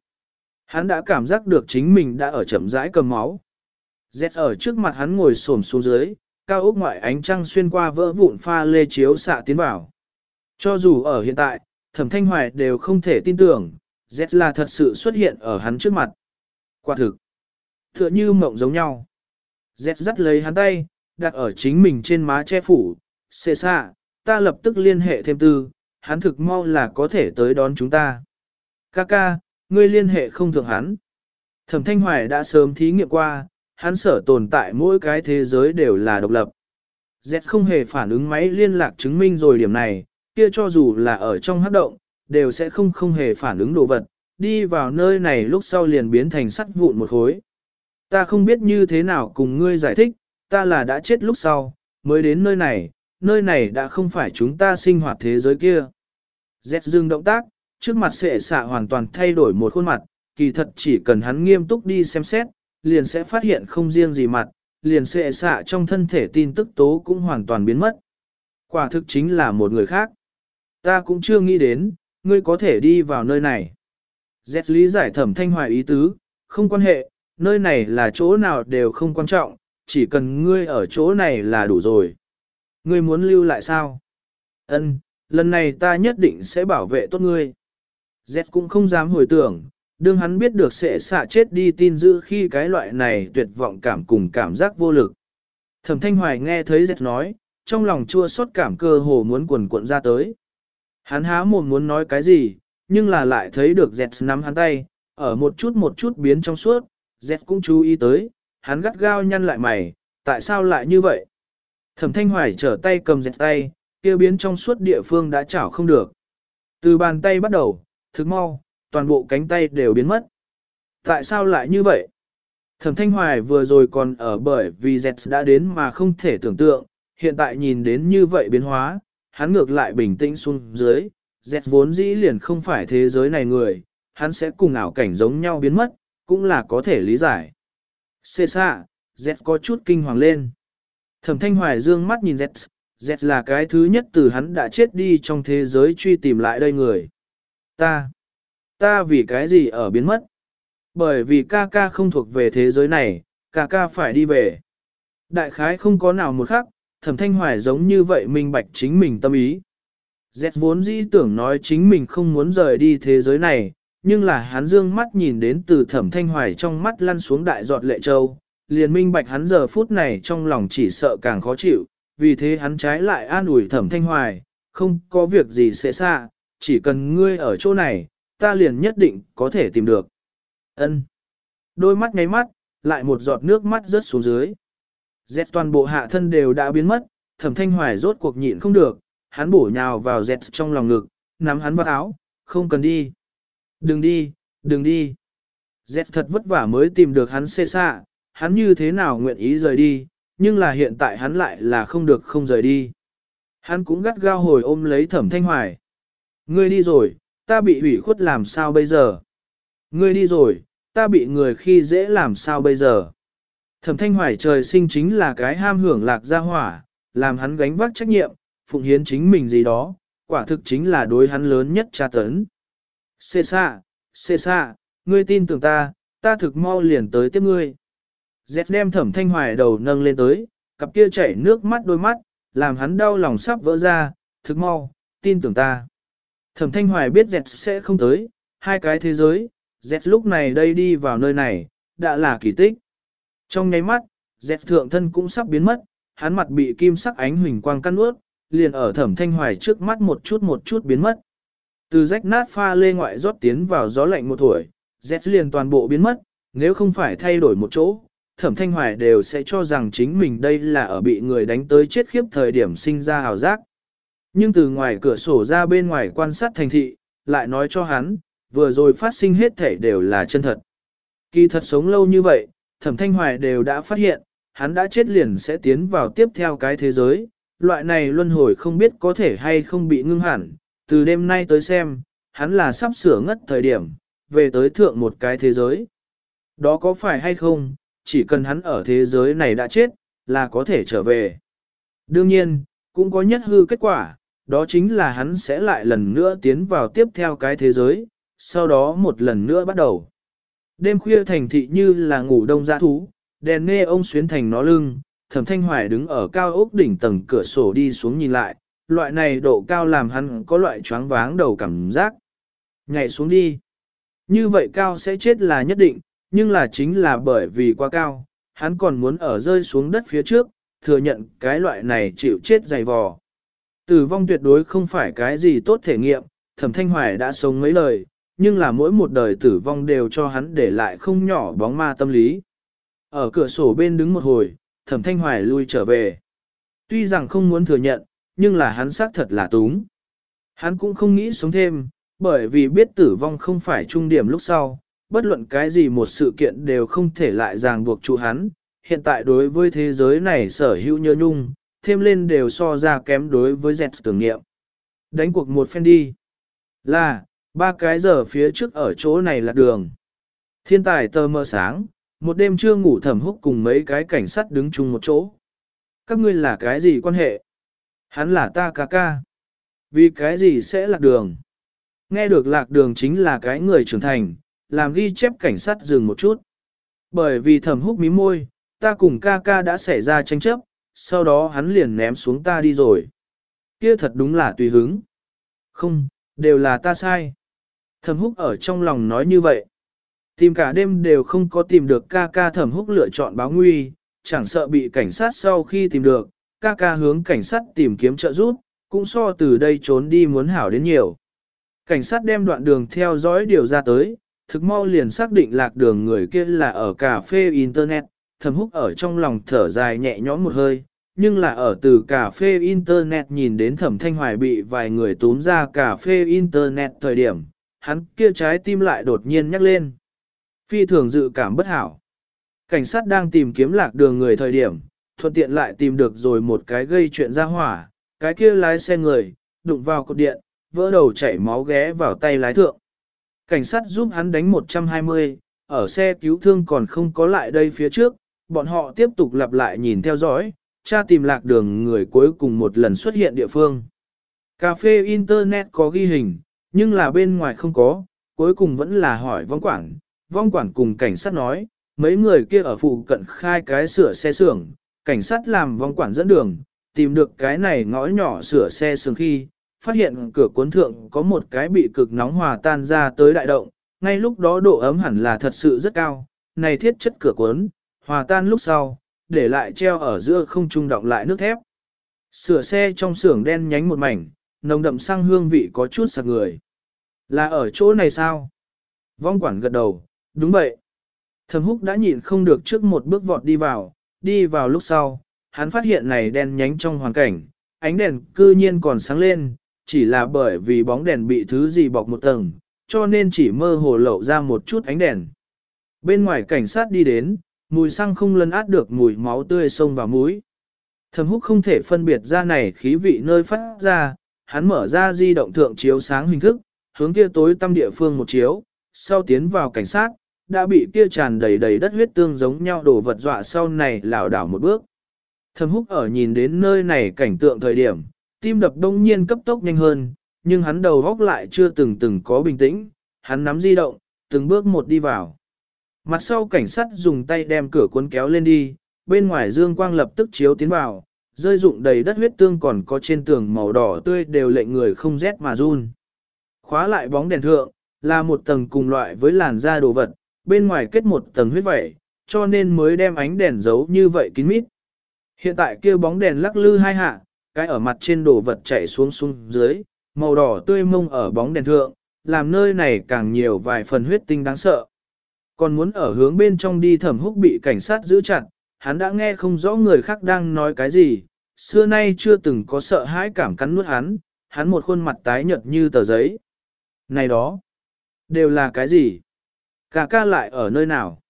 Hắn đã cảm giác được chính mình đã ở chậm rãi cầm máu. Z ở trước mặt hắn ngồi xổm xuống dưới, cao ốc ngoại ánh trăng xuyên qua vỡ vụn pha lê chiếu xạ tiến vào. Cho dù ở hiện tại, thẩm thanh hoài đều không thể tin tưởng, Z là thật sự xuất hiện ở hắn trước mặt. Quả thực, tựa như mộng giống nhau. Z dắt lấy hắn tay, đặt ở chính mình trên má che phủ, xê xạ, ta lập tức liên hệ thêm tư, hắn thực mau là có thể tới đón chúng ta. Kaka, ngươi liên hệ không thường hắn. Thẩm Thanh Hoài đã sớm thí nghiệm qua, hắn sở tồn tại mỗi cái thế giới đều là độc lập. Z không hề phản ứng máy liên lạc chứng minh rồi điểm này, kia cho dù là ở trong hát động, đều sẽ không không hề phản ứng đồ vật, đi vào nơi này lúc sau liền biến thành sắt vụn một khối. Ta không biết như thế nào cùng ngươi giải thích, ta là đã chết lúc sau, mới đến nơi này, nơi này đã không phải chúng ta sinh hoạt thế giới kia. Z dừng động tác, trước mặt sệ xạ hoàn toàn thay đổi một khuôn mặt, kỳ thật chỉ cần hắn nghiêm túc đi xem xét, liền sẽ phát hiện không riêng gì mặt, liền sệ xạ trong thân thể tin tức tố cũng hoàn toàn biến mất. Quả thực chính là một người khác. Ta cũng chưa nghĩ đến, ngươi có thể đi vào nơi này. Dẹt lý giải thẩm thanh hoài ý tứ, không quan hệ, nơi này là chỗ nào đều không quan trọng, chỉ cần ngươi ở chỗ này là đủ rồi. Ngươi muốn lưu lại sao? Ân, lần này ta nhất định sẽ bảo vệ tốt ngươi. Z cũng không dám hồi tưởng, đương hắn biết được sẽ xạ chết đi tin dữ khi cái loại này tuyệt vọng cảm cùng cảm giác vô lực. Thẩm Thanh Hoài nghe thấy Z nói, trong lòng chua xót cảm cơ hồ muốn quần cuộn ra tới. Hắn há mồm muốn nói cái gì, nhưng là lại thấy được Z nắm hắn tay, ở một chút một chút biến trong suốt, Z cũng chú ý tới, hắn gắt gao nhăn lại mày, tại sao lại như vậy? Thẩm Thanh Hoài trở tay cầm Z tay, kia biến trong suốt địa phương đã chảo không được. Từ bàn tay bắt đầu, thức mau, toàn bộ cánh tay đều biến mất. Tại sao lại như vậy? Thẩm Thanh Hoài vừa rồi còn ở bởi vì Zets đã đến mà không thể tưởng tượng, hiện tại nhìn đến như vậy biến hóa, hắn ngược lại bình tĩnh xuống dưới, Zets vốn dĩ liền không phải thế giới này người, hắn sẽ cùng ảo cảnh giống nhau biến mất, cũng là có thể lý giải. Xê xa, Zets có chút kinh hoàng lên. Thẩm Thanh Hoài dương mắt nhìn Zets, Zets là cái thứ nhất từ hắn đã chết đi trong thế giới truy tìm lại đây người. Ta, ta vì cái gì ở biến mất? Bởi vì ca ca không thuộc về thế giới này, ca ca phải đi về. Đại khái không có nào một khắc, thẩm thanh hoài giống như vậy minh bạch chính mình tâm ý. Z vốn dĩ tưởng nói chính mình không muốn rời đi thế giới này, nhưng là hắn dương mắt nhìn đến từ thẩm thanh hoài trong mắt lăn xuống đại giọt lệ châu, liền minh bạch hắn giờ phút này trong lòng chỉ sợ càng khó chịu, vì thế hắn trái lại an ủi thẩm thanh hoài, không có việc gì sẽ xa, chỉ cần ngươi ở chỗ này, ta liền nhất định có thể tìm được. Ân. Đôi mắt ngáy mắt, lại một giọt nước mắt rớt xuống dưới. Dẹt toàn bộ hạ thân đều đã biến mất, thẩm thanh hoài rốt cuộc nhịn không được, hắn bổ nhào vào dẹt trong lòng ngực, nắm hắn vào áo, không cần đi. Đừng đi, đừng đi. Dẹt thật vất vả mới tìm được hắn xê xạ, hắn như thế nào nguyện ý rời đi, nhưng là hiện tại hắn lại là không được không rời đi. Hắn cũng gắt gao hồi ôm lấy thẩm thanh hoài. Ngươi đi rồi, ta bị hủy khuất làm sao bây giờ? Ngươi đi rồi, ta bị người khi dễ làm sao bây giờ? Thẩm thanh hoài trời sinh chính là cái ham hưởng lạc gia hỏa, làm hắn gánh vác trách nhiệm, phụng hiến chính mình gì đó, quả thực chính là đối hắn lớn nhất tra tấn. Xê xa, xê xa, ngươi tin tưởng ta, ta thực mau liền tới tiếp ngươi. Dẹt đem thẩm thanh hoài đầu nâng lên tới, cặp kia chảy nước mắt đôi mắt, làm hắn đau lòng sắp vỡ ra, thực mau, tin tưởng ta. Thẩm thanh hoài biết dẹt sẽ không tới, hai cái thế giới, dẹt lúc này đây đi vào nơi này, đã là kỳ tích. Trong nháy mắt, dẹt thượng thân cũng sắp biến mất, hắn mặt bị kim sắc ánh huỳnh quang căn ướt, liền ở thẩm thanh hoài trước mắt một chút một chút biến mất. Từ rách nát pha lê ngoại rót tiến vào gió lạnh một tuổi, dẹt liền toàn bộ biến mất, nếu không phải thay đổi một chỗ, thẩm thanh hoài đều sẽ cho rằng chính mình đây là ở bị người đánh tới chết khiếp thời điểm sinh ra hào giác. Nhưng từ ngoài cửa sổ ra bên ngoài quan sát thành thị, lại nói cho hắn, vừa rồi phát sinh hết thể đều là chân thật. Kỳ thật sống lâu như vậy, thẩm thanh hoài đều đã phát hiện, hắn đã chết liền sẽ tiến vào tiếp theo cái thế giới, loại này luân hồi không biết có thể hay không bị ngưng hẳn, từ đêm nay tới xem, hắn là sắp sửa ngất thời điểm, về tới thượng một cái thế giới. Đó có phải hay không, chỉ cần hắn ở thế giới này đã chết, là có thể trở về. Đương nhiên, cũng có nhất hư kết quả, đó chính là hắn sẽ lại lần nữa tiến vào tiếp theo cái thế giới, sau đó một lần nữa bắt đầu. Đêm khuya thành thị như là ngủ đông dã thú, đèn nê ông xuyến thành nó lưng, thẩm thanh hoài đứng ở cao ốc đỉnh tầng cửa sổ đi xuống nhìn lại, loại này độ cao làm hắn có loại choáng váng đầu cảm giác. Nhảy xuống đi. Như vậy cao sẽ chết là nhất định, nhưng là chính là bởi vì quá cao, hắn còn muốn ở rơi xuống đất phía trước, thừa nhận cái loại này chịu chết dày vò. Tử vong tuyệt đối không phải cái gì tốt thể nghiệm, thẩm thanh hoài đã sống mấy lời, nhưng là mỗi một đời tử vong đều cho hắn để lại không nhỏ bóng ma tâm lý. Ở cửa sổ bên đứng một hồi, thẩm thanh hoài lui trở về. Tuy rằng không muốn thừa nhận, nhưng là hắn xác thật là túng. Hắn cũng không nghĩ sống thêm, bởi vì biết tử vong không phải trung điểm lúc sau, bất luận cái gì một sự kiện đều không thể lại ràng buộc trụ hắn. Hiện tại đối với thế giới này sở hữu nhớ nhung, thêm lên đều so ra kém đối với dẹt tưởng nghiệm. Đánh cuộc một phen đi. Là, ba cái giờ phía trước ở chỗ này là đường. Thiên tài tờ mơ sáng, một đêm chưa ngủ thẩm húc cùng mấy cái cảnh sát đứng chung một chỗ. Các ngươi là cái gì quan hệ? Hắn là ta ca ca. Vì cái gì sẽ lạc đường? Nghe được lạc đường chính là cái người trưởng thành, làm ghi chép cảnh sát dừng một chút. Bởi vì thẩm húc mí môi, ta cùng ca ca đã xảy ra tranh chấp, sau đó hắn liền ném xuống ta đi rồi. Kia thật đúng là tùy hứng. Không, đều là ta sai. Thẩm húc ở trong lòng nói như vậy. Tìm cả đêm đều không có tìm được ca ca thẩm húc lựa chọn báo nguy, chẳng sợ bị cảnh sát sau khi tìm được, ca ca hướng cảnh sát tìm kiếm trợ giúp, cũng so từ đây trốn đi muốn hảo đến nhiều. Cảnh sát đem đoạn đường theo dõi điều ra tới, thực mau liền xác định lạc đường người kia là ở cà phê Internet, thầm húc ở trong lòng thở dài nhẹ nhõm một hơi, nhưng là ở từ cà phê Internet nhìn đến thẩm thanh hoài bị vài người túm ra cà phê Internet thời điểm, hắn kia trái tim lại đột nhiên nhắc lên. Phi thường dự cảm bất hảo. Cảnh sát đang tìm kiếm lạc đường người thời điểm, thuận tiện lại tìm được rồi một cái gây chuyện ra hỏa, cái kia lái xe người, đụng vào cột điện, vỡ đầu chảy máu ghé vào tay lái thượng. Cảnh sát giúp hắn đánh 120, ở xe cứu thương còn không có lại đây phía trước, bọn họ tiếp tục lặp lại nhìn theo dõi, tra tìm lạc đường người cuối cùng một lần xuất hiện địa phương. Cà phê Internet có ghi hình, nhưng là bên ngoài không có, cuối cùng vẫn là hỏi vong quản. Vong quản cùng cảnh sát nói, mấy người kia ở phụ cận khai cái sửa xe xưởng, cảnh sát làm vong quản dẫn đường, tìm được cái này ngõ nhỏ sửa xe xưởng khi, phát hiện cửa cuốn thượng có một cái bị cực nóng hòa tan ra tới đại động, ngay lúc đó độ ấm hẳn là thật sự rất cao, này thiết chất cửa cuốn, hòa tan lúc sau, để lại treo ở giữa không trung động lại nước thép. Sửa xe trong xưởng đen nhánh một mảnh, nồng đậm sang hương vị có chút sặc người. Là ở chỗ này sao? Vong quản gật đầu, đúng vậy. Thẩm húc đã nhịn không được trước một bước vọt đi vào, đi vào lúc sau, hắn phát hiện này đen nhánh trong hoàn cảnh, ánh đèn cư nhiên còn sáng lên, chỉ là bởi vì bóng đèn bị thứ gì bọc một tầng, cho nên chỉ mơ hồ lộ ra một chút ánh đèn. Bên ngoài cảnh sát đi đến, mùi xăng không lấn át được mùi máu tươi sông vào mũi. Thẩm húc không thể phân biệt ra này khí vị nơi phát ra, hắn mở ra di động thượng chiếu sáng hình thức, hướng kia tối tâm địa phương một chiếu, sau tiến vào cảnh sát, đã bị kia tràn đầy đầy đất huyết tương giống nhau đổ vật dọa sau này lảo đảo một bước. Thẩm húc ở nhìn đến nơi này cảnh tượng thời điểm, tim đập đông nhiên cấp tốc nhanh hơn, nhưng hắn đầu góc lại chưa từng từng có bình tĩnh, hắn nắm di động, từng bước một đi vào. Mặt sau cảnh sát dùng tay đem cửa cuốn kéo lên đi, bên ngoài dương quang lập tức chiếu tiến vào, rơi dụng đầy đất huyết tương còn có trên tường màu đỏ tươi đều lệnh người không rét mà run. Khóa lại bóng đèn thượng, là một tầng cùng loại với làn da đồ vật, bên ngoài kết một tầng huyết vẩy, cho nên mới đem ánh đèn giấu như vậy kín mít. Hiện tại kia bóng đèn lắc lư hai hạ, cái ở mặt trên đồ vật chảy xuống xuống dưới, màu đỏ tươi mông ở bóng đèn thượng, làm nơi này càng nhiều vài phần huyết tinh đáng sợ. Còn muốn ở hướng bên trong đi thẩm húc bị cảnh sát giữ chặt, hắn đã nghe không rõ người khác đang nói cái gì, xưa nay chưa từng có sợ hãi cảm cắn nuốt hắn, hắn một khuôn mặt tái nhợt như tờ giấy. Này đó, đều là cái gì? Cả ca lại ở nơi nào?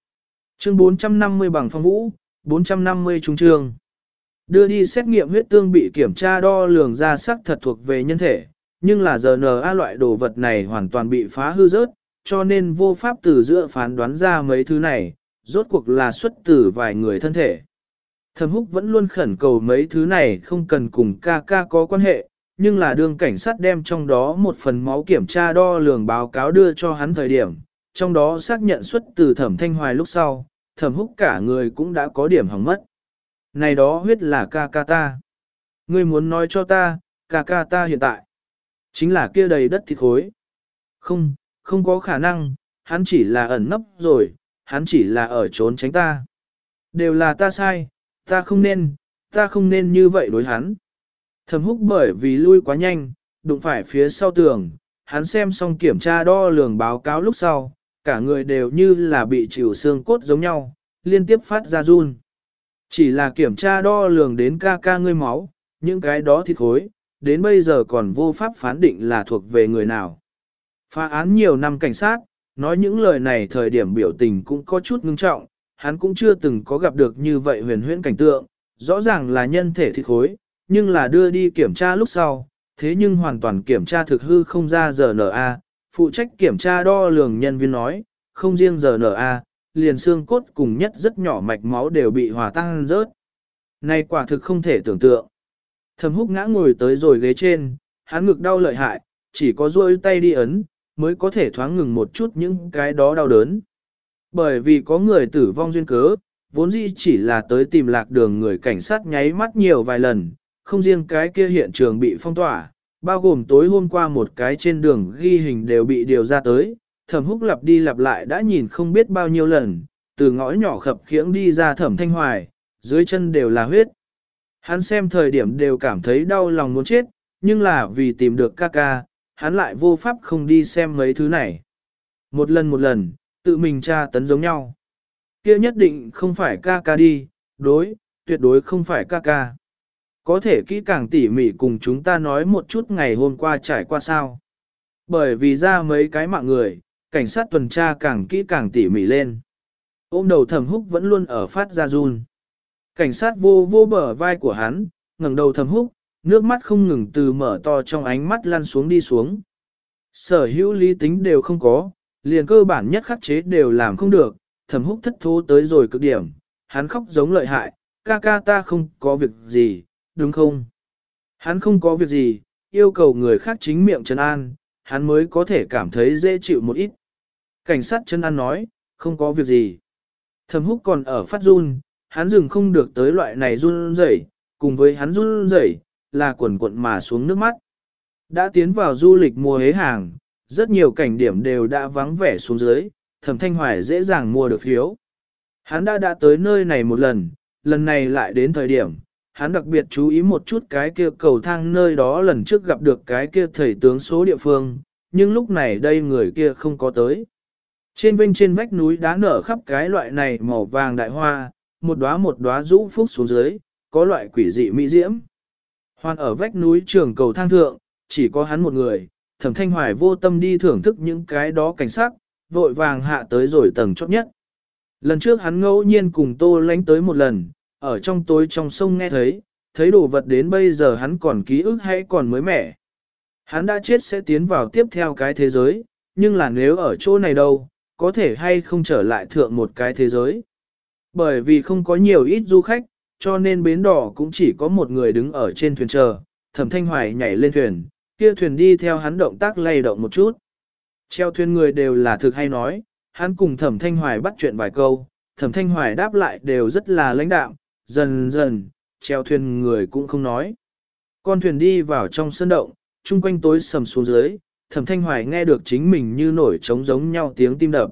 Chương 450 bằng phong vũ, 450 trung trương. Đưa đi xét nghiệm huyết tương bị kiểm tra đo lường ra sắc thật thuộc về nhân thể, nhưng là giờ RNA loại đồ vật này hoàn toàn bị phá hư rớt, cho nên vô pháp từ giữa phán đoán ra mấy thứ này, rốt cuộc là xuất từ vài người thân thể. Thẩm húc vẫn luôn khẩn cầu mấy thứ này không cần cùng ca ca có quan hệ, nhưng là đương cảnh sát đem trong đó một phần máu kiểm tra đo lường báo cáo đưa cho hắn thời điểm, trong đó xác nhận xuất từ thẩm thanh hoài lúc sau, thẩm húc cả người cũng đã có điểm hỏng mất. Này đó huyết là ca ca ta. Ngươi muốn nói cho ta, ca ca ta hiện tại, chính là kia đầy đất thịt khối. Không, không có khả năng, hắn chỉ là ẩn nấp rồi, hắn chỉ là ở trốn tránh ta. Đều là ta sai, ta không nên, ta không nên như vậy đối hắn. Thẩm húc bởi vì lui quá nhanh, đụng phải phía sau tường, hắn xem xong kiểm tra đo lường báo cáo lúc sau, cả người đều như là bị chịu xương cốt giống nhau, liên tiếp phát ra run. Chỉ là kiểm tra đo lường đến ca ca ngươi máu, những cái đó thì khối, đến bây giờ còn vô pháp phán định là thuộc về người nào. Phá án nhiều năm cảnh sát, nói những lời này thời điểm biểu tình cũng có chút ngưng trọng, hắn cũng chưa từng có gặp được như vậy huyền huyễn cảnh tượng, rõ ràng là nhân thể thịt khối, nhưng là đưa đi kiểm tra lúc sau, thế nhưng hoàn toàn kiểm tra thực hư không ra GNA, phụ trách kiểm tra đo lường nhân viên nói, không riêng GNA, liền xương cốt cùng nhất rất nhỏ mạch máu đều bị hòa tan rớt. Này quả thực không thể tưởng tượng. Thẩm húc ngã ngồi tới rồi ghế trên, hắn ngực đau lợi hại, chỉ có duỗi tay đi ấn, mới có thể thoáng ngừng một chút những cái đó đau đớn. Bởi vì có người tử vong duyên cớ, vốn dĩ chỉ là tới tìm lạc đường người cảnh sát nháy mắt nhiều vài lần, không riêng cái kia hiện trường bị phong tỏa, bao gồm tối hôm qua một cái trên đường ghi hình đều bị điều ra tới, thẩm húc lặp đi lặp lại đã nhìn không biết bao nhiêu lần, từ ngõ nhỏ khập khiễng đi ra thẩm thanh hoài, dưới chân đều là huyết. Hắn xem thời điểm đều cảm thấy đau lòng muốn chết, nhưng là vì tìm được ca ca, hắn lại vô pháp không đi xem mấy thứ này. Một lần một lần, tự mình tra tấn giống nhau. kia nhất định không phải ca ca đi, đối, tuyệt đối không phải ca ca. Có thể kỹ càng tỉ mỉ cùng chúng ta nói một chút ngày hôm qua trải qua sao. Bởi vì ra mấy cái mạng người, cảnh sát tuần tra càng kỹ càng tỉ mỉ lên. Ôm đầu thầm húc vẫn luôn ở phát ra run. Cảnh sát vô vô bờ vai của hắn, ngẩng đầu thầm húc, nước mắt không ngừng từ mở to trong ánh mắt lăn xuống đi xuống. Sở hữu lý tính đều không có, liền cơ bản nhất khắc chế đều làm không được, thầm húc thất thố tới rồi cực điểm, hắn khóc giống lợi hại, ca ca ta không có việc gì, đúng không? Hắn không có việc gì, yêu cầu người khác chính miệng trấn an, hắn mới có thể cảm thấy dễ chịu một ít. Cảnh sát chân an nói, không có việc gì. Thầm húc còn ở phát run, hắn dừng không được tới loại này run rẩy, cùng với hắn run rẩy, là quần quận mà xuống nước mắt. Đã tiến vào du lịch mùa hế hàng, rất nhiều cảnh điểm đều đã vắng vẻ xuống dưới, thẩm thanh hoài dễ dàng mua được phiếu. Hắn đã đã tới nơi này một lần, lần này lại đến thời điểm, hắn đặc biệt chú ý một chút cái kia cầu thang nơi đó lần trước gặp được cái kia thầy tướng số địa phương, nhưng lúc này đây người kia không có tới. Trên vinh trên vách núi đá nở khắp cái loại này màu vàng đại hoa, một đóa một đóa rũ phúc xuống dưới, có loại quỷ dị mỹ diễm. Hoàn ở vách núi trường cầu thang thượng, chỉ có hắn một người, thẩm thanh hoài vô tâm đi thưởng thức những cái đó cảnh sắc, vội vàng hạ tới rồi tầng chót nhất. Lần trước hắn ngẫu nhiên cùng tô lánh tới một lần, ở trong tối trong sông nghe thấy, thấy đồ vật đến bây giờ hắn còn ký ức hay còn mới mẻ. Hắn đã chết sẽ tiến vào tiếp theo cái thế giới, nhưng là nếu ở chỗ này đâu, có thể hay không trở lại thượng một cái thế giới. Bởi vì không có nhiều ít du khách, cho nên bến đỏ cũng chỉ có một người đứng ở trên thuyền chờ, thẩm thanh hoài nhảy lên thuyền, kia thuyền đi theo hắn động tác lay động một chút. Treo thuyền người đều là thực hay nói, hắn cùng thẩm thanh hoài bắt chuyện vài câu, thẩm thanh hoài đáp lại đều rất là lãnh đạm, dần dần, treo thuyền người cũng không nói. Con thuyền đi vào trong sân động, chung quanh tối sầm xuống dưới, thẩm thanh hoài nghe được chính mình như nổi trống giống nhau tiếng tim đập.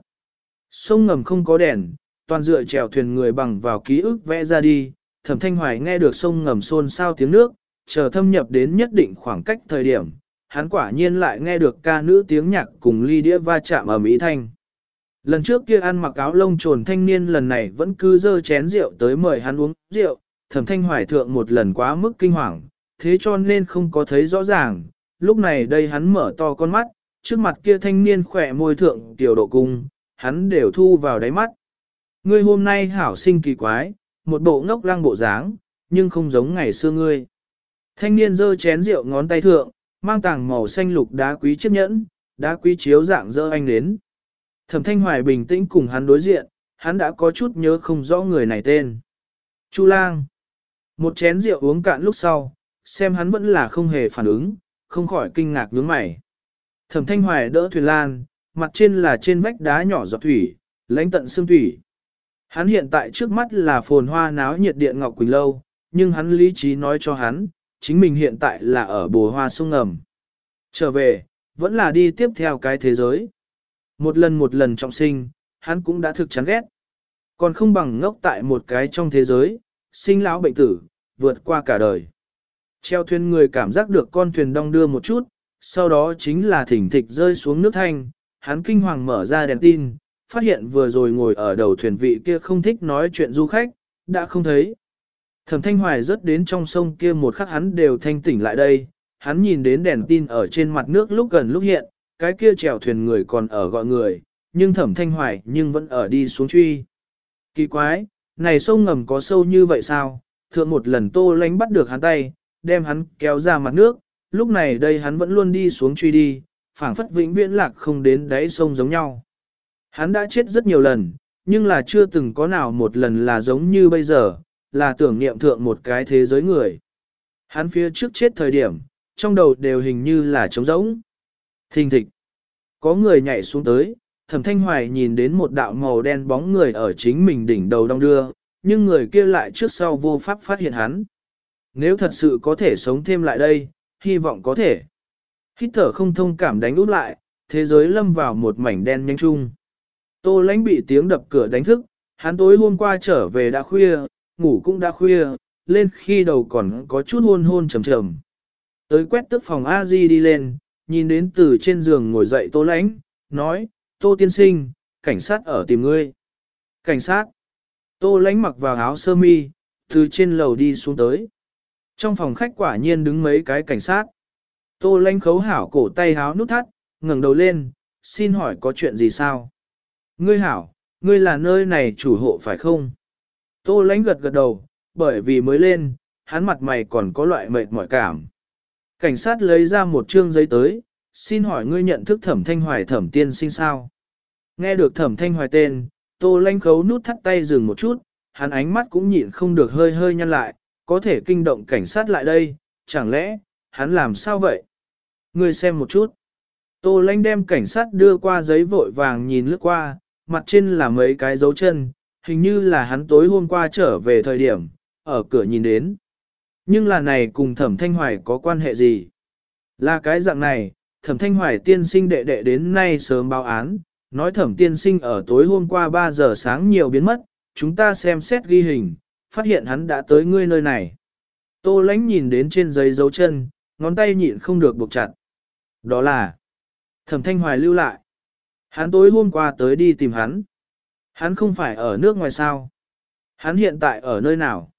Sông ngầm không có đèn, toàn dựa chèo thuyền người bằng vào ký ức vẽ ra đi, thẩm thanh hoài nghe được sông ngầm xôn xao tiếng nước, chờ thâm nhập đến nhất định khoảng cách thời điểm, hắn quả nhiên lại nghe được ca nữ tiếng nhạc cùng ly đĩa va chạm ở Mỹ Thanh. Lần trước kia ăn mặc áo lông trồn thanh niên lần này vẫn cứ dơ chén rượu tới mời hắn uống rượu, thẩm thanh hoài thượng một lần quá mức kinh hoàng, thế cho nên không có thấy rõ ràng, lúc này đây hắn mở to con mắt, trước mặt kia thanh niên khỏe môi thượng tiểu độ cung, hắn đều thu vào đáy mắt. Ngươi hôm nay hảo sinh kỳ quái, một bộ ngốc lăng bộ dáng, nhưng không giống ngày xưa ngươi. Thanh niên giơ chén rượu ngón tay thượng, mang tàng màu xanh lục đá quý chiếc nhẫn, đá quý chiếu dạng dỡ anh đến. Thẩm Thanh Hoài bình tĩnh cùng hắn đối diện, hắn đã có chút nhớ không rõ người này tên. Chu Lang. Một chén rượu uống cạn lúc sau, xem hắn vẫn là không hề phản ứng, không khỏi kinh ngạc nhướng mày. Thẩm Thanh Hoài đỡ thuyền lan, mặt trên là trên vách đá nhỏ giọt thủy, lãnh tận xương thủy. Hắn hiện tại trước mắt là phồn hoa náo nhiệt điện Ngọc Quỳnh Lâu, nhưng hắn lý trí nói cho hắn, chính mình hiện tại là ở bồ hoa sông ngầm. Trở về, vẫn là đi tiếp theo cái thế giới. Một lần một lần trọng sinh, hắn cũng đã thực chán ghét. Còn không bằng ngốc tại một cái trong thế giới, sinh lão bệnh tử, vượt qua cả đời. Treo thuyền người cảm giác được con thuyền đong đưa một chút, sau đó chính là thỉnh thịch rơi xuống nước thanh, hắn kinh hoàng mở ra đèn tin, phát hiện vừa rồi ngồi ở đầu thuyền vị kia không thích nói chuyện du khách, đã không thấy. Thẩm thanh hoài rớt đến trong sông kia một khắc hắn đều thanh tỉnh lại đây, hắn nhìn đến đèn tin ở trên mặt nước lúc gần lúc hiện, cái kia chèo thuyền người còn ở gọi người, nhưng thẩm thanh hoài nhưng vẫn ở đi xuống truy. Kỳ quái, này sông ngầm có sâu như vậy sao? Thượng một lần tô lánh bắt được hắn tay, đem hắn kéo ra mặt nước, lúc này đây hắn vẫn luôn đi xuống truy đi, phảng phất vĩnh viễn lạc không đến đáy sông giống nhau. Hắn đã chết rất nhiều lần, nhưng là chưa từng có nào một lần là giống như bây giờ, là tưởng niệm thượng một cái thế giới người. Hắn phía trước chết thời điểm, trong đầu đều hình như là trống rỗng. Thình thịch. Có người nhảy xuống tới, thẩm thanh hoài nhìn đến một đạo màu đen bóng người ở chính mình đỉnh đầu đong đưa, nhưng người kia lại trước sau vô pháp phát hiện hắn. Nếu thật sự có thể sống thêm lại đây, hy vọng có thể. Hít thở không thông cảm đánh út lại, thế giới lâm vào một mảnh đen nhanh chung. Tô lãnh bị tiếng đập cửa đánh thức, hắn tối hôm qua trở về đã khuya, ngủ cũng đã khuya, lên khi đầu còn có chút hôn hôn trầm trầm. Tới quét tức phòng a di đi lên, nhìn đến từ trên giường ngồi dậy tô lãnh, nói, tô tiên sinh, cảnh sát ở tìm ngươi. Cảnh sát. Tô lãnh mặc vào áo sơ mi, từ trên lầu đi xuống tới. Trong phòng khách quả nhiên đứng mấy cái cảnh sát. Tô lãnh khấu hảo cổ tay háo nút thắt, ngẩng đầu lên, xin hỏi có chuyện gì sao? Ngươi hảo, ngươi là nơi này chủ hộ phải không? Tô lánh gật gật đầu, bởi vì mới lên, hắn mặt mày còn có loại mệt mỏi cảm. Cảnh sát lấy ra một chương giấy tới, xin hỏi ngươi nhận thức thẩm thanh hoài thẩm tiên sinh sao? Nghe được thẩm thanh hoài tên, tô lanh khấu nút thắt tay dừng một chút, hắn ánh mắt cũng nhịn không được hơi hơi nhăn lại, có thể kinh động cảnh sát lại đây, chẳng lẽ, hắn làm sao vậy? Ngươi xem một chút. Tô lanh đem cảnh sát đưa qua giấy vội vàng nhìn lướt qua, mặt trên là mấy cái dấu chân, hình như là hắn tối hôm qua trở về thời điểm, ở cửa nhìn đến. Nhưng là này cùng thẩm thanh hoài có quan hệ gì? Là cái dạng này, thẩm thanh hoài tiên sinh đệ đệ đến nay sớm báo án, nói thẩm tiên sinh ở tối hôm qua 3 giờ sáng nhiều biến mất, chúng ta xem xét ghi hình, phát hiện hắn đã tới ngươi nơi này. Tô lánh nhìn đến trên giấy dấu chân, ngón tay nhịn không được buộc chặt. Đó là thẩm thanh hoài lưu lại. Hắn tối hôm qua tới đi tìm hắn. Hắn không phải ở nước ngoài sao. Hắn hiện tại ở nơi nào?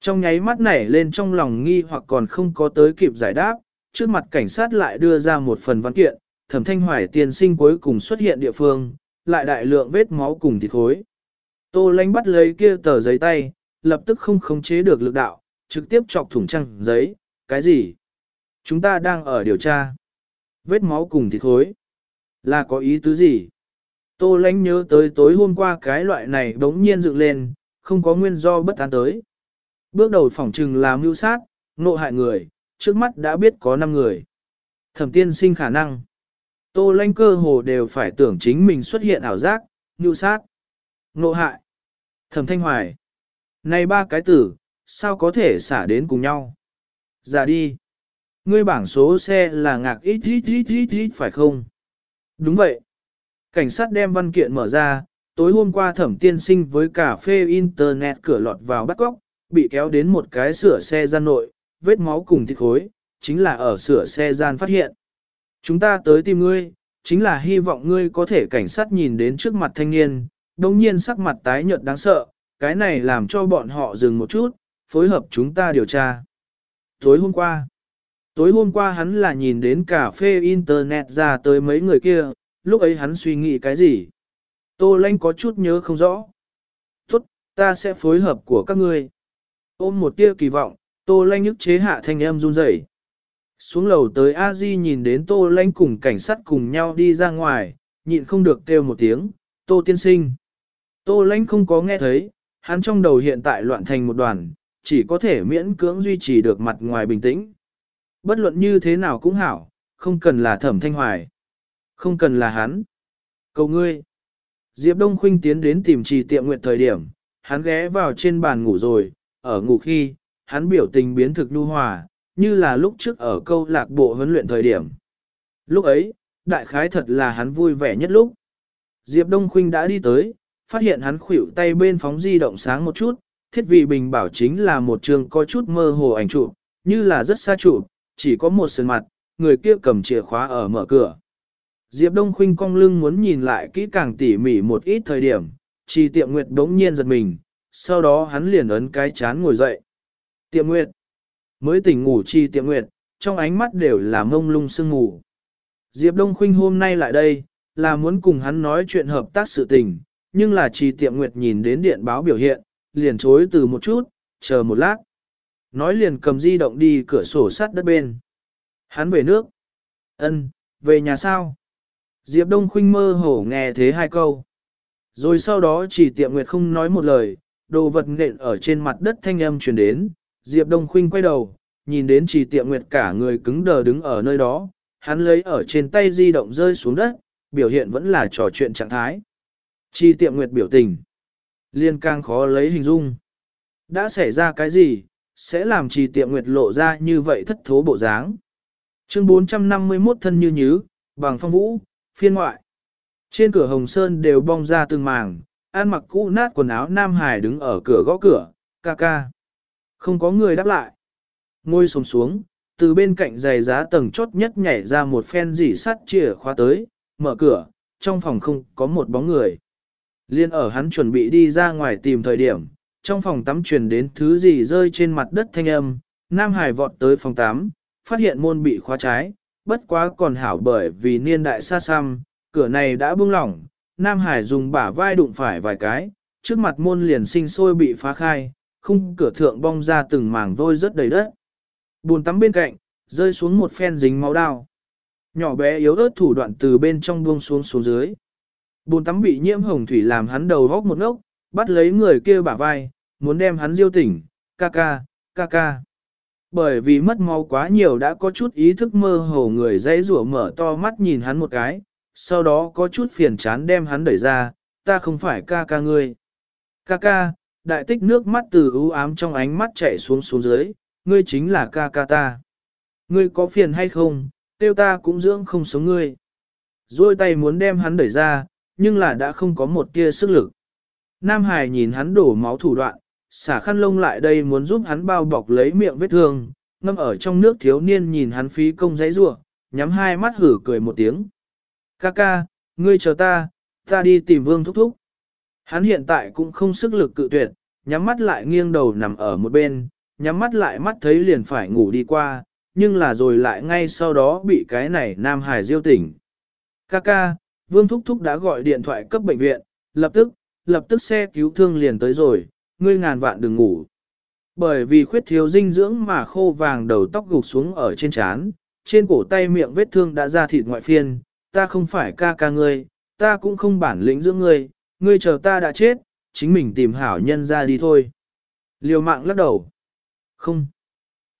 Trong nháy mắt nảy lên trong lòng nghi hoặc còn không có tới kịp giải đáp, trước mặt cảnh sát lại đưa ra một phần văn kiện, thẩm thanh hoài tiên sinh cuối cùng xuất hiện địa phương, lại đại lượng vết máu cùng thịt khối. Tô lánh bắt lấy kia tờ giấy tay, lập tức không khống chế được lực đạo, trực tiếp chọc thủng trăng giấy, cái gì? Chúng ta đang ở điều tra. Vết máu cùng thịt khối. Là có ý tứ gì? Tô lánh nhớ tới tối hôm qua cái loại này đống nhiên dựng lên, không có nguyên do bất an tới. Bước đầu phỏng trừng là mưu sát, nộ hại người, trước mắt đã biết có 5 người. Thẩm tiên sinh khả năng. Tô lanh cơ hồ đều phải tưởng chính mình xuất hiện ảo giác, mưu sát, nộ hại. Thẩm thanh hoài. Này ba cái tử, sao có thể xả đến cùng nhau? Giả đi. Ngươi bảng số xe là ngạc ít ít ít ít ít phải không? Đúng vậy. Cảnh sát đem văn kiện mở ra, tối hôm qua thẩm tiên sinh với cà phê internet cửa lọt vào bắt góc, bị kéo đến một cái sửa xe gian nội, vết máu cùng thịt khối, chính là ở sửa xe gian phát hiện. Chúng ta tới tìm ngươi, chính là hy vọng ngươi có thể cảnh sát nhìn đến trước mặt thanh niên, đồng nhiên sắc mặt tái nhợt đáng sợ, cái này làm cho bọn họ dừng một chút, phối hợp chúng ta điều tra. Tối hôm qua, tối hôm qua hắn là nhìn đến cà phê internet ra tới mấy người kia, lúc ấy hắn suy nghĩ cái gì? Tô Lanh có chút nhớ không rõ. Tốt, ta sẽ phối hợp của các ngươi. Ôm một tia kỳ vọng, Tô Lanh nhức chế hạ thanh âm run rẩy. Xuống lầu tới A Di nhìn đến Tô Lanh cùng cảnh sát cùng nhau đi ra ngoài, nhịn không được kêu một tiếng, Tô tiên sinh. Tô Lanh không có nghe thấy, hắn trong đầu hiện tại loạn thành một đoàn, chỉ có thể miễn cưỡng duy trì được mặt ngoài bình tĩnh. Bất luận như thế nào cũng hảo, không cần là thẩm thanh hoài. Không cần là hắn. Cầu ngươi. Diệp Đông Khuynh tiến đến tìm trì tiệm nguyện thời điểm, hắn ghé vào trên bàn ngủ rồi, ở ngủ khi, hắn biểu tình biến thực nhu hòa, như là lúc trước ở câu lạc bộ huấn luyện thời điểm. Lúc ấy, đại khái thật là hắn vui vẻ nhất lúc. Diệp Đông Khuynh đã đi tới, phát hiện hắn khuỷu tay bên phóng di động sáng một chút, thiết vị bình bảo chính là một trường có chút mơ hồ ảnh chụp, như là rất xa chụp, chỉ có một sườn mặt, người kia cầm chìa khóa ở mở cửa. Diệp Đông Khuynh cong lưng muốn nhìn lại kỹ càng tỉ mỉ một ít thời điểm, chỉ tiệm nguyệt đống nhiên giật mình, sau đó hắn liền ấn cái chán ngồi dậy. Tiệm nguyệt, mới tỉnh ngủ chi tiệm nguyệt, trong ánh mắt đều là mông lung sương ngủ. Diệp Đông Khuynh hôm nay lại đây, là muốn cùng hắn nói chuyện hợp tác sự tình, nhưng là chi tiệm nguyệt nhìn đến điện báo biểu hiện, liền chối từ một chút, chờ một lát. Nói liền cầm di động đi cửa sổ sắt đất bên. Hắn về nước. Ân, về nhà sao? Diệp Đông Khuynh mơ hổ nghe thế hai câu. Rồi sau đó chỉ tiệm nguyệt không nói một lời, đồ vật nện ở trên mặt đất thanh âm truyền đến. Diệp Đông Khuynh quay đầu, nhìn đến chỉ tiệm nguyệt cả người cứng đờ đứng ở nơi đó. Hắn lấy ở trên tay di động rơi xuống đất, biểu hiện vẫn là trò chuyện trạng thái. Chi tiệm nguyệt biểu tình. Liên càng khó lấy hình dung. Đã xảy ra cái gì, sẽ làm trì tiệm nguyệt lộ ra như vậy thất thố bộ dáng. Chương 451 thân như nhứ, bằng phong vũ, phiên ngoại. Trên cửa Hồng Sơn đều bong ra từng màng, ăn mặc cũ nát quần áo Nam Hải đứng ở cửa gõ cửa, ca ca. Không có người đáp lại. Ngôi sống xuống, từ bên cạnh giày giá tầng chốt nhất nhảy ra một phen dỉ sắt chìa khóa tới, mở cửa, trong phòng không có một bóng người. Liên ở hắn chuẩn bị đi ra ngoài tìm thời điểm, trong phòng tắm truyền đến thứ gì rơi trên mặt đất thanh âm, Nam Hải vọt tới phòng tắm, phát hiện môn bị khóa trái, bất quá còn hảo bởi vì niên đại xa xăm, cửa này đã buông lỏng, Nam Hải dùng bả vai đụng phải vài cái, trước mặt môn liền sinh sôi bị phá khai, khung cửa thượng bong ra từng mảng vôi rất đầy đất. Bùn tắm bên cạnh, rơi xuống một phen dính máu đao. Nhỏ bé yếu ớt thủ đoạn từ bên trong buông xuống xuống dưới. Bùn tắm bị nhiễm hồng thủy làm hắn đầu góc một ngốc, bắt lấy người kia bả vai, muốn đem hắn diêu tỉnh, ca ca, ca ca. Bởi vì mất máu quá nhiều đã có chút ý thức mơ hồ người dãy rủa mở to mắt nhìn hắn một cái, sau đó có chút phiền chán đem hắn đẩy ra, ta không phải ca ca ngươi. Ca ca, đại tích nước mắt từ ưu ám trong ánh mắt chảy xuống xuống dưới, ngươi chính là ca ca ta. Ngươi có phiền hay không, tiêu ta cũng dưỡng không sống ngươi. Rồi tay muốn đem hắn đẩy ra, nhưng là đã không có một tia sức lực. Nam Hải nhìn hắn đổ máu thủ đoạn, xả khăn lông lại đây muốn giúp hắn bao bọc lấy miệng vết thương, ngâm ở trong nước thiếu niên nhìn hắn phí công giấy rủa nhắm hai mắt hử cười một tiếng. Ca ca, ngươi chờ ta, ta đi tìm vương thúc thúc. Hắn hiện tại cũng không sức lực cự tuyệt, nhắm mắt lại nghiêng đầu nằm ở một bên, nhắm mắt lại mắt thấy liền phải ngủ đi qua, nhưng là rồi lại ngay sau đó bị cái này Nam Hải diêu tỉnh. Kaka, Vương Thúc Thúc đã gọi điện thoại cấp bệnh viện, lập tức, lập tức xe cứu thương liền tới rồi, ngươi ngàn vạn đừng ngủ. Bởi vì khuyết thiếu dinh dưỡng mà khô vàng đầu tóc gục xuống ở trên trán, trên cổ tay miệng vết thương đã ra thịt ngoại phiên, ta không phải ca ca ngươi, ta cũng không bản lĩnh dưỡng ngươi, ngươi chờ ta đã chết, chính mình tìm hảo nhân ra đi thôi. Liều mạng lắc đầu. Không.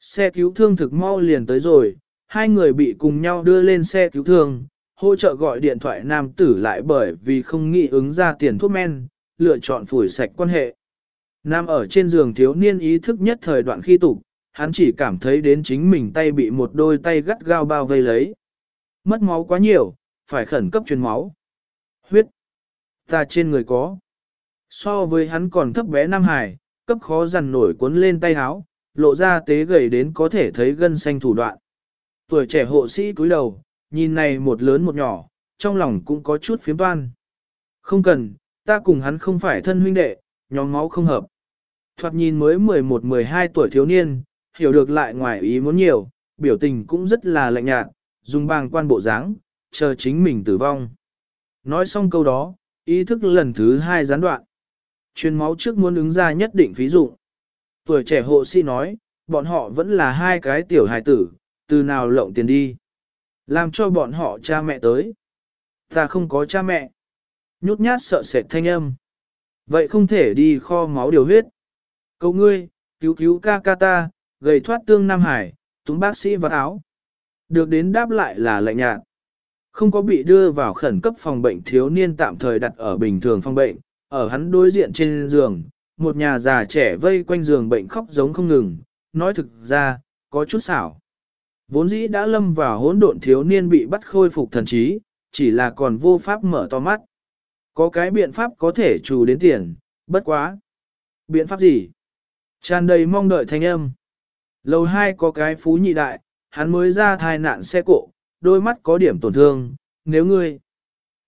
Xe cứu thương thực mau liền tới rồi, hai người bị cùng nhau đưa lên xe cứu thương, hỗ trợ gọi điện thoại nam tử lại bởi vì không nghĩ ứng ra tiền thuốc men, lựa chọn phủi sạch quan hệ. Nam ở trên giường thiếu niên ý thức nhất thời đoạn khi tục, hắn chỉ cảm thấy đến chính mình tay bị một đôi tay gắt gao bao vây lấy. Mất máu quá nhiều, phải khẩn cấp truyền máu. Huyết. Ta trên người có. So với hắn còn thấp bé Nam Hải, cấp khó dằn nổi cuốn lên tay háo, lộ ra tế gầy đến có thể thấy gân xanh thủ đoạn. Tuổi trẻ hộ sĩ cúi đầu, nhìn này một lớn một nhỏ, trong lòng cũng có chút phiếm toan. Không cần, ta cùng hắn không phải thân huynh đệ, nhóm máu không hợp. Thoạt nhìn mới 11-12 tuổi thiếu niên, hiểu được lại ngoài ý muốn nhiều, biểu tình cũng rất là lạnh nhạt, dùng bàng quan bộ dáng, chờ chính mình tử vong. Nói xong câu đó, ý thức lần thứ hai gián đoạn. Chuyên máu trước muốn ứng ra nhất định ví dụ. Tuổi trẻ hộ sĩ nói, bọn họ vẫn là hai cái tiểu hài tử, từ nào lộng tiền đi. Làm cho bọn họ cha mẹ tới. Ta không có cha mẹ. Nhút nhát sợ sệt thanh âm. Vậy không thể đi kho máu điều huyết. Cầu ngươi, cứu cứu ca ca ta, gầy thoát tương Nam Hải, túng bác sĩ vào áo. Được đến đáp lại là lạnh nhạt. Không có bị đưa vào khẩn cấp phòng bệnh thiếu niên tạm thời đặt ở bình thường phòng bệnh, ở hắn đối diện trên giường, một nhà già trẻ vây quanh giường bệnh khóc giống không ngừng, nói thực ra, có chút xảo. Vốn dĩ đã lâm vào hỗn độn thiếu niên bị bắt khôi phục thần trí, chỉ là còn vô pháp mở to mắt. Có cái biện pháp có thể trù đến tiền, bất quá. Biện pháp gì? Tràn đầy mong đợi thanh âm. Lầu hai có cái phú nhị đại, hắn mới ra thai nạn xe cộ, đôi mắt có điểm tổn thương, nếu ngươi.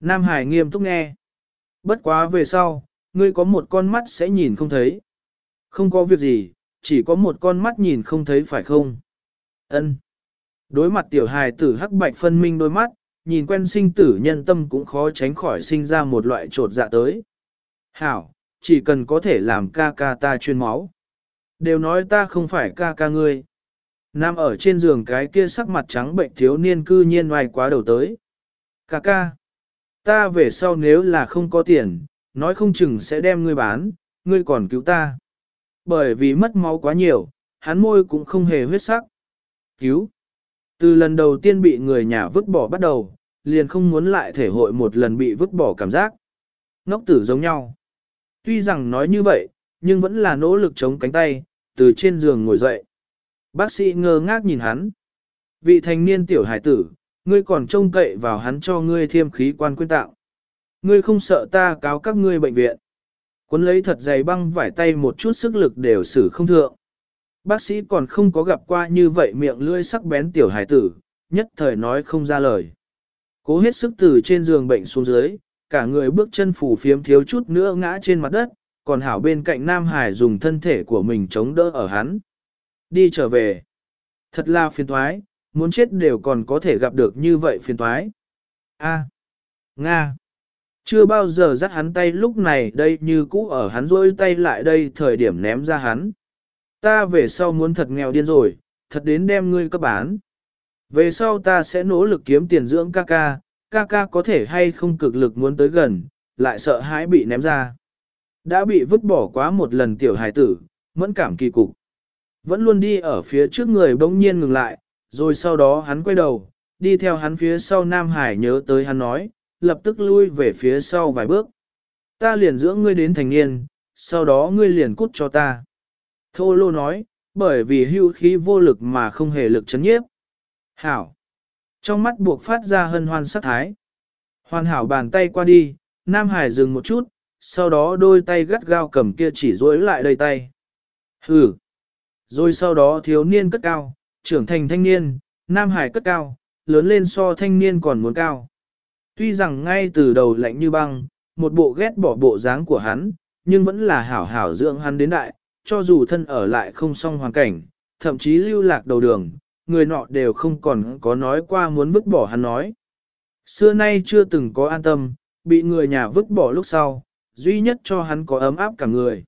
Nam Hải nghiêm túc nghe. Bất quá về sau, ngươi có một con mắt sẽ nhìn không thấy. Không có việc gì, chỉ có một con mắt nhìn không thấy phải không? Ân. Đối mặt tiểu hài tử hắc bạch phân minh đôi mắt, nhìn quen sinh tử nhân tâm cũng khó tránh khỏi sinh ra một loại trột dạ tới. Hảo, chỉ cần có thể làm ca ca ta chuyên máu. Đều nói ta không phải ca ca ngươi. Nam ở trên giường cái kia sắc mặt trắng bệnh thiếu niên cư nhiên ngoài quá đầu tới. Ca ca. Ta về sau nếu là không có tiền, nói không chừng sẽ đem ngươi bán, ngươi còn cứu ta. Bởi vì mất máu quá nhiều, hắn môi cũng không hề huyết sắc. Cứu. Từ lần đầu tiên bị người nhà vứt bỏ bắt đầu, liền không muốn lại thể hội một lần bị vứt bỏ cảm giác. Ngốc tử giống nhau. Tuy rằng nói như vậy, nhưng vẫn là nỗ lực chống cánh tay, từ trên giường ngồi dậy. Bác sĩ ngơ ngác nhìn hắn. Vị thanh niên tiểu hải tử, ngươi còn trông cậy vào hắn cho ngươi thêm khí quan quyên tạo. Ngươi không sợ ta cáo các ngươi bệnh viện. Quấn lấy thật dày băng vải tay một chút sức lực đều xử không thượng. Bác sĩ còn không có gặp qua như vậy miệng lưỡi sắc bén tiểu hải tử, nhất thời nói không ra lời. Cố hết sức từ trên giường bệnh xuống dưới, cả người bước chân phủ phiếm thiếu chút nữa ngã trên mặt đất, còn hảo bên cạnh Nam Hải dùng thân thể của mình chống đỡ ở hắn. Đi trở về. Thật là phiền thoái, muốn chết đều còn có thể gặp được như vậy phiền thoái. A. Nga. Chưa bao giờ dắt hắn tay lúc này đây như cũ ở hắn rôi tay lại đây thời điểm ném ra hắn. Ta về sau muốn thật nghèo điên rồi, thật đến đem ngươi cấp bán. Về sau ta sẽ nỗ lực kiếm tiền dưỡng ca ca, ca ca có thể hay không cực lực muốn tới gần, lại sợ hãi bị ném ra. Đã bị vứt bỏ quá một lần tiểu hài tử, mẫn cảm kỳ cục. Vẫn luôn đi ở phía trước người bỗng nhiên ngừng lại, rồi sau đó hắn quay đầu, đi theo hắn phía sau Nam Hải nhớ tới hắn nói, lập tức lui về phía sau vài bước. Ta liền dưỡng ngươi đến thành niên, sau đó ngươi liền cút cho ta. Thô lô nói, bởi vì hưu khí vô lực mà không hề lực chấn nhiếp. Hảo! Trong mắt buộc phát ra hân hoan sắc thái. Hoàn hảo bàn tay qua đi, Nam Hải dừng một chút, sau đó đôi tay gắt gao cầm kia chỉ rối lại đầy tay. Hừ. Rồi sau đó thiếu niên cất cao, trưởng thành thanh niên, Nam Hải cất cao, lớn lên so thanh niên còn muốn cao. Tuy rằng ngay từ đầu lạnh như băng, một bộ ghét bỏ bộ dáng của hắn, nhưng vẫn là hảo hảo dưỡng hắn đến đại, cho dù thân ở lại không xong hoàn cảnh, thậm chí lưu lạc đầu đường, người nọ đều không còn có nói qua muốn vứt bỏ hắn nói. Xưa nay chưa từng có an tâm, bị người nhà vứt bỏ lúc sau, duy nhất cho hắn có ấm áp cả người.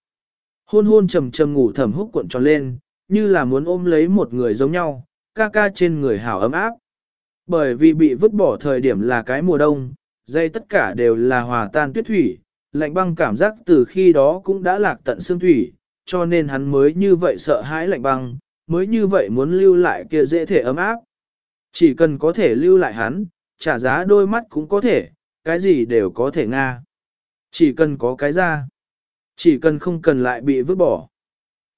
Hôn hôn trầm trầm ngủ thầm húc cuộn tròn lên, như là muốn ôm lấy một người giống nhau, ca ca trên người hảo ấm áp. Bởi vì bị vứt bỏ thời điểm là cái mùa đông, dây tất cả đều là hòa tan tuyết thủy, lạnh băng cảm giác từ khi đó cũng đã lạc tận xương thủy, cho nên hắn mới như vậy sợ hãi lạnh băng, mới như vậy muốn lưu lại kia dễ thể ấm áp. Chỉ cần có thể lưu lại hắn, trả giá đôi mắt cũng có thể, cái gì đều có thể nga. Chỉ cần có cái ra, chỉ cần không cần lại bị vứt bỏ.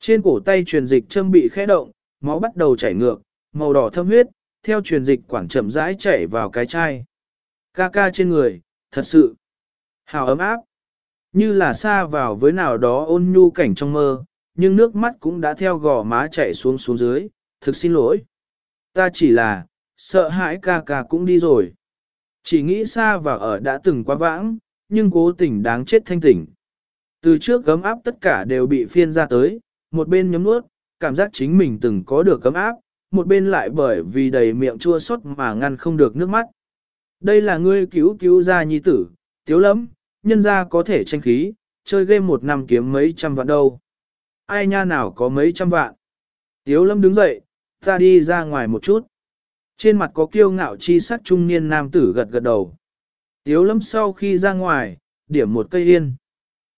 Trên cổ tay truyền dịch châm bị khẽ động, máu bắt đầu chảy ngược, màu đỏ thâm huyết, theo truyền dịch quảng chậm rãi chảy vào cái chai. Ca ca trên người, thật sự, hào ấm áp, như là xa vào với nào đó ôn nhu cảnh trong mơ, nhưng nước mắt cũng đã theo gò má chảy xuống xuống dưới, thực xin lỗi. Ta chỉ là, sợ hãi ca ca cũng đi rồi. Chỉ nghĩ xa và ở đã từng quá vãng, nhưng cố tình đáng chết thanh tỉnh. Từ trước gấm áp tất cả đều bị phiên ra tới, một bên nhấm nuốt, cảm giác chính mình từng có được gấm áp, một bên lại bởi vì đầy miệng chua xót mà ngăn không được nước mắt. Đây là ngươi cứu cứu ra nhi tử, tiếu lắm, nhân gia có thể tranh khí, chơi game một năm kiếm mấy trăm vạn đâu. Ai nha nào có mấy trăm vạn. Tiếu lâm đứng dậy, ta đi ra ngoài một chút. Trên mặt có kiêu ngạo chi sắc trung niên nam tử gật gật đầu. Tiếu lâm sau khi ra ngoài, điểm một cây yên.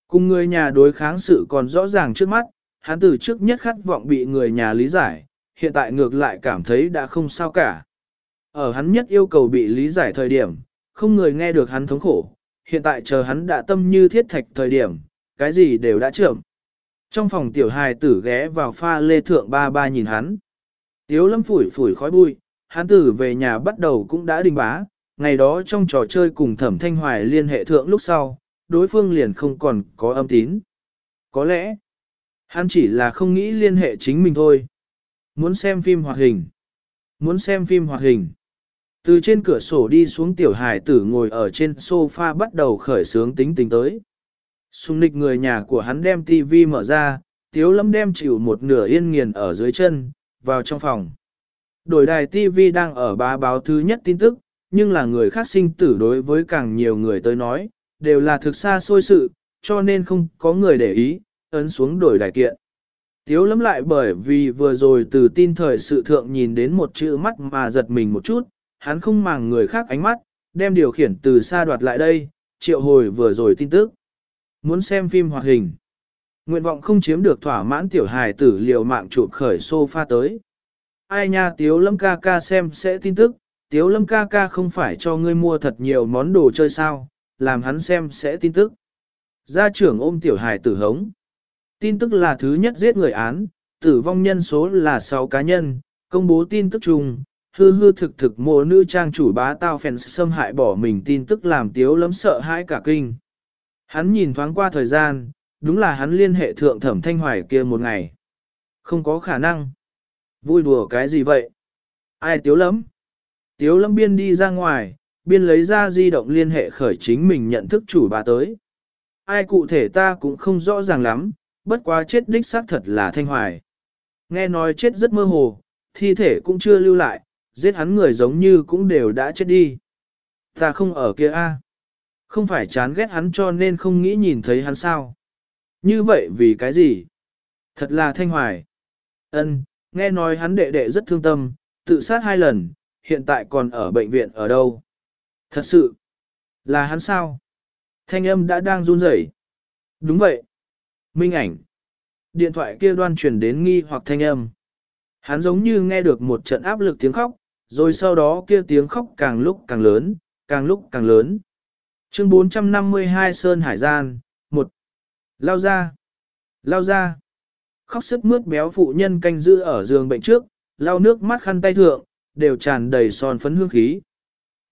Cùng người nhà đối kháng sự còn rõ ràng trước mắt, hắn từ trước nhất khát vọng bị người nhà lý giải, hiện tại ngược lại cảm thấy đã không sao cả. Ở hắn nhất yêu cầu bị lý giải thời điểm, không người nghe được hắn thống khổ, hiện tại chờ hắn đã tâm như thiết thạch thời điểm, cái gì đều đã trưởng. Trong phòng tiểu hài tử ghé vào pha lê thượng ba ba nhìn hắn. Tiếu lâm phủi phủi khói bụi, hắn tử về nhà bắt đầu cũng đã đình bá, ngày đó trong trò chơi cùng thẩm thanh hoài liên hệ thượng lúc sau, đối phương liền không còn có âm tín. Có lẽ, hắn chỉ là không nghĩ liên hệ chính mình thôi. Muốn xem phim hoạt hình. Muốn xem phim hoạt hình. Từ trên cửa sổ đi xuống tiểu hải tử ngồi ở trên sofa bắt đầu khởi sướng tính tính tới. Xung nịch người nhà của hắn đem tivi mở ra, tiếu lâm đem chịu một nửa yên nghiền ở dưới chân, vào trong phòng. Đổi đài tivi đang ở bá báo thứ nhất tin tức, nhưng là người khác sinh tử đối với càng nhiều người tới nói, đều là thực xa xôi sự, cho nên không có người để ý, ấn xuống đổi đài kiện. Tiếu lắm lại bởi vì vừa rồi từ tin thời sự thượng nhìn đến một chữ mắt mà giật mình một chút, hắn không màng người khác ánh mắt, đem điều khiển từ xa đoạt lại đây, triệu hồi vừa rồi tin tức. Muốn xem phim hoạt hình. Nguyện vọng không chiếm được thỏa mãn tiểu hài tử liều mạng chụp khởi sofa tới. Ai nha tiếu lâm ca ca xem sẽ tin tức, tiếu lâm ca ca không phải cho ngươi mua thật nhiều món đồ chơi sao, làm hắn xem sẽ tin tức. Gia trưởng ôm tiểu hài tử hống. Tin tức là thứ nhất giết người án, tử vong nhân số là 6 cá nhân, công bố tin tức chung, hư hư thực thực mộ nữ trang chủ bá tao phèn xâm hại bỏ mình tin tức làm tiếu lấm sợ hãi cả kinh. Hắn nhìn thoáng qua thời gian, đúng là hắn liên hệ thượng thẩm thanh hoài kia một ngày. Không có khả năng. Vui đùa cái gì vậy? Ai tiếu lấm Tiếu lấm biên đi ra ngoài, biên lấy ra di động liên hệ khởi chính mình nhận thức chủ bà tới. Ai cụ thể ta cũng không rõ ràng lắm, bất quá chết đích xác thật là thanh hoài. Nghe nói chết rất mơ hồ, thi thể cũng chưa lưu lại, giết hắn người giống như cũng đều đã chết đi. Ta không ở kia a, Không phải chán ghét hắn cho nên không nghĩ nhìn thấy hắn sao. Như vậy vì cái gì? Thật là thanh hoài. Ân, nghe nói hắn đệ đệ rất thương tâm, tự sát hai lần, hiện tại còn ở bệnh viện ở đâu? Thật sự, là hắn sao? Thanh âm đã đang run rẩy. Đúng vậy. Minh ảnh. Điện thoại kia đoan truyền đến nghi hoặc thanh âm. Hắn giống như nghe được một trận áp lực tiếng khóc, rồi sau đó kia tiếng khóc càng lúc càng lớn, càng lúc càng lớn. Chương 452 Sơn Hải Gian, 1. Lao ra! Lao ra! Khóc sức mướt béo phụ nhân canh giữ ở giường bệnh trước, lau nước mắt khăn tay thượng, đều tràn đầy son phấn hương khí.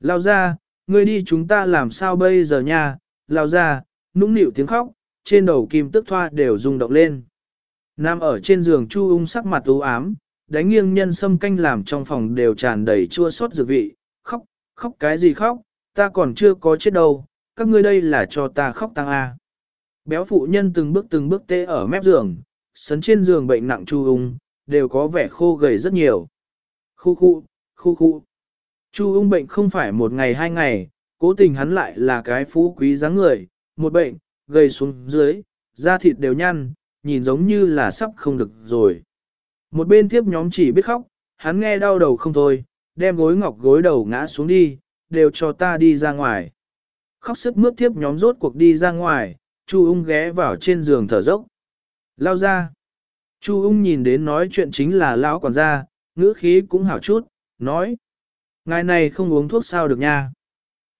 Lao ra, ngươi đi chúng ta làm sao bây giờ nha, lao ra, nũng nịu tiếng khóc, trên đầu kim tức thoa đều rung động lên. Nam ở trên giường Chu ung sắc mặt u ám, đánh nghiêng nhân sâm canh làm trong phòng đều tràn đầy chua xót dược vị, khóc, khóc cái gì khóc, ta còn chưa có chết đâu, các ngươi đây là cho ta khóc tăng A. Béo phụ nhân từng bước từng bước tê ở mép giường, sấn trên giường bệnh nặng Chu ung, đều có vẻ khô gầy rất nhiều. Khu khu, khu khu. Chu ung bệnh không phải một ngày hai ngày, cố tình hắn lại là cái phú quý dáng người, một bệnh, gầy xuống dưới, da thịt đều nhăn, nhìn giống như là sắp không được rồi. Một bên tiếp nhóm chỉ biết khóc, hắn nghe đau đầu không thôi, đem gối ngọc gối đầu ngã xuống đi, đều cho ta đi ra ngoài. Khóc sức mướt tiếp nhóm rốt cuộc đi ra ngoài, Chu ung ghé vào trên giường thở dốc. Lao ra. Chu ung nhìn đến nói chuyện chính là lão quản gia, ngữ khí cũng hảo chút, nói. Ngài này không uống thuốc sao được nha.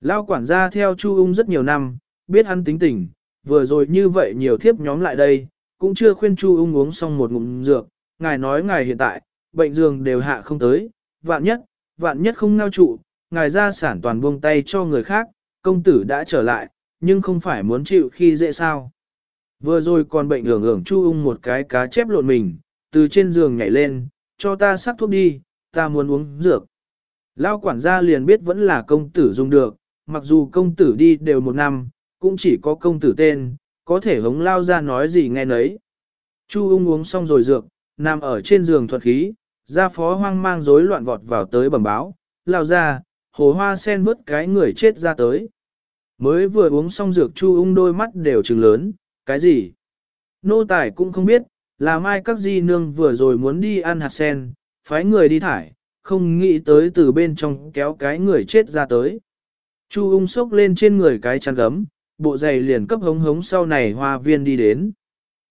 Lao quản gia theo Chu ung rất nhiều năm, biết hắn tính tình, vừa rồi như vậy nhiều thiếp nhóm lại đây, cũng chưa khuyên Chu ung uống xong một ngụm dược, ngài nói ngài hiện tại, bệnh giường đều hạ không tới, vạn nhất, vạn nhất không ngao trụ, ngài ra sản toàn buông tay cho người khác, công tử đã trở lại, nhưng không phải muốn chịu khi dễ sao. Vừa rồi còn bệnh hưởng hưởng chu ung một cái cá chép lộn mình, từ trên giường nhảy lên, cho ta sắc thuốc đi, ta muốn uống dược. Lao quản gia liền biết vẫn là công tử dùng được, mặc dù công tử đi đều một năm, cũng chỉ có công tử tên, có thể hống lao ra nói gì nghe nấy. Chu ung uống xong rồi dược, nằm ở trên giường thuật khí, gia phó hoang mang rối loạn vọt vào tới bẩm báo, lao ra, hồ hoa sen vứt cái người chết ra tới. Mới vừa uống xong dược chu ung đôi mắt đều trừng lớn, cái gì? Nô tài cũng không biết, là mai các di nương vừa rồi muốn đi ăn hạt sen, phái người đi thải, không nghĩ tới từ bên trong kéo cái người chết ra tới. Chu ung sốc lên trên người cái chăn gấm, bộ giày liền cấp hống hống sau này hoa viên đi đến.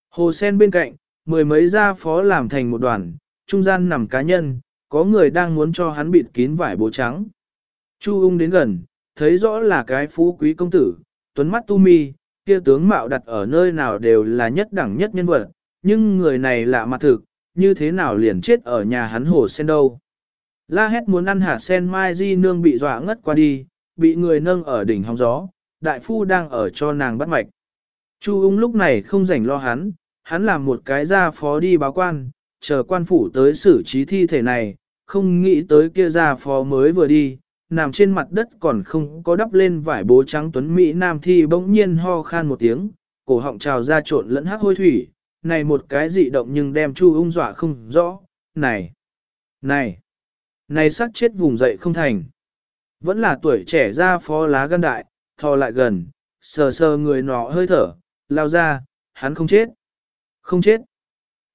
Hồ sen bên cạnh, mười mấy gia phó làm thành một đoàn, trung gian nằm cá nhân, có người đang muốn cho hắn bịt kín vải bố trắng. Chu ung đến gần, thấy rõ là cái phú quý công tử, tuấn mắt tu mi, kia tướng mạo đặt ở nơi nào đều là nhất đẳng nhất nhân vật, nhưng người này lạ mặt thực, như thế nào liền chết ở nhà hắn hồ sen đâu. La hét muốn ăn hạt sen mai di nương bị dọa ngất qua đi, bị người nâng ở đỉnh hóng gió, đại phu đang ở cho nàng bắt mạch. Chu ung lúc này không rảnh lo hắn, hắn làm một cái gia phó đi báo quan, chờ quan phủ tới xử trí thi thể này, không nghĩ tới kia gia phó mới vừa đi, nằm trên mặt đất còn không có đắp lên vải bố trắng tuấn Mỹ Nam thi bỗng nhiên ho khan một tiếng, cổ họng trào ra trộn lẫn hắc hôi thủy, này một cái dị động nhưng đem Chu ung dọa không rõ, này, này, này sắc chết vùng dậy không thành. Vẫn là tuổi trẻ ra phó lá gan đại, thò lại gần, sờ sờ người nọ hơi thở, lao ra, hắn không chết. Không chết.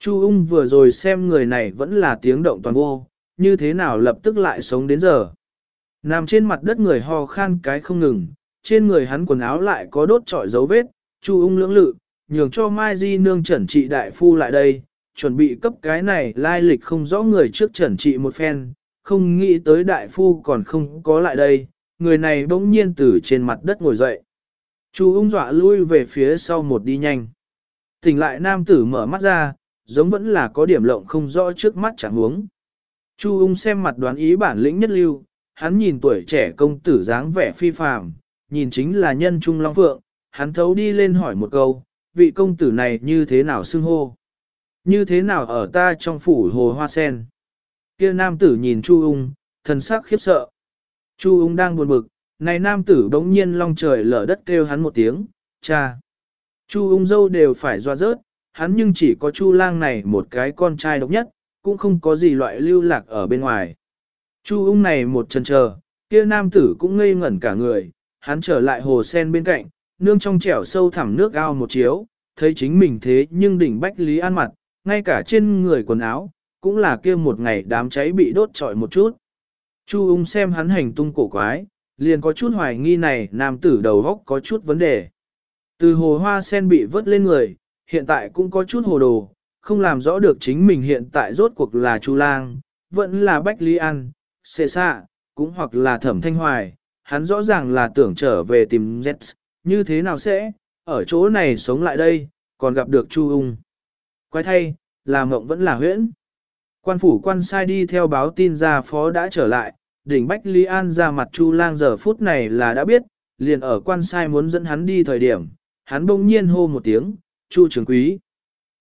Chu ung vừa rồi xem người này vẫn là tiếng động toàn vô, như thế nào lập tức lại sống đến giờ. Nằm trên mặt đất người ho khan cái không ngừng, trên người hắn quần áo lại có đốt trọi dấu vết, Chu ung lưỡng lự, nhường cho Mai Di nương chuẩn trị đại phu lại đây, chuẩn bị cấp cái này lai lịch không rõ người trước chuẩn trị một phen, không nghĩ tới đại phu còn không có lại đây, người này bỗng nhiên từ trên mặt đất ngồi dậy. Chu ung dọa lui về phía sau một đi nhanh. Tỉnh lại nam tử mở mắt ra, giống vẫn là có điểm lộng không rõ trước mắt chẳng huống. Chu ung xem mặt đoán ý bản lĩnh nhất lưu, hắn nhìn tuổi trẻ công tử dáng vẻ phi phàm, nhìn chính là nhân trung long phượng, hắn thấu đi lên hỏi một câu, vị công tử này như thế nào xưng hô? Như thế nào ở ta trong phủ hồ hoa sen? Kia nam tử nhìn Chu ung, thần sắc khiếp sợ. Chu ung đang buồn bực, này nam tử đống nhiên long trời lở đất kêu hắn một tiếng, cha. Chu ung dâu đều phải doa rớt, hắn nhưng chỉ có chu lang này một cái con trai độc nhất, cũng không có gì loại lưu lạc ở bên ngoài. Chu ung này một chân chờ, kia nam tử cũng ngây ngẩn cả người, hắn trở lại hồ sen bên cạnh, nương trong trẻo sâu thẳm nước ao một chiếu, thấy chính mình thế nhưng đỉnh bách lý an mặt, ngay cả trên người quần áo, cũng là kia một ngày đám cháy bị đốt trọi một chút. Chu ung xem hắn hành tung cổ quái, liền có chút hoài nghi này nam tử đầu góc có chút vấn đề. Từ hồ hoa sen bị vớt lên người, hiện tại cũng có chút hồ đồ, không làm rõ được chính mình hiện tại rốt cuộc là Chu Lang, vẫn là Bách Lý An, Xê Xạ, cũng hoặc là Thẩm Thanh Hoài, hắn rõ ràng là tưởng trở về tìm Z, như thế nào sẽ, ở chỗ này sống lại đây, còn gặp được Chu Ung. quay thay, là mộng vẫn là huyễn. Quan phủ quan sai đi theo báo tin ra phó đã trở lại, đỉnh Bách Lý An ra mặt Chu lang giờ phút này là đã biết, liền ở quan sai muốn dẫn hắn đi thời điểm, hắn bỗng nhiên hô một tiếng, Chu trưởng quý.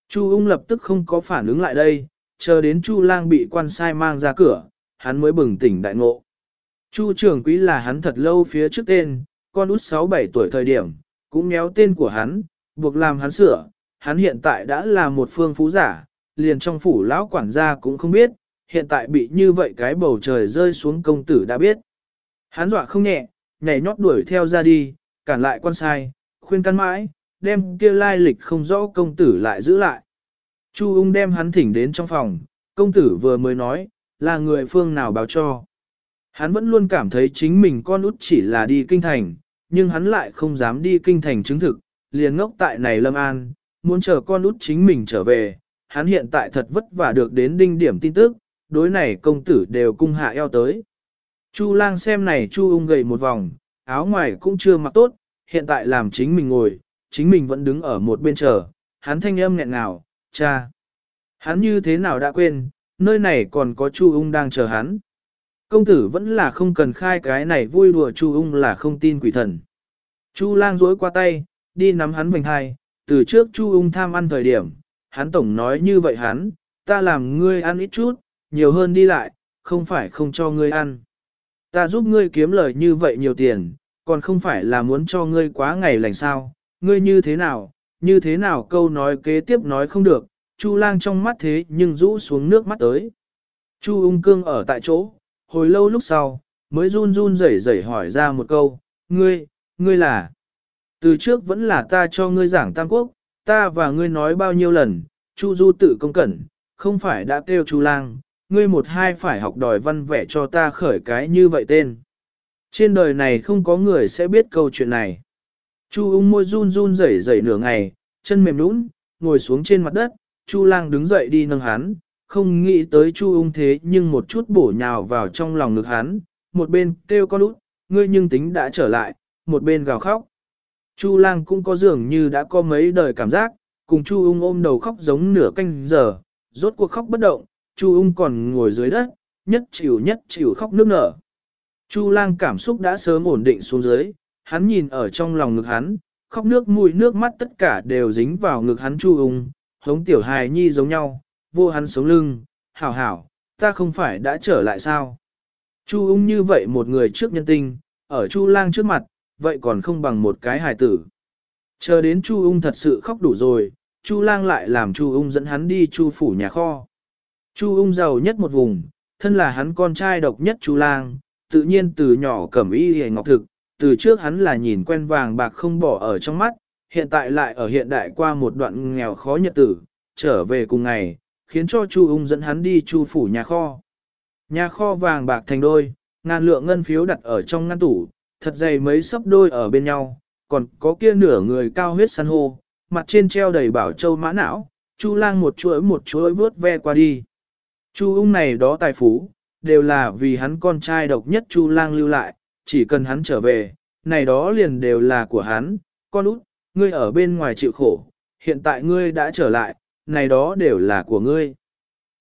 Chu ung lập tức không có phản ứng lại đây, chờ đến Chu lang bị quan sai mang ra cửa, hắn mới bừng tỉnh đại ngộ. Chu trưởng quý là hắn thật lâu phía trước tên, con út 6-7 tuổi thời điểm, cũng méo tên của hắn, buộc làm hắn sửa, hắn hiện tại đã là một phương phú giả, liền trong phủ lão quản gia cũng không biết, hiện tại bị như vậy cái bầu trời rơi xuống công tử đã biết. Hắn dọa không nhẹ, nhảy nhót đuổi theo ra đi, cản lại quan sai, khuyên căn mãi, đem kia lai lịch không rõ công tử lại giữ lại. Chu ung đem hắn thỉnh đến trong phòng, công tử vừa mới nói, là người phương nào báo cho. Hắn vẫn luôn cảm thấy chính mình con út chỉ là đi kinh thành, nhưng hắn lại không dám đi kinh thành chứng thực, liền ngốc tại này lâm an, muốn chờ con út chính mình trở về. Hắn hiện tại thật vất vả được đến đinh điểm tin tức, đối này công tử đều cung hạ eo tới. Chu lang xem này chu ung gầy một vòng, áo ngoài cũng chưa mặc tốt, hiện tại làm chính mình ngồi, chính mình vẫn đứng ở một bên chờ, hắn thanh âm nghẹn ngào, cha. Hắn như thế nào đã quên, nơi này còn có chu ung đang chờ hắn. Công tử vẫn là không cần khai cái này vui đùa chu ung là không tin quỷ thần. Chu lang dối qua tay, đi nắm hắn vành hai, từ trước chu ung tham ăn thời điểm, hắn tổng nói như vậy hắn, ta làm ngươi ăn ít chút, nhiều hơn đi lại, không phải không cho ngươi ăn. Ta giúp ngươi kiếm lời như vậy nhiều tiền, còn không phải là muốn cho ngươi quá ngày lành sao, ngươi như thế nào, như thế nào câu nói kế tiếp nói không được, Chu lang trong mắt thế nhưng rũ xuống nước mắt tới. Chu ung cương ở tại chỗ, hồi lâu lúc sau, mới run run rẩy rẩy hỏi ra một câu, ngươi, ngươi là, từ trước vẫn là ta cho ngươi giảng tam quốc, ta và ngươi nói bao nhiêu lần, Chu du tự công cẩn, không phải đã kêu Chu lang, ngươi một hai phải học đòi văn vẽ cho ta khởi cái như vậy tên. Trên đời này không có người sẽ biết câu chuyện này. Chu ung môi run run rẩy rẩy nửa ngày, chân mềm nũng, ngồi xuống trên mặt đất, Chu lang đứng dậy đi nâng hắn, không nghĩ tới Chu ung thế nhưng một chút bổ nhào vào trong lòng ngực hắn, một bên kêu con út, ngươi nhưng tính đã trở lại, một bên gào khóc. Chu lang cũng có dường như đã có mấy đời cảm giác, cùng Chu ung ôm đầu khóc giống nửa canh giờ, rốt cuộc khóc bất động, Chu ung còn ngồi dưới đất, nhất chịu nhất chịu khóc nước nở. Chu lang cảm xúc đã sớm ổn định xuống dưới, hắn nhìn ở trong lòng ngực hắn, khóc nước mũi nước mắt tất cả đều dính vào ngực hắn Chu ung, hống tiểu hài nhi giống nhau, vô hắn sống lưng, hảo hảo, ta không phải đã trở lại sao. Chu ung như vậy một người trước nhân tinh, ở Chu lang trước mặt, vậy còn không bằng một cái hài tử. Chờ đến Chu ung thật sự khóc đủ rồi, Chu lang lại làm Chu ung dẫn hắn đi Chu phủ nhà kho. Chu ung giàu nhất một vùng, thân là hắn con trai độc nhất Chu lang, tự nhiên từ nhỏ cẩm y hề ngọc thực, từ trước hắn là nhìn quen vàng bạc không bỏ ở trong mắt, hiện tại lại ở hiện đại qua một đoạn nghèo khó nhật tử, trở về cùng ngày, khiến cho Chu ung dẫn hắn đi Chu phủ nhà kho. Nhà kho vàng bạc thành đôi, ngàn lượng ngân phiếu đặt ở trong ngăn tủ, thật dày mấy sấp đôi ở bên nhau, còn có kia nửa người cao huyết san hô, mặt trên treo đầy bảo châu mã não, Chu lang một chuỗi một chuỗi vớt ve qua đi. Chu ung này đó tài phú, đều là vì hắn con trai độc nhất Chu lang lưu lại, chỉ cần hắn trở về, này đó liền đều là của hắn, con út, ngươi ở bên ngoài chịu khổ, hiện tại ngươi đã trở lại, này đó đều là của ngươi.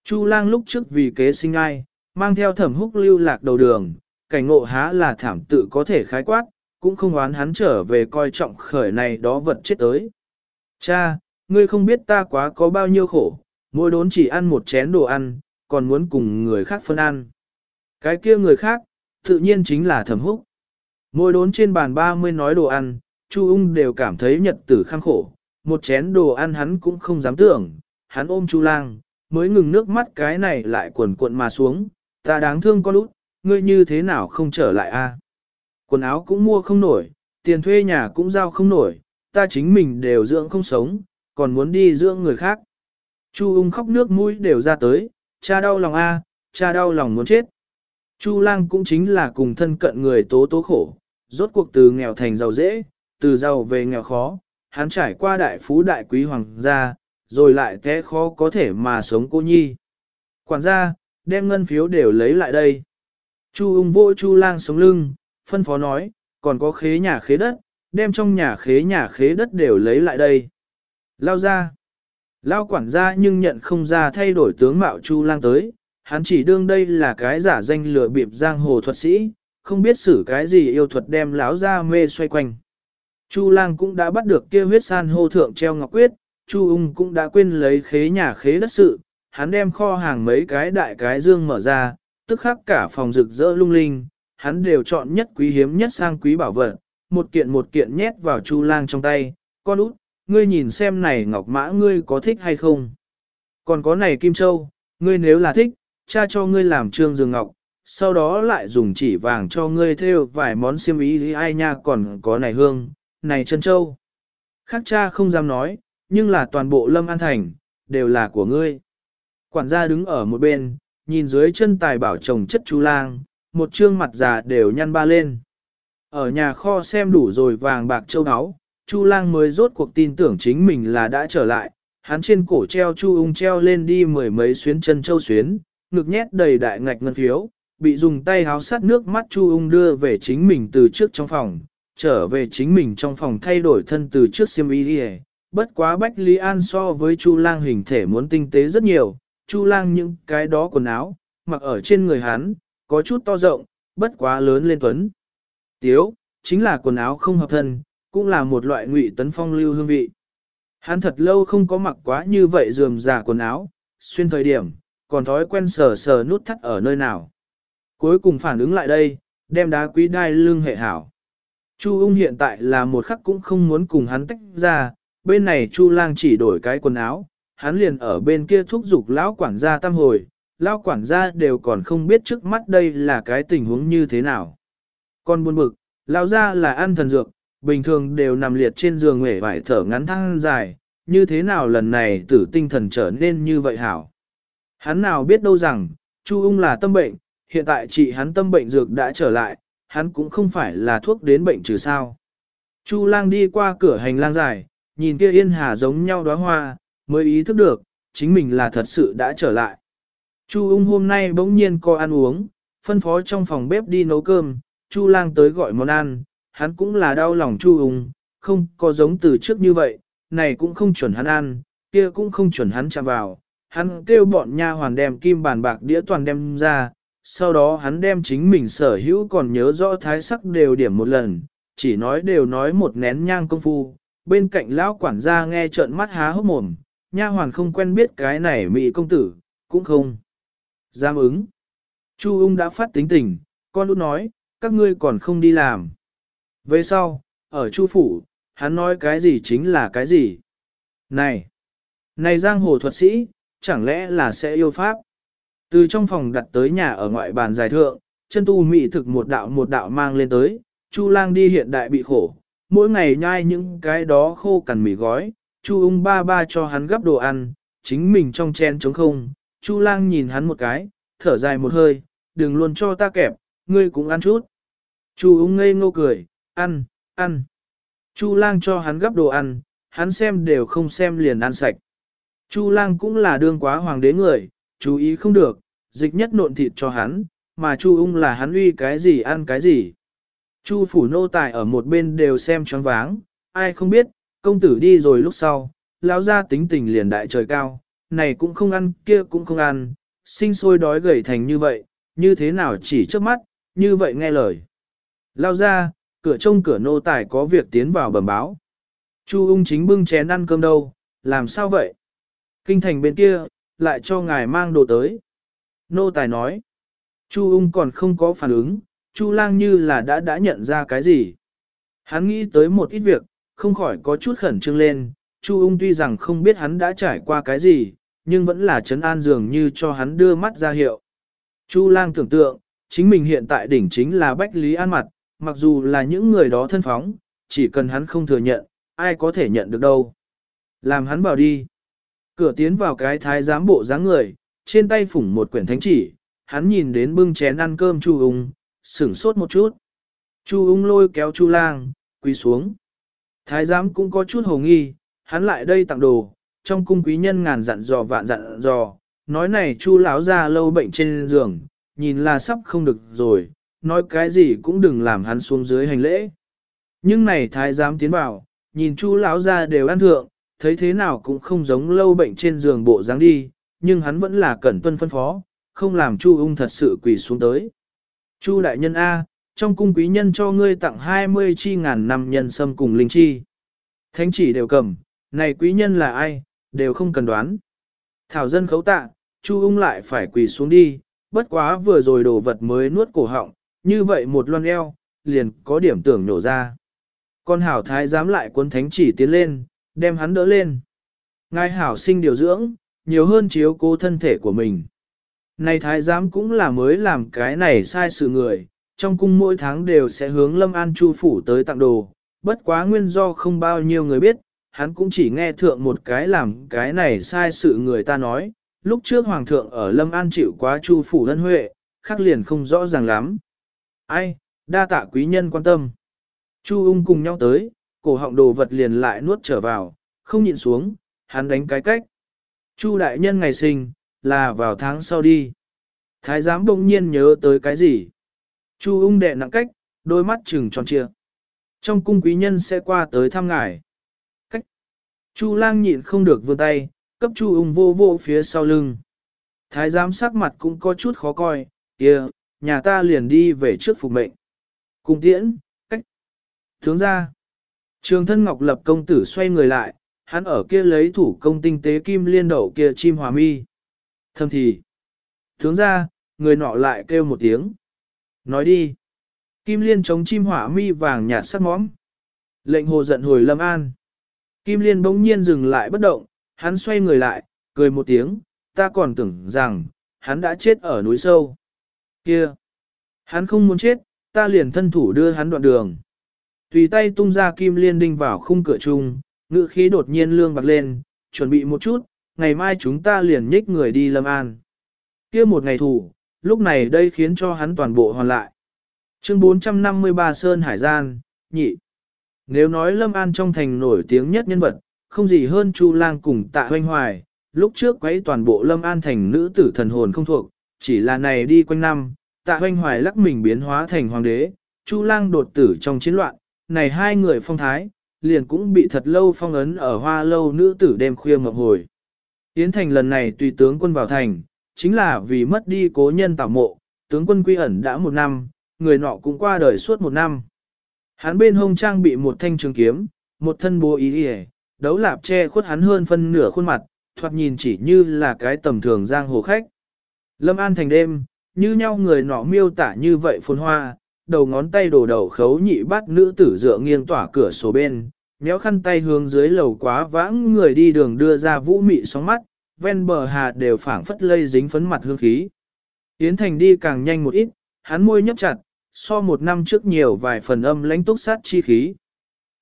Chu lang lúc trước vì kế sinh ai, mang theo thẩm húc lưu lạc đầu đường, cảnh ngộ há là thảm tự có thể khái quát, cũng không oán hắn trở về coi trọng khởi này đó vật chết tới. Cha, ngươi không biết ta quá có bao nhiêu khổ, mỗi đốn chỉ ăn một chén đồ ăn, còn muốn cùng người khác phân ăn. Cái kia người khác, tự nhiên chính là thẩm húc. Mỗi đốn trên bàn 30 nói đồ ăn, Chu ung đều cảm thấy nhật tử khăng khổ, một chén đồ ăn hắn cũng không dám tưởng, hắn ôm Chu lang, mới ngừng nước mắt cái này lại quần cuộn mà xuống, ta đáng thương con út, ngươi như thế nào không trở lại a? Quần áo cũng mua không nổi, tiền thuê nhà cũng giao không nổi, ta chính mình đều dưỡng không sống, còn muốn đi dưỡng người khác. Chu ung khóc nước mũi đều ra tới, cha đau lòng a, cha đau lòng muốn chết. Chu lang cũng chính là cùng thân cận người tố tố khổ, rốt cuộc từ nghèo thành giàu dễ, từ giàu về nghèo khó, hắn trải qua đại phú đại quý hoàng gia, rồi lại té khó có thể mà sống cô nhi. Quản gia, đem ngân phiếu đều lấy lại đây. Chu ung vô chu lang sống lưng, phân phó nói, còn có khế nhà khế đất, đem trong nhà khế nhà khế đất đều lấy lại đây. Lao ra. Lao quản gia nhưng nhận không ra thay đổi tướng mạo Chu lang tới, hắn chỉ đương đây là cái giả danh lừa bịp giang hồ thuật sĩ, không biết xử cái gì yêu thuật đem láo ra mê xoay quanh. Chu lang cũng đã bắt được kia huyết san hô thượng treo ngọc quyết, Chu ung cũng đã quên lấy khế nhà khế đất sự, hắn đem kho hàng mấy cái đại cái dương mở ra, tức khắc cả phòng rực rỡ lung linh, hắn đều chọn nhất quý hiếm nhất sang quý bảo vật, một kiện một kiện nhét vào Chu lang trong tay, con út, ngươi nhìn xem này ngọc mã ngươi có thích hay không. Còn có này kim châu, ngươi nếu là thích, cha cho ngươi làm trương giường ngọc, sau đó lại dùng chỉ vàng cho ngươi thêu vài món xiêm ý ai nha còn có này hương, này chân châu. Khác cha không dám nói, nhưng là toàn bộ lâm an thành, đều là của ngươi. Quản gia đứng ở một bên, nhìn dưới chân tài bảo chồng chất chú lang, một trương mặt già đều nhăn ba lên. Ở nhà kho xem đủ rồi vàng bạc châu áo, Chu lang mới rốt cuộc tin tưởng chính mình là đã trở lại, hắn trên cổ treo Chu ung treo lên đi mười mấy xuyến chân châu xuyến, ngực nhét đầy đại ngạch ngân phiếu, bị dùng tay háo sát nước mắt Chu ung đưa về chính mình từ trước trong phòng, trở về chính mình trong phòng thay đổi thân từ trước xiêm y đi bất quá Bách Lý An so với Chu lang hình thể muốn tinh tế rất nhiều, Chu lang những cái đó quần áo, mặc ở trên người hắn, có chút to rộng, bất quá lớn lên tuấn. Tiếu, chính là quần áo không hợp thân, cũng là một loại ngụy tấn phong lưu hương vị. Hắn thật lâu không có mặc quá như vậy dườm giả quần áo, xuyên thời điểm, còn thói quen sờ sờ nút thắt ở nơi nào. Cuối cùng phản ứng lại đây, đem đá quý đai lưng hệ hảo. Chu ung hiện tại là một khắc cũng không muốn cùng hắn tách ra, bên này Chu lang chỉ đổi cái quần áo, hắn liền ở bên kia thúc giục lão quản gia tam hồi, lão quản gia đều còn không biết trước mắt đây là cái tình huống như thế nào. Còn buồn bực, lão gia là ăn thần dược, bình thường đều nằm liệt trên giường nghề vải thở ngắn thăng dài, như thế nào lần này tử tinh thần trở nên như vậy hảo. Hắn nào biết đâu rằng, Chu ung là tâm bệnh, hiện tại chị hắn tâm bệnh dược đã trở lại, hắn cũng không phải là thuốc đến bệnh trừ sao. Chu lang đi qua cửa hành lang dài, nhìn kia yên hà giống nhau đóa hoa, mới ý thức được, chính mình là thật sự đã trở lại. Chu ung hôm nay bỗng nhiên có ăn uống, phân phó trong phòng bếp đi nấu cơm, Chu lang tới gọi món ăn, hắn cũng là đau lòng Chu ung, không có giống từ trước như vậy, này cũng không chuẩn hắn ăn, kia cũng không chuẩn hắn chạm vào. Hắn kêu bọn nha hoàn đem kim bàn bạc đĩa toàn đem ra, sau đó hắn đem chính mình sở hữu còn nhớ rõ thái sắc đều điểm một lần, chỉ nói đều nói một nén nhang công phu, bên cạnh lão quản gia nghe trợn mắt há hốc mồm, nha hoàn không quen biết cái này mỹ công tử, cũng không. Giam ứng. Chu ung đã phát tính tình, con út nói, các ngươi còn không đi làm. Về sau, ở Chu phủ, hắn nói cái gì chính là cái gì. Này, này giang hồ thuật sĩ, chẳng lẽ là sẽ yêu pháp? Từ trong phòng đặt tới nhà ở ngoại bàn dài thượng, chân tu mỹ thực một đạo một đạo mang lên tới, Chu lang đi hiện đại bị khổ, mỗi ngày nhai những cái đó khô cằn mì gói, Chu ung ba ba cho hắn gấp đồ ăn, chính mình trong chen trống không, Chu lang nhìn hắn một cái, thở dài một hơi, đừng luôn cho ta kẹp, ngươi cũng ăn chút. Chu ung ngây ngô cười, ăn, ăn. Chu lang cho hắn gấp đồ ăn, hắn xem đều không xem liền ăn sạch. Chu lang cũng là đương quá hoàng đế người, chú ý không được, dịch nhất nộn thịt cho hắn, mà Chu ung là hắn uy cái gì ăn cái gì. Chu phủ nô tài ở một bên đều xem choáng váng, ai không biết, công tử đi rồi lúc sau, lão ra tính tình liền đại trời cao, này cũng không ăn, kia cũng không ăn, sinh sôi đói gầy thành như vậy, như thế nào chỉ trước mắt, như vậy nghe lời. Lao ra, cửa trông cửa nô tài có việc tiến vào bẩm báo. Chu ung chính bưng chén ăn cơm đâu, làm sao vậy? Kinh thành bên kia, lại cho ngài mang đồ tới. Nô tài nói, Chu ung còn không có phản ứng, Chu lang như là đã đã nhận ra cái gì. Hắn nghĩ tới một ít việc, không khỏi có chút khẩn trương lên, Chu ung tuy rằng không biết hắn đã trải qua cái gì, nhưng vẫn là chấn an dường như cho hắn đưa mắt ra hiệu. Chu lang tưởng tượng, chính mình hiện tại đỉnh chính là Bách Lý An mặt, mặc dù là những người đó thân phóng, chỉ cần hắn không thừa nhận, ai có thể nhận được đâu. Làm hắn bảo đi. Cửa tiến vào cái thái giám bộ dáng người, trên tay phủng một quyển thánh chỉ, hắn nhìn đến bưng chén ăn cơm Chu ung, sửng sốt một chút. Chu ung lôi kéo Chu lang, quỳ xuống. Thái giám cũng có chút hồ nghi, hắn lại đây tặng đồ, trong cung quý nhân ngàn dặn dò vạn dặn dò, nói này chu lão ra lâu bệnh trên giường, nhìn là sắp không được rồi, nói cái gì cũng đừng làm hắn xuống dưới hành lễ. Nhưng này thái giám tiến vào, nhìn chu lão ra đều ăn thượng, thấy thế nào cũng không giống lâu bệnh trên giường bộ dáng đi, nhưng hắn vẫn là cẩn tuân phân phó, không làm Chu ung thật sự quỳ xuống tới. Chu đại nhân A, trong cung quý nhân cho ngươi tặng 20 chi ngàn năm nhân sâm cùng linh chi. Thánh chỉ đều cầm, này quý nhân là ai, đều không cần đoán. Thảo dân khấu tạ, Chu ung lại phải quỳ xuống đi, bất quá vừa rồi đồ vật mới nuốt cổ họng, như vậy một loan eo, liền có điểm tưởng nổ ra. Con hảo thái dám lại cuốn thánh chỉ tiến lên, đem hắn đỡ lên. Ngài hảo sinh điều dưỡng, nhiều hơn chiếu cố thân thể của mình. Này thái giám cũng là mới làm cái này sai sự người, trong cung mỗi tháng đều sẽ hướng Lâm An Chu phủ tới tặng đồ, bất quá nguyên do không bao nhiêu người biết, hắn cũng chỉ nghe thượng một cái làm cái này sai sự người ta nói, lúc trước hoàng thượng ở Lâm An chịu quá Chu phủ ân huệ, khắc liền không rõ ràng lắm. Ai, đa tạ quý nhân quan tâm. Chu ung cùng nhau tới, cổ họng đồ vật liền lại nuốt trở vào, không nhịn xuống, hắn đánh cái cách. Chu đại nhân ngày sinh, là vào tháng sau đi. Thái giám bỗng nhiên nhớ tới cái gì? Chu ung đệ nặng cách, đôi mắt trừng tròn trịa. Trong cung quý nhân sẽ qua tới thăm ngài. Cách. Chu lang nhịn không được vươn tay, cấp chu ung vô vô phía sau lưng. Thái giám sắc mặt cũng có chút khó coi, kia, nhà ta liền đi về trước phục mệnh. Cùng tiễn, cách. Tướng ra. Trường thân ngọc lập công tử xoay người lại, hắn ở kia lấy thủ công tinh tế kim liên đậu kia chim hòa mi. Thâm thì. Tướng ra, người nọ lại kêu một tiếng. Nói đi. Kim liên chống chim hỏa mi vàng nhạt sắc móm. Lệnh hồ giận hồi lâm an. Kim liên bỗng nhiên dừng lại bất động, hắn xoay người lại, cười một tiếng, ta còn tưởng rằng, hắn đã chết ở núi sâu. Kia! Hắn không muốn chết, ta liền thân thủ đưa hắn đoạn đường. Tùy tay tung ra kim liên đinh vào khung cửa chung, ngự khí đột nhiên lương bạc lên, chuẩn bị một chút, ngày mai chúng ta liền nhích người đi lâm an. kia một ngày thủ, lúc này đây khiến cho hắn toàn bộ hoàn lại. Chương 453 Sơn Hải Gian, nhị. Nếu nói Lâm An trong thành nổi tiếng nhất nhân vật, không gì hơn Chu Lang cùng Tạ Hoanh Hoài, lúc trước quấy toàn bộ Lâm An thành nữ tử thần hồn không thuộc, chỉ là này đi quanh năm, Tạ Hoanh Hoài lắc mình biến hóa thành hoàng đế, Chu Lang đột tử trong chiến loạn, này hai người phong thái, liền cũng bị thật lâu phong ấn ở hoa lâu nữ tử đêm khuya ngập hồi. Yến Thành lần này tùy tướng quân vào thành, chính là vì mất đi cố nhân tảo mộ, tướng quân quy ẩn đã một năm, người nọ cũng qua đời suốt một năm. Hắn bên hông trang bị một thanh trường kiếm, một thân bố ý hề, đấu lạp che khuất hắn hơn phân nửa khuôn mặt, thoạt nhìn chỉ như là cái tầm thường giang hồ khách. Lâm An thành đêm, như nhau người nọ miêu tả như vậy phồn hoa, đầu ngón tay đổ đầu khấu nhị bắt nữ tử dựa nghiêng tỏa cửa sổ bên, méo khăn tay hướng dưới lầu quá vãng người đi đường đưa ra vũ mị sóng mắt, ven bờ hà đều phảng phất lây dính phấn mặt hương khí. Yến Thành đi càng nhanh một ít, hắn môi nhấp chặt, so một năm trước nhiều vài phần âm lãnh túc sát chi khí.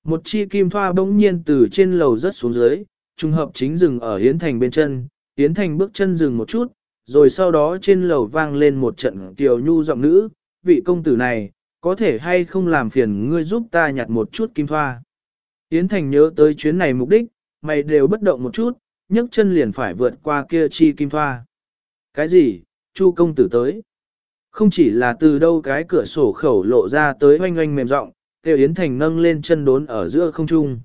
Một chi kim thoa bỗng nhiên từ trên lầu rớt xuống dưới, trùng hợp chính dừng ở Yến Thành bên chân, Yến Thành bước chân dừng một chút, rồi sau đó trên lầu vang lên một trận kiều nhu giọng nữ, vị công tử này, có thể hay không làm phiền ngươi giúp ta nhặt một chút kim thoa. Yến Thành nhớ tới chuyến này mục đích, mày đều bất động một chút, nhấc chân liền phải vượt qua kia chi kim thoa. Cái gì, Chu công tử tới? Không chỉ là từ đâu cái cửa sổ khẩu lộ ra tới oanh oanh mềm rộng, Tiêu Yến Thành nâng lên chân đốn ở giữa không trung.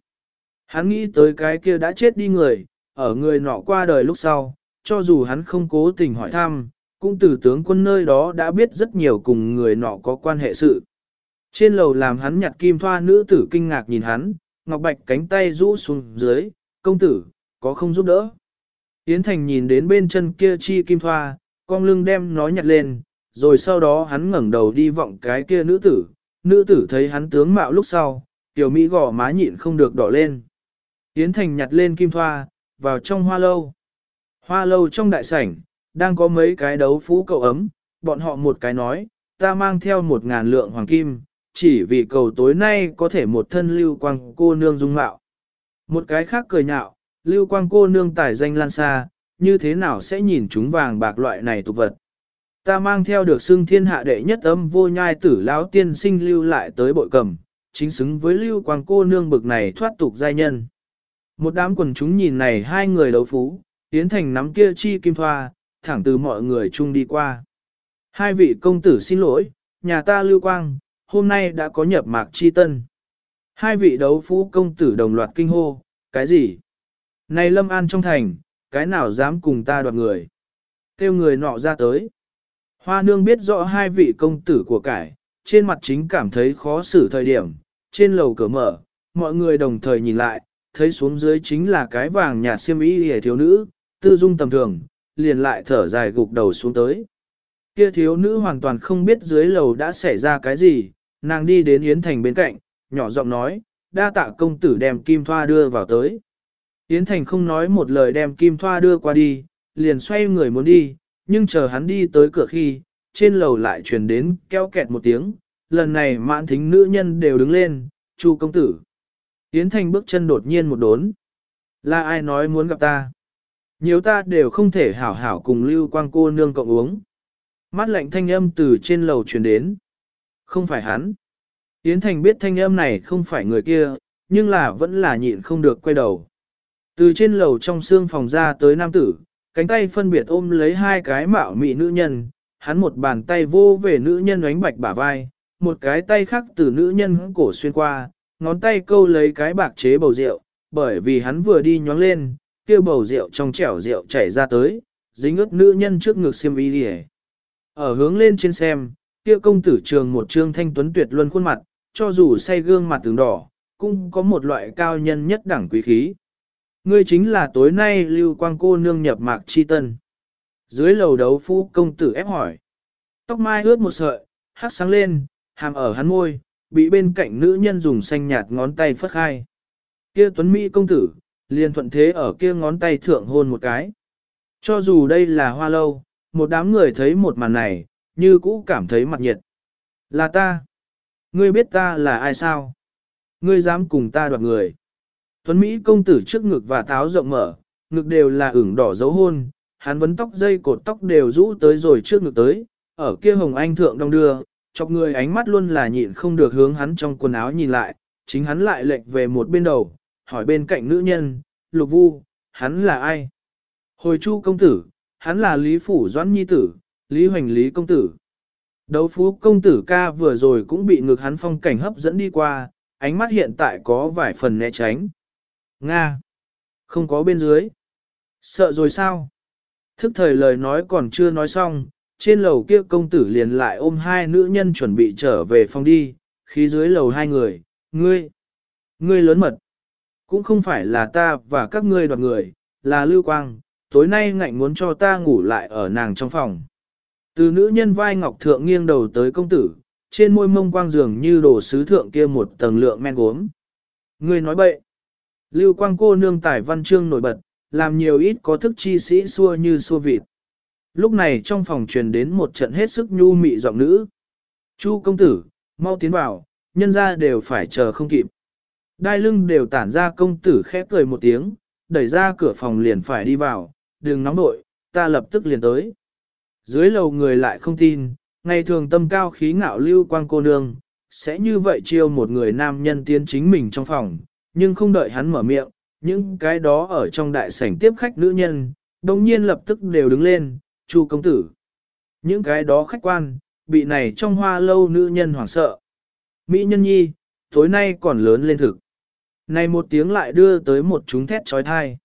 Hắn nghĩ tới cái kia đã chết đi người, ở người nọ qua đời lúc sau, cho dù hắn không cố tình hỏi thăm, cũng từ tướng quân nơi đó đã biết rất nhiều cùng người nọ có quan hệ sự. Trên lầu làm hắn nhặt kim thoa nữ tử kinh ngạc nhìn hắn, Ngọc Bạch cánh tay rũ xuống dưới, công tử, có không giúp đỡ. Yến Thành nhìn đến bên chân kia chi kim thoa, con lưng đem nó nhặt lên, rồi sau đó hắn ngẩng đầu đi vọng cái kia nữ tử, nữ tử thấy hắn tướng mạo lúc sau, tiểu Mỹ gò má nhịn không được đỏ lên. Yến Thành nhặt lên kim thoa, vào trong hoa lâu. Hoa lâu trong đại sảnh, đang có mấy cái đấu phú cậu ấm, bọn họ một cái nói, ta mang theo một ngàn lượng hoàng kim, chỉ vì cầu tối nay có thể một thân lưu quang cô nương dung mạo. Một cái khác cười nhạo, lưu quang cô nương tài danh lan xa, như thế nào sẽ nhìn chúng vàng bạc loại này tục vật. Ta mang theo được xưng thiên hạ đệ nhất âm vô nhai tử lão tiên sinh lưu lại tới bội cầm, chính xứng với lưu quang cô nương bực này thoát tục giai nhân. Một đám quần chúng nhìn này hai người đấu phú, tiến thành nắm kia chi kim thoa, thẳng từ mọi người chung đi qua. Hai vị công tử xin lỗi, nhà ta lưu quang, hôm nay đã có nhập mạc chi tân. Hai vị đấu phú công tử đồng loạt kinh hô, cái gì? Này Lâm An trong thành, cái nào dám cùng ta đoạt người? Kêu người nọ ra tới. Hoa nương biết rõ hai vị công tử của cải, trên mặt chính cảm thấy khó xử thời điểm, trên lầu cửa mở, mọi người đồng thời nhìn lại, thấy xuống dưới chính là cái vàng nhà xiêm y hề thiếu nữ, tư dung tầm thường, liền lại thở dài gục đầu xuống tới. Kia thiếu nữ hoàn toàn không biết dưới lầu đã xảy ra cái gì, nàng đi đến Yến Thành bên cạnh, nhỏ giọng nói, đa tạ công tử đem kim thoa đưa vào tới. Yến Thành không nói một lời đem kim thoa đưa qua đi, liền xoay người muốn đi, nhưng chờ hắn đi tới cửa khi, trên lầu lại truyền đến keo kẹt một tiếng, lần này mãn thính nữ nhân đều đứng lên, chu công tử. Yến Thành bước chân đột nhiên một đốn. Là ai nói muốn gặp ta? Nhiều ta đều không thể hảo hảo cùng lưu quang cô nương cộng uống. Mắt lạnh thanh âm từ trên lầu truyền đến. Không phải hắn. Yến Thành biết thanh âm này không phải người kia, nhưng là vẫn là nhịn không được quay đầu. Từ trên lầu trong xương phòng ra tới nam tử, cánh tay phân biệt ôm lấy hai cái mạo mị nữ nhân, hắn một bàn tay vô về nữ nhân ánh bạch bả vai, một cái tay khác từ nữ nhân cổ xuyên qua, ngón tay câu lấy cái bạc chế bầu rượu, bởi vì hắn vừa đi nhóng lên, kia bầu rượu trong chẻo rượu chảy ra tới, dính ướt nữ nhân trước ngực xiêm y đi Ở hướng lên trên xem, kia công tử trường một trương thanh tuấn tuyệt luân khuôn mặt, cho dù say gương mặt tướng đỏ, cũng có một loại cao nhân nhất đẳng quý khí. Ngươi chính là tối nay lưu quang cô nương nhập mạc chi tân. Dưới lầu đấu phu công tử ép hỏi. Tóc mai ướt một sợi, hát sáng lên, hàm ở hắn môi, bị bên cạnh nữ nhân dùng xanh nhạt ngón tay phất khai. Kia tuấn Mỹ công tử, liền thuận thế ở kia ngón tay thượng hôn một cái. Cho dù đây là hoa lâu, một đám người thấy một màn này, như cũ cảm thấy mặt nhiệt. Là ta. Ngươi biết ta là ai sao? Ngươi dám cùng ta đoạt người. Tuấn Mỹ công tử trước ngực và táo rộng mở, ngực đều là ửng đỏ dấu hôn, hắn vấn tóc dây cột tóc đều rũ tới rồi trước ngực tới, ở kia hồng anh thượng đông đưa, chọc người ánh mắt luôn là nhịn không được hướng hắn trong quần áo nhìn lại, chính hắn lại lệch về một bên đầu, hỏi bên cạnh nữ nhân, lục vu, hắn là ai? Hồi chu công tử, hắn là Lý Phủ Doãn Nhi tử, Lý Hoành Lý công tử. Đấu phú công tử ca vừa rồi cũng bị ngược hắn phong cảnh hấp dẫn đi qua, ánh mắt hiện tại có vài phần né tránh. Nga! Không có bên dưới. Sợ rồi sao? Thức thời lời nói còn chưa nói xong, trên lầu kia công tử liền lại ôm hai nữ nhân chuẩn bị trở về phòng đi, khi dưới lầu hai người, ngươi, ngươi lớn mật. Cũng không phải là ta và các ngươi đoạt người, là Lưu Quang, tối nay ngạnh muốn cho ta ngủ lại ở nàng trong phòng. Từ nữ nhân vai ngọc thượng nghiêng đầu tới công tử, trên môi mông quang dường như đồ sứ thượng kia một tầng lượng men gốm. Ngươi nói bậy. Lưu quang cô nương tài văn chương nổi bật, làm nhiều ít có thức chi sĩ xua như xua vịt. Lúc này trong phòng truyền đến một trận hết sức nhu mị giọng nữ. Chu công tử, mau tiến vào, nhân ra đều phải chờ không kịp. Đai lưng đều tản ra công tử khép cười một tiếng, đẩy ra cửa phòng liền phải đi vào, đừng nóng nội, ta lập tức liền tới. Dưới lầu người lại không tin, ngày thường tâm cao khí ngạo lưu quang cô nương, sẽ như vậy chiêu một người nam nhân tiến chính mình trong phòng, nhưng không đợi hắn mở miệng, những cái đó ở trong đại sảnh tiếp khách nữ nhân, đồng nhiên lập tức đều đứng lên, chu công tử. Những cái đó khách quan, bị này trong hoa lâu nữ nhân hoảng sợ. Mỹ nhân nhi, tối nay còn lớn lên thực. Này một tiếng lại đưa tới một chúng thét trói thai.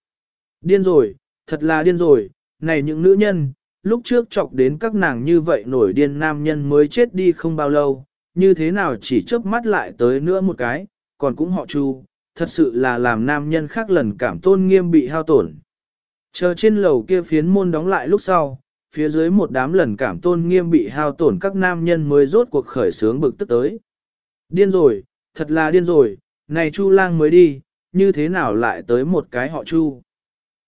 Điên rồi, thật là điên rồi, này những nữ nhân, lúc trước chọc đến các nàng như vậy nổi điên nam nhân mới chết đi không bao lâu, như thế nào chỉ chớp mắt lại tới nữa một cái, còn cũng họ chu, thật sự là làm nam nhân khác lần cảm tôn nghiêm bị hao tổn. Chờ trên lầu kia phiến môn đóng lại lúc sau, phía dưới một đám lần cảm tôn nghiêm bị hao tổn các nam nhân mới rốt cuộc khởi sướng bực tức tới. Điên rồi, thật là điên rồi, này chu lang mới đi, như thế nào lại tới một cái họ chu.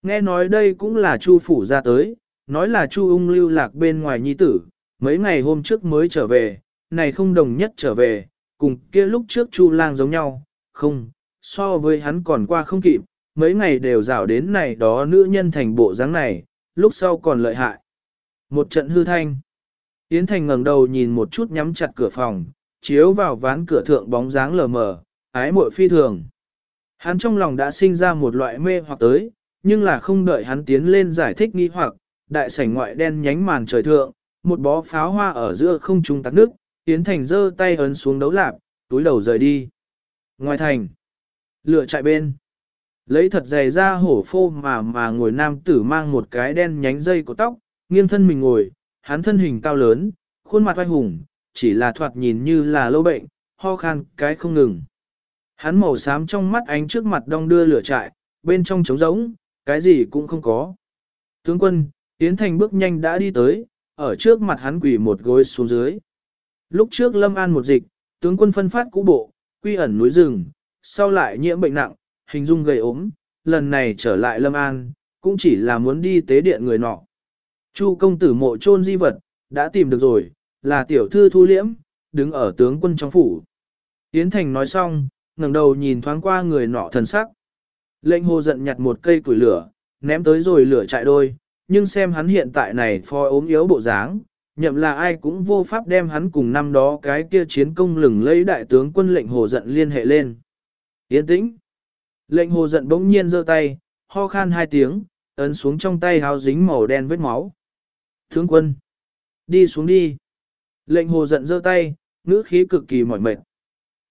Nghe nói đây cũng là chu phủ ra tới, nói là chu ung lưu lạc bên ngoài nhi tử, mấy ngày hôm trước mới trở về, này không đồng nhất trở về, cùng kia lúc trước chu lang giống nhau, không, so với hắn còn qua không kịp, mấy ngày đều rảo đến này đó nữ nhân thành bộ dáng này, lúc sau còn lợi hại. Một trận hư thanh. Yến Thành ngẩng đầu nhìn một chút nhắm chặt cửa phòng, chiếu vào ván cửa thượng bóng dáng lờ mờ, ái muội phi thường. Hắn trong lòng đã sinh ra một loại mê hoặc tới, nhưng là không đợi hắn tiến lên giải thích nghi hoặc, đại sảnh ngoại đen nhánh màn trời thượng, một bó pháo hoa ở giữa không trung tắc nước, Yến Thành giơ tay ấn xuống đấu lạp, túi đầu rời đi. Ngoài thành, lửa chạy bên. Lấy thật dày ra hổ phô mà mà ngồi nam tử mang một cái đen nhánh dây của tóc, nghiêng thân mình ngồi, hắn thân hình cao lớn, khuôn mặt oai hùng, chỉ là thoạt nhìn như là lâu bệnh, ho khan cái không ngừng. Hắn màu xám trong mắt ánh trước mặt đong đưa lửa trại, bên trong trống rỗng, cái gì cũng không có. Tướng quân, Yến Thành bước nhanh đã đi tới, ở trước mặt hắn quỳ một gối xuống dưới. Lúc trước Lâm An một dịch, tướng quân phân phát cũ bộ, quy ẩn núi rừng, sau lại nhiễm bệnh nặng, hình dung gầy ốm, lần này trở lại Lâm An, cũng chỉ là muốn đi tế điện người nọ. Chu công tử mộ chôn di vật, đã tìm được rồi, là tiểu thư thu liễm, đứng ở tướng quân trong phủ. Yến Thành nói xong, ngẩng đầu nhìn thoáng qua người nọ thần sắc. Lệnh hồ giận nhặt một cây củi lửa, ném tới rồi lửa chạy đôi, nhưng xem hắn hiện tại này phò ốm yếu bộ dáng, nhậm là ai cũng vô pháp đem hắn cùng năm đó cái kia chiến công lừng lấy đại tướng quân lệnh hồ giận liên hệ lên. Yên tĩnh. Lệnh hồ giận bỗng nhiên giơ tay, ho khan hai tiếng, ấn xuống trong tay háo dính màu đen vết máu. Tướng quân. Đi xuống đi. Lệnh hồ giận giơ tay, ngữ khí cực kỳ mỏi mệt.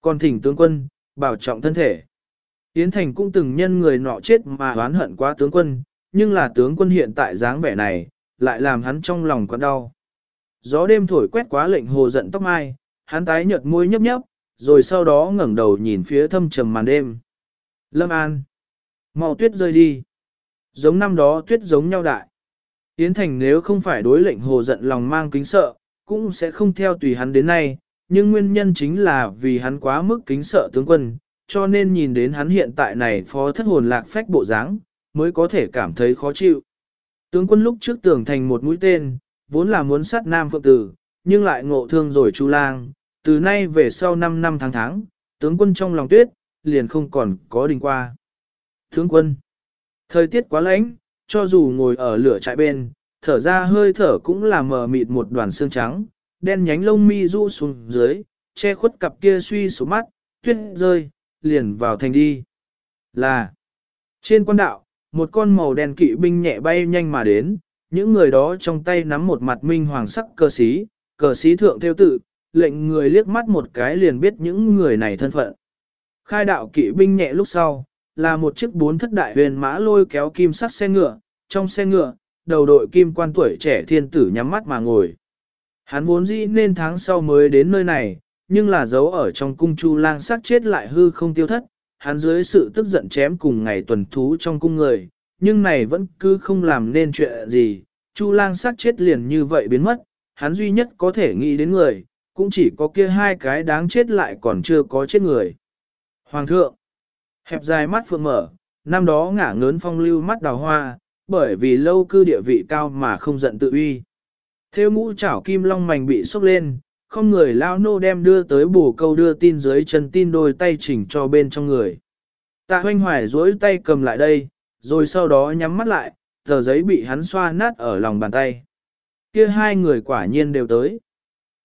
Còn thỉnh tướng quân, bảo trọng thân thể. Yến Thành cũng từng nhân người nọ chết mà oán hận quá tướng quân, nhưng là tướng quân hiện tại dáng vẻ này, lại làm hắn trong lòng quặn đau. Gió đêm thổi quét quá lệnh hồ giận tóc mai, hắn tái nhợt môi nhấp nhấp, rồi sau đó ngẩng đầu nhìn phía thâm trầm màn đêm. Lâm An. Màu tuyết rơi đi. Giống năm đó tuyết giống nhau đại. Yến Thành nếu không phải đối lệnh hồ giận lòng mang kính sợ, cũng sẽ không theo tùy hắn đến nay, nhưng nguyên nhân chính là vì hắn quá mức kính sợ tướng quân, cho nên nhìn đến hắn hiện tại này phó thất hồn lạc phách bộ dáng, mới có thể cảm thấy khó chịu. Tướng quân lúc trước tưởng thành một mũi tên, vốn là muốn sát nam phượng tử, nhưng lại ngộ thương rồi chu lang, từ nay về sau 5 năm tháng tháng, tướng quân trong lòng tuyết, liền không còn có đình qua. Tướng quân, thời tiết quá lạnh, cho dù ngồi ở lửa trại bên, thở ra hơi thở cũng là mờ mịt một đoàn xương trắng, đen nhánh lông mi rũ xuống dưới, che khuất cặp kia suy số mắt, tuyết rơi, liền vào thành đi. Là, trên quan đạo, một con màu đen kỵ binh nhẹ bay nhanh mà đến, những người đó trong tay nắm một mặt minh hoàng sắc cờ xí, cờ xí thượng theo tự, lệnh người liếc mắt một cái liền biết những người này thân phận. Khai đạo kỵ binh nhẹ lúc sau, là một chiếc bốn thất đại huyền mã lôi kéo kim sắt xe ngựa, trong xe ngựa, đầu đội kim quan tuổi trẻ thiên tử nhắm mắt mà ngồi. Hắn vốn dĩ nên tháng sau mới đến nơi này, nhưng là giấu ở trong cung chu lang sát chết lại hư không tiêu thất, hắn dưới sự tức giận chém cùng ngày tuần thú trong cung người, nhưng này vẫn cứ không làm nên chuyện gì, chu lang sát chết liền như vậy biến mất, hắn duy nhất có thể nghĩ đến người, cũng chỉ có kia hai cái đáng chết lại còn chưa có chết người. Hoàng thượng, hẹp dài mắt phượng mở, năm đó ngả ngớn phong lưu mắt đào hoa, bởi vì lâu cư địa vị cao mà không giận tự uy. Theo ngũ chảo kim long mảnh bị sốc lên, không người lao nô đem đưa tới bù câu đưa tin dưới chân tin đôi tay chỉnh cho bên trong người. Tạ hoanh hoài dối tay cầm lại đây, rồi sau đó nhắm mắt lại, tờ giấy bị hắn xoa nát ở lòng bàn tay. Kia hai người quả nhiên đều tới.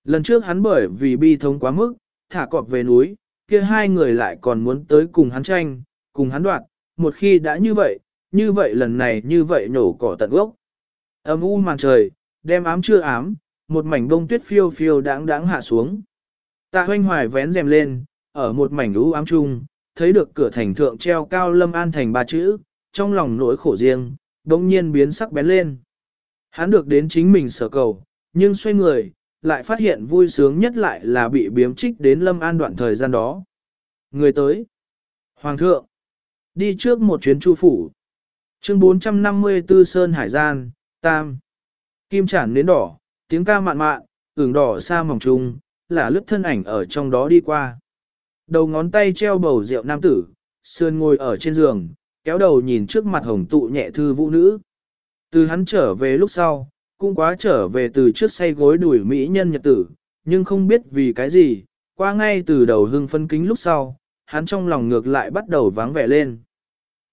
Lần trước hắn bởi vì bi thống quá mức, thả cọp về núi, kia hai người lại còn muốn tới cùng hắn tranh, cùng hắn đoạt, một khi đã như vậy, như vậy lần này như vậy nhổ cỏ tận gốc. Âm u màn trời, đem ám chưa ám, một mảnh bông tuyết phiêu phiêu đáng đáng hạ xuống. Tạ hoanh hoài vén rèm lên, ở một mảnh lũ ám chung, thấy được cửa thành thượng treo cao lâm an thành ba chữ, trong lòng nỗi khổ riêng, đống nhiên biến sắc bén lên. Hắn được đến chính mình sở cầu, nhưng xoay người, lại phát hiện vui sướng nhất lại là bị biếm trích đến lâm an đoạn thời gian đó. Người tới. Hoàng thượng. Đi trước một chuyến chu phủ. Chương 454 Sơn Hải Gian, Tam. Kim chản nến đỏ, tiếng ca mạn mạn, ửng đỏ xa mỏng trung, là lướt thân ảnh ở trong đó đi qua. Đầu ngón tay treo bầu rượu nam tử, sườn ngồi ở trên giường, kéo đầu nhìn trước mặt hồng tụ nhẹ thư vũ nữ. Từ hắn trở về lúc sau, cũng quá trở về từ trước say gối đuổi mỹ nhân nhật tử, nhưng không biết vì cái gì, qua ngay từ đầu hưng phân kính lúc sau, hắn trong lòng ngược lại bắt đầu vắng vẻ lên.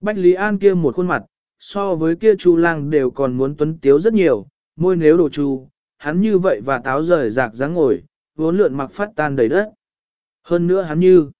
Bách Lý An kia một khuôn mặt, so với kia chu lang đều còn muốn tuấn tiếu rất nhiều, môi nếu đồ chu, hắn như vậy và táo rời rạc dáng ngồi, vốn lượn mặc phát tan đầy đất. Hơn nữa hắn như,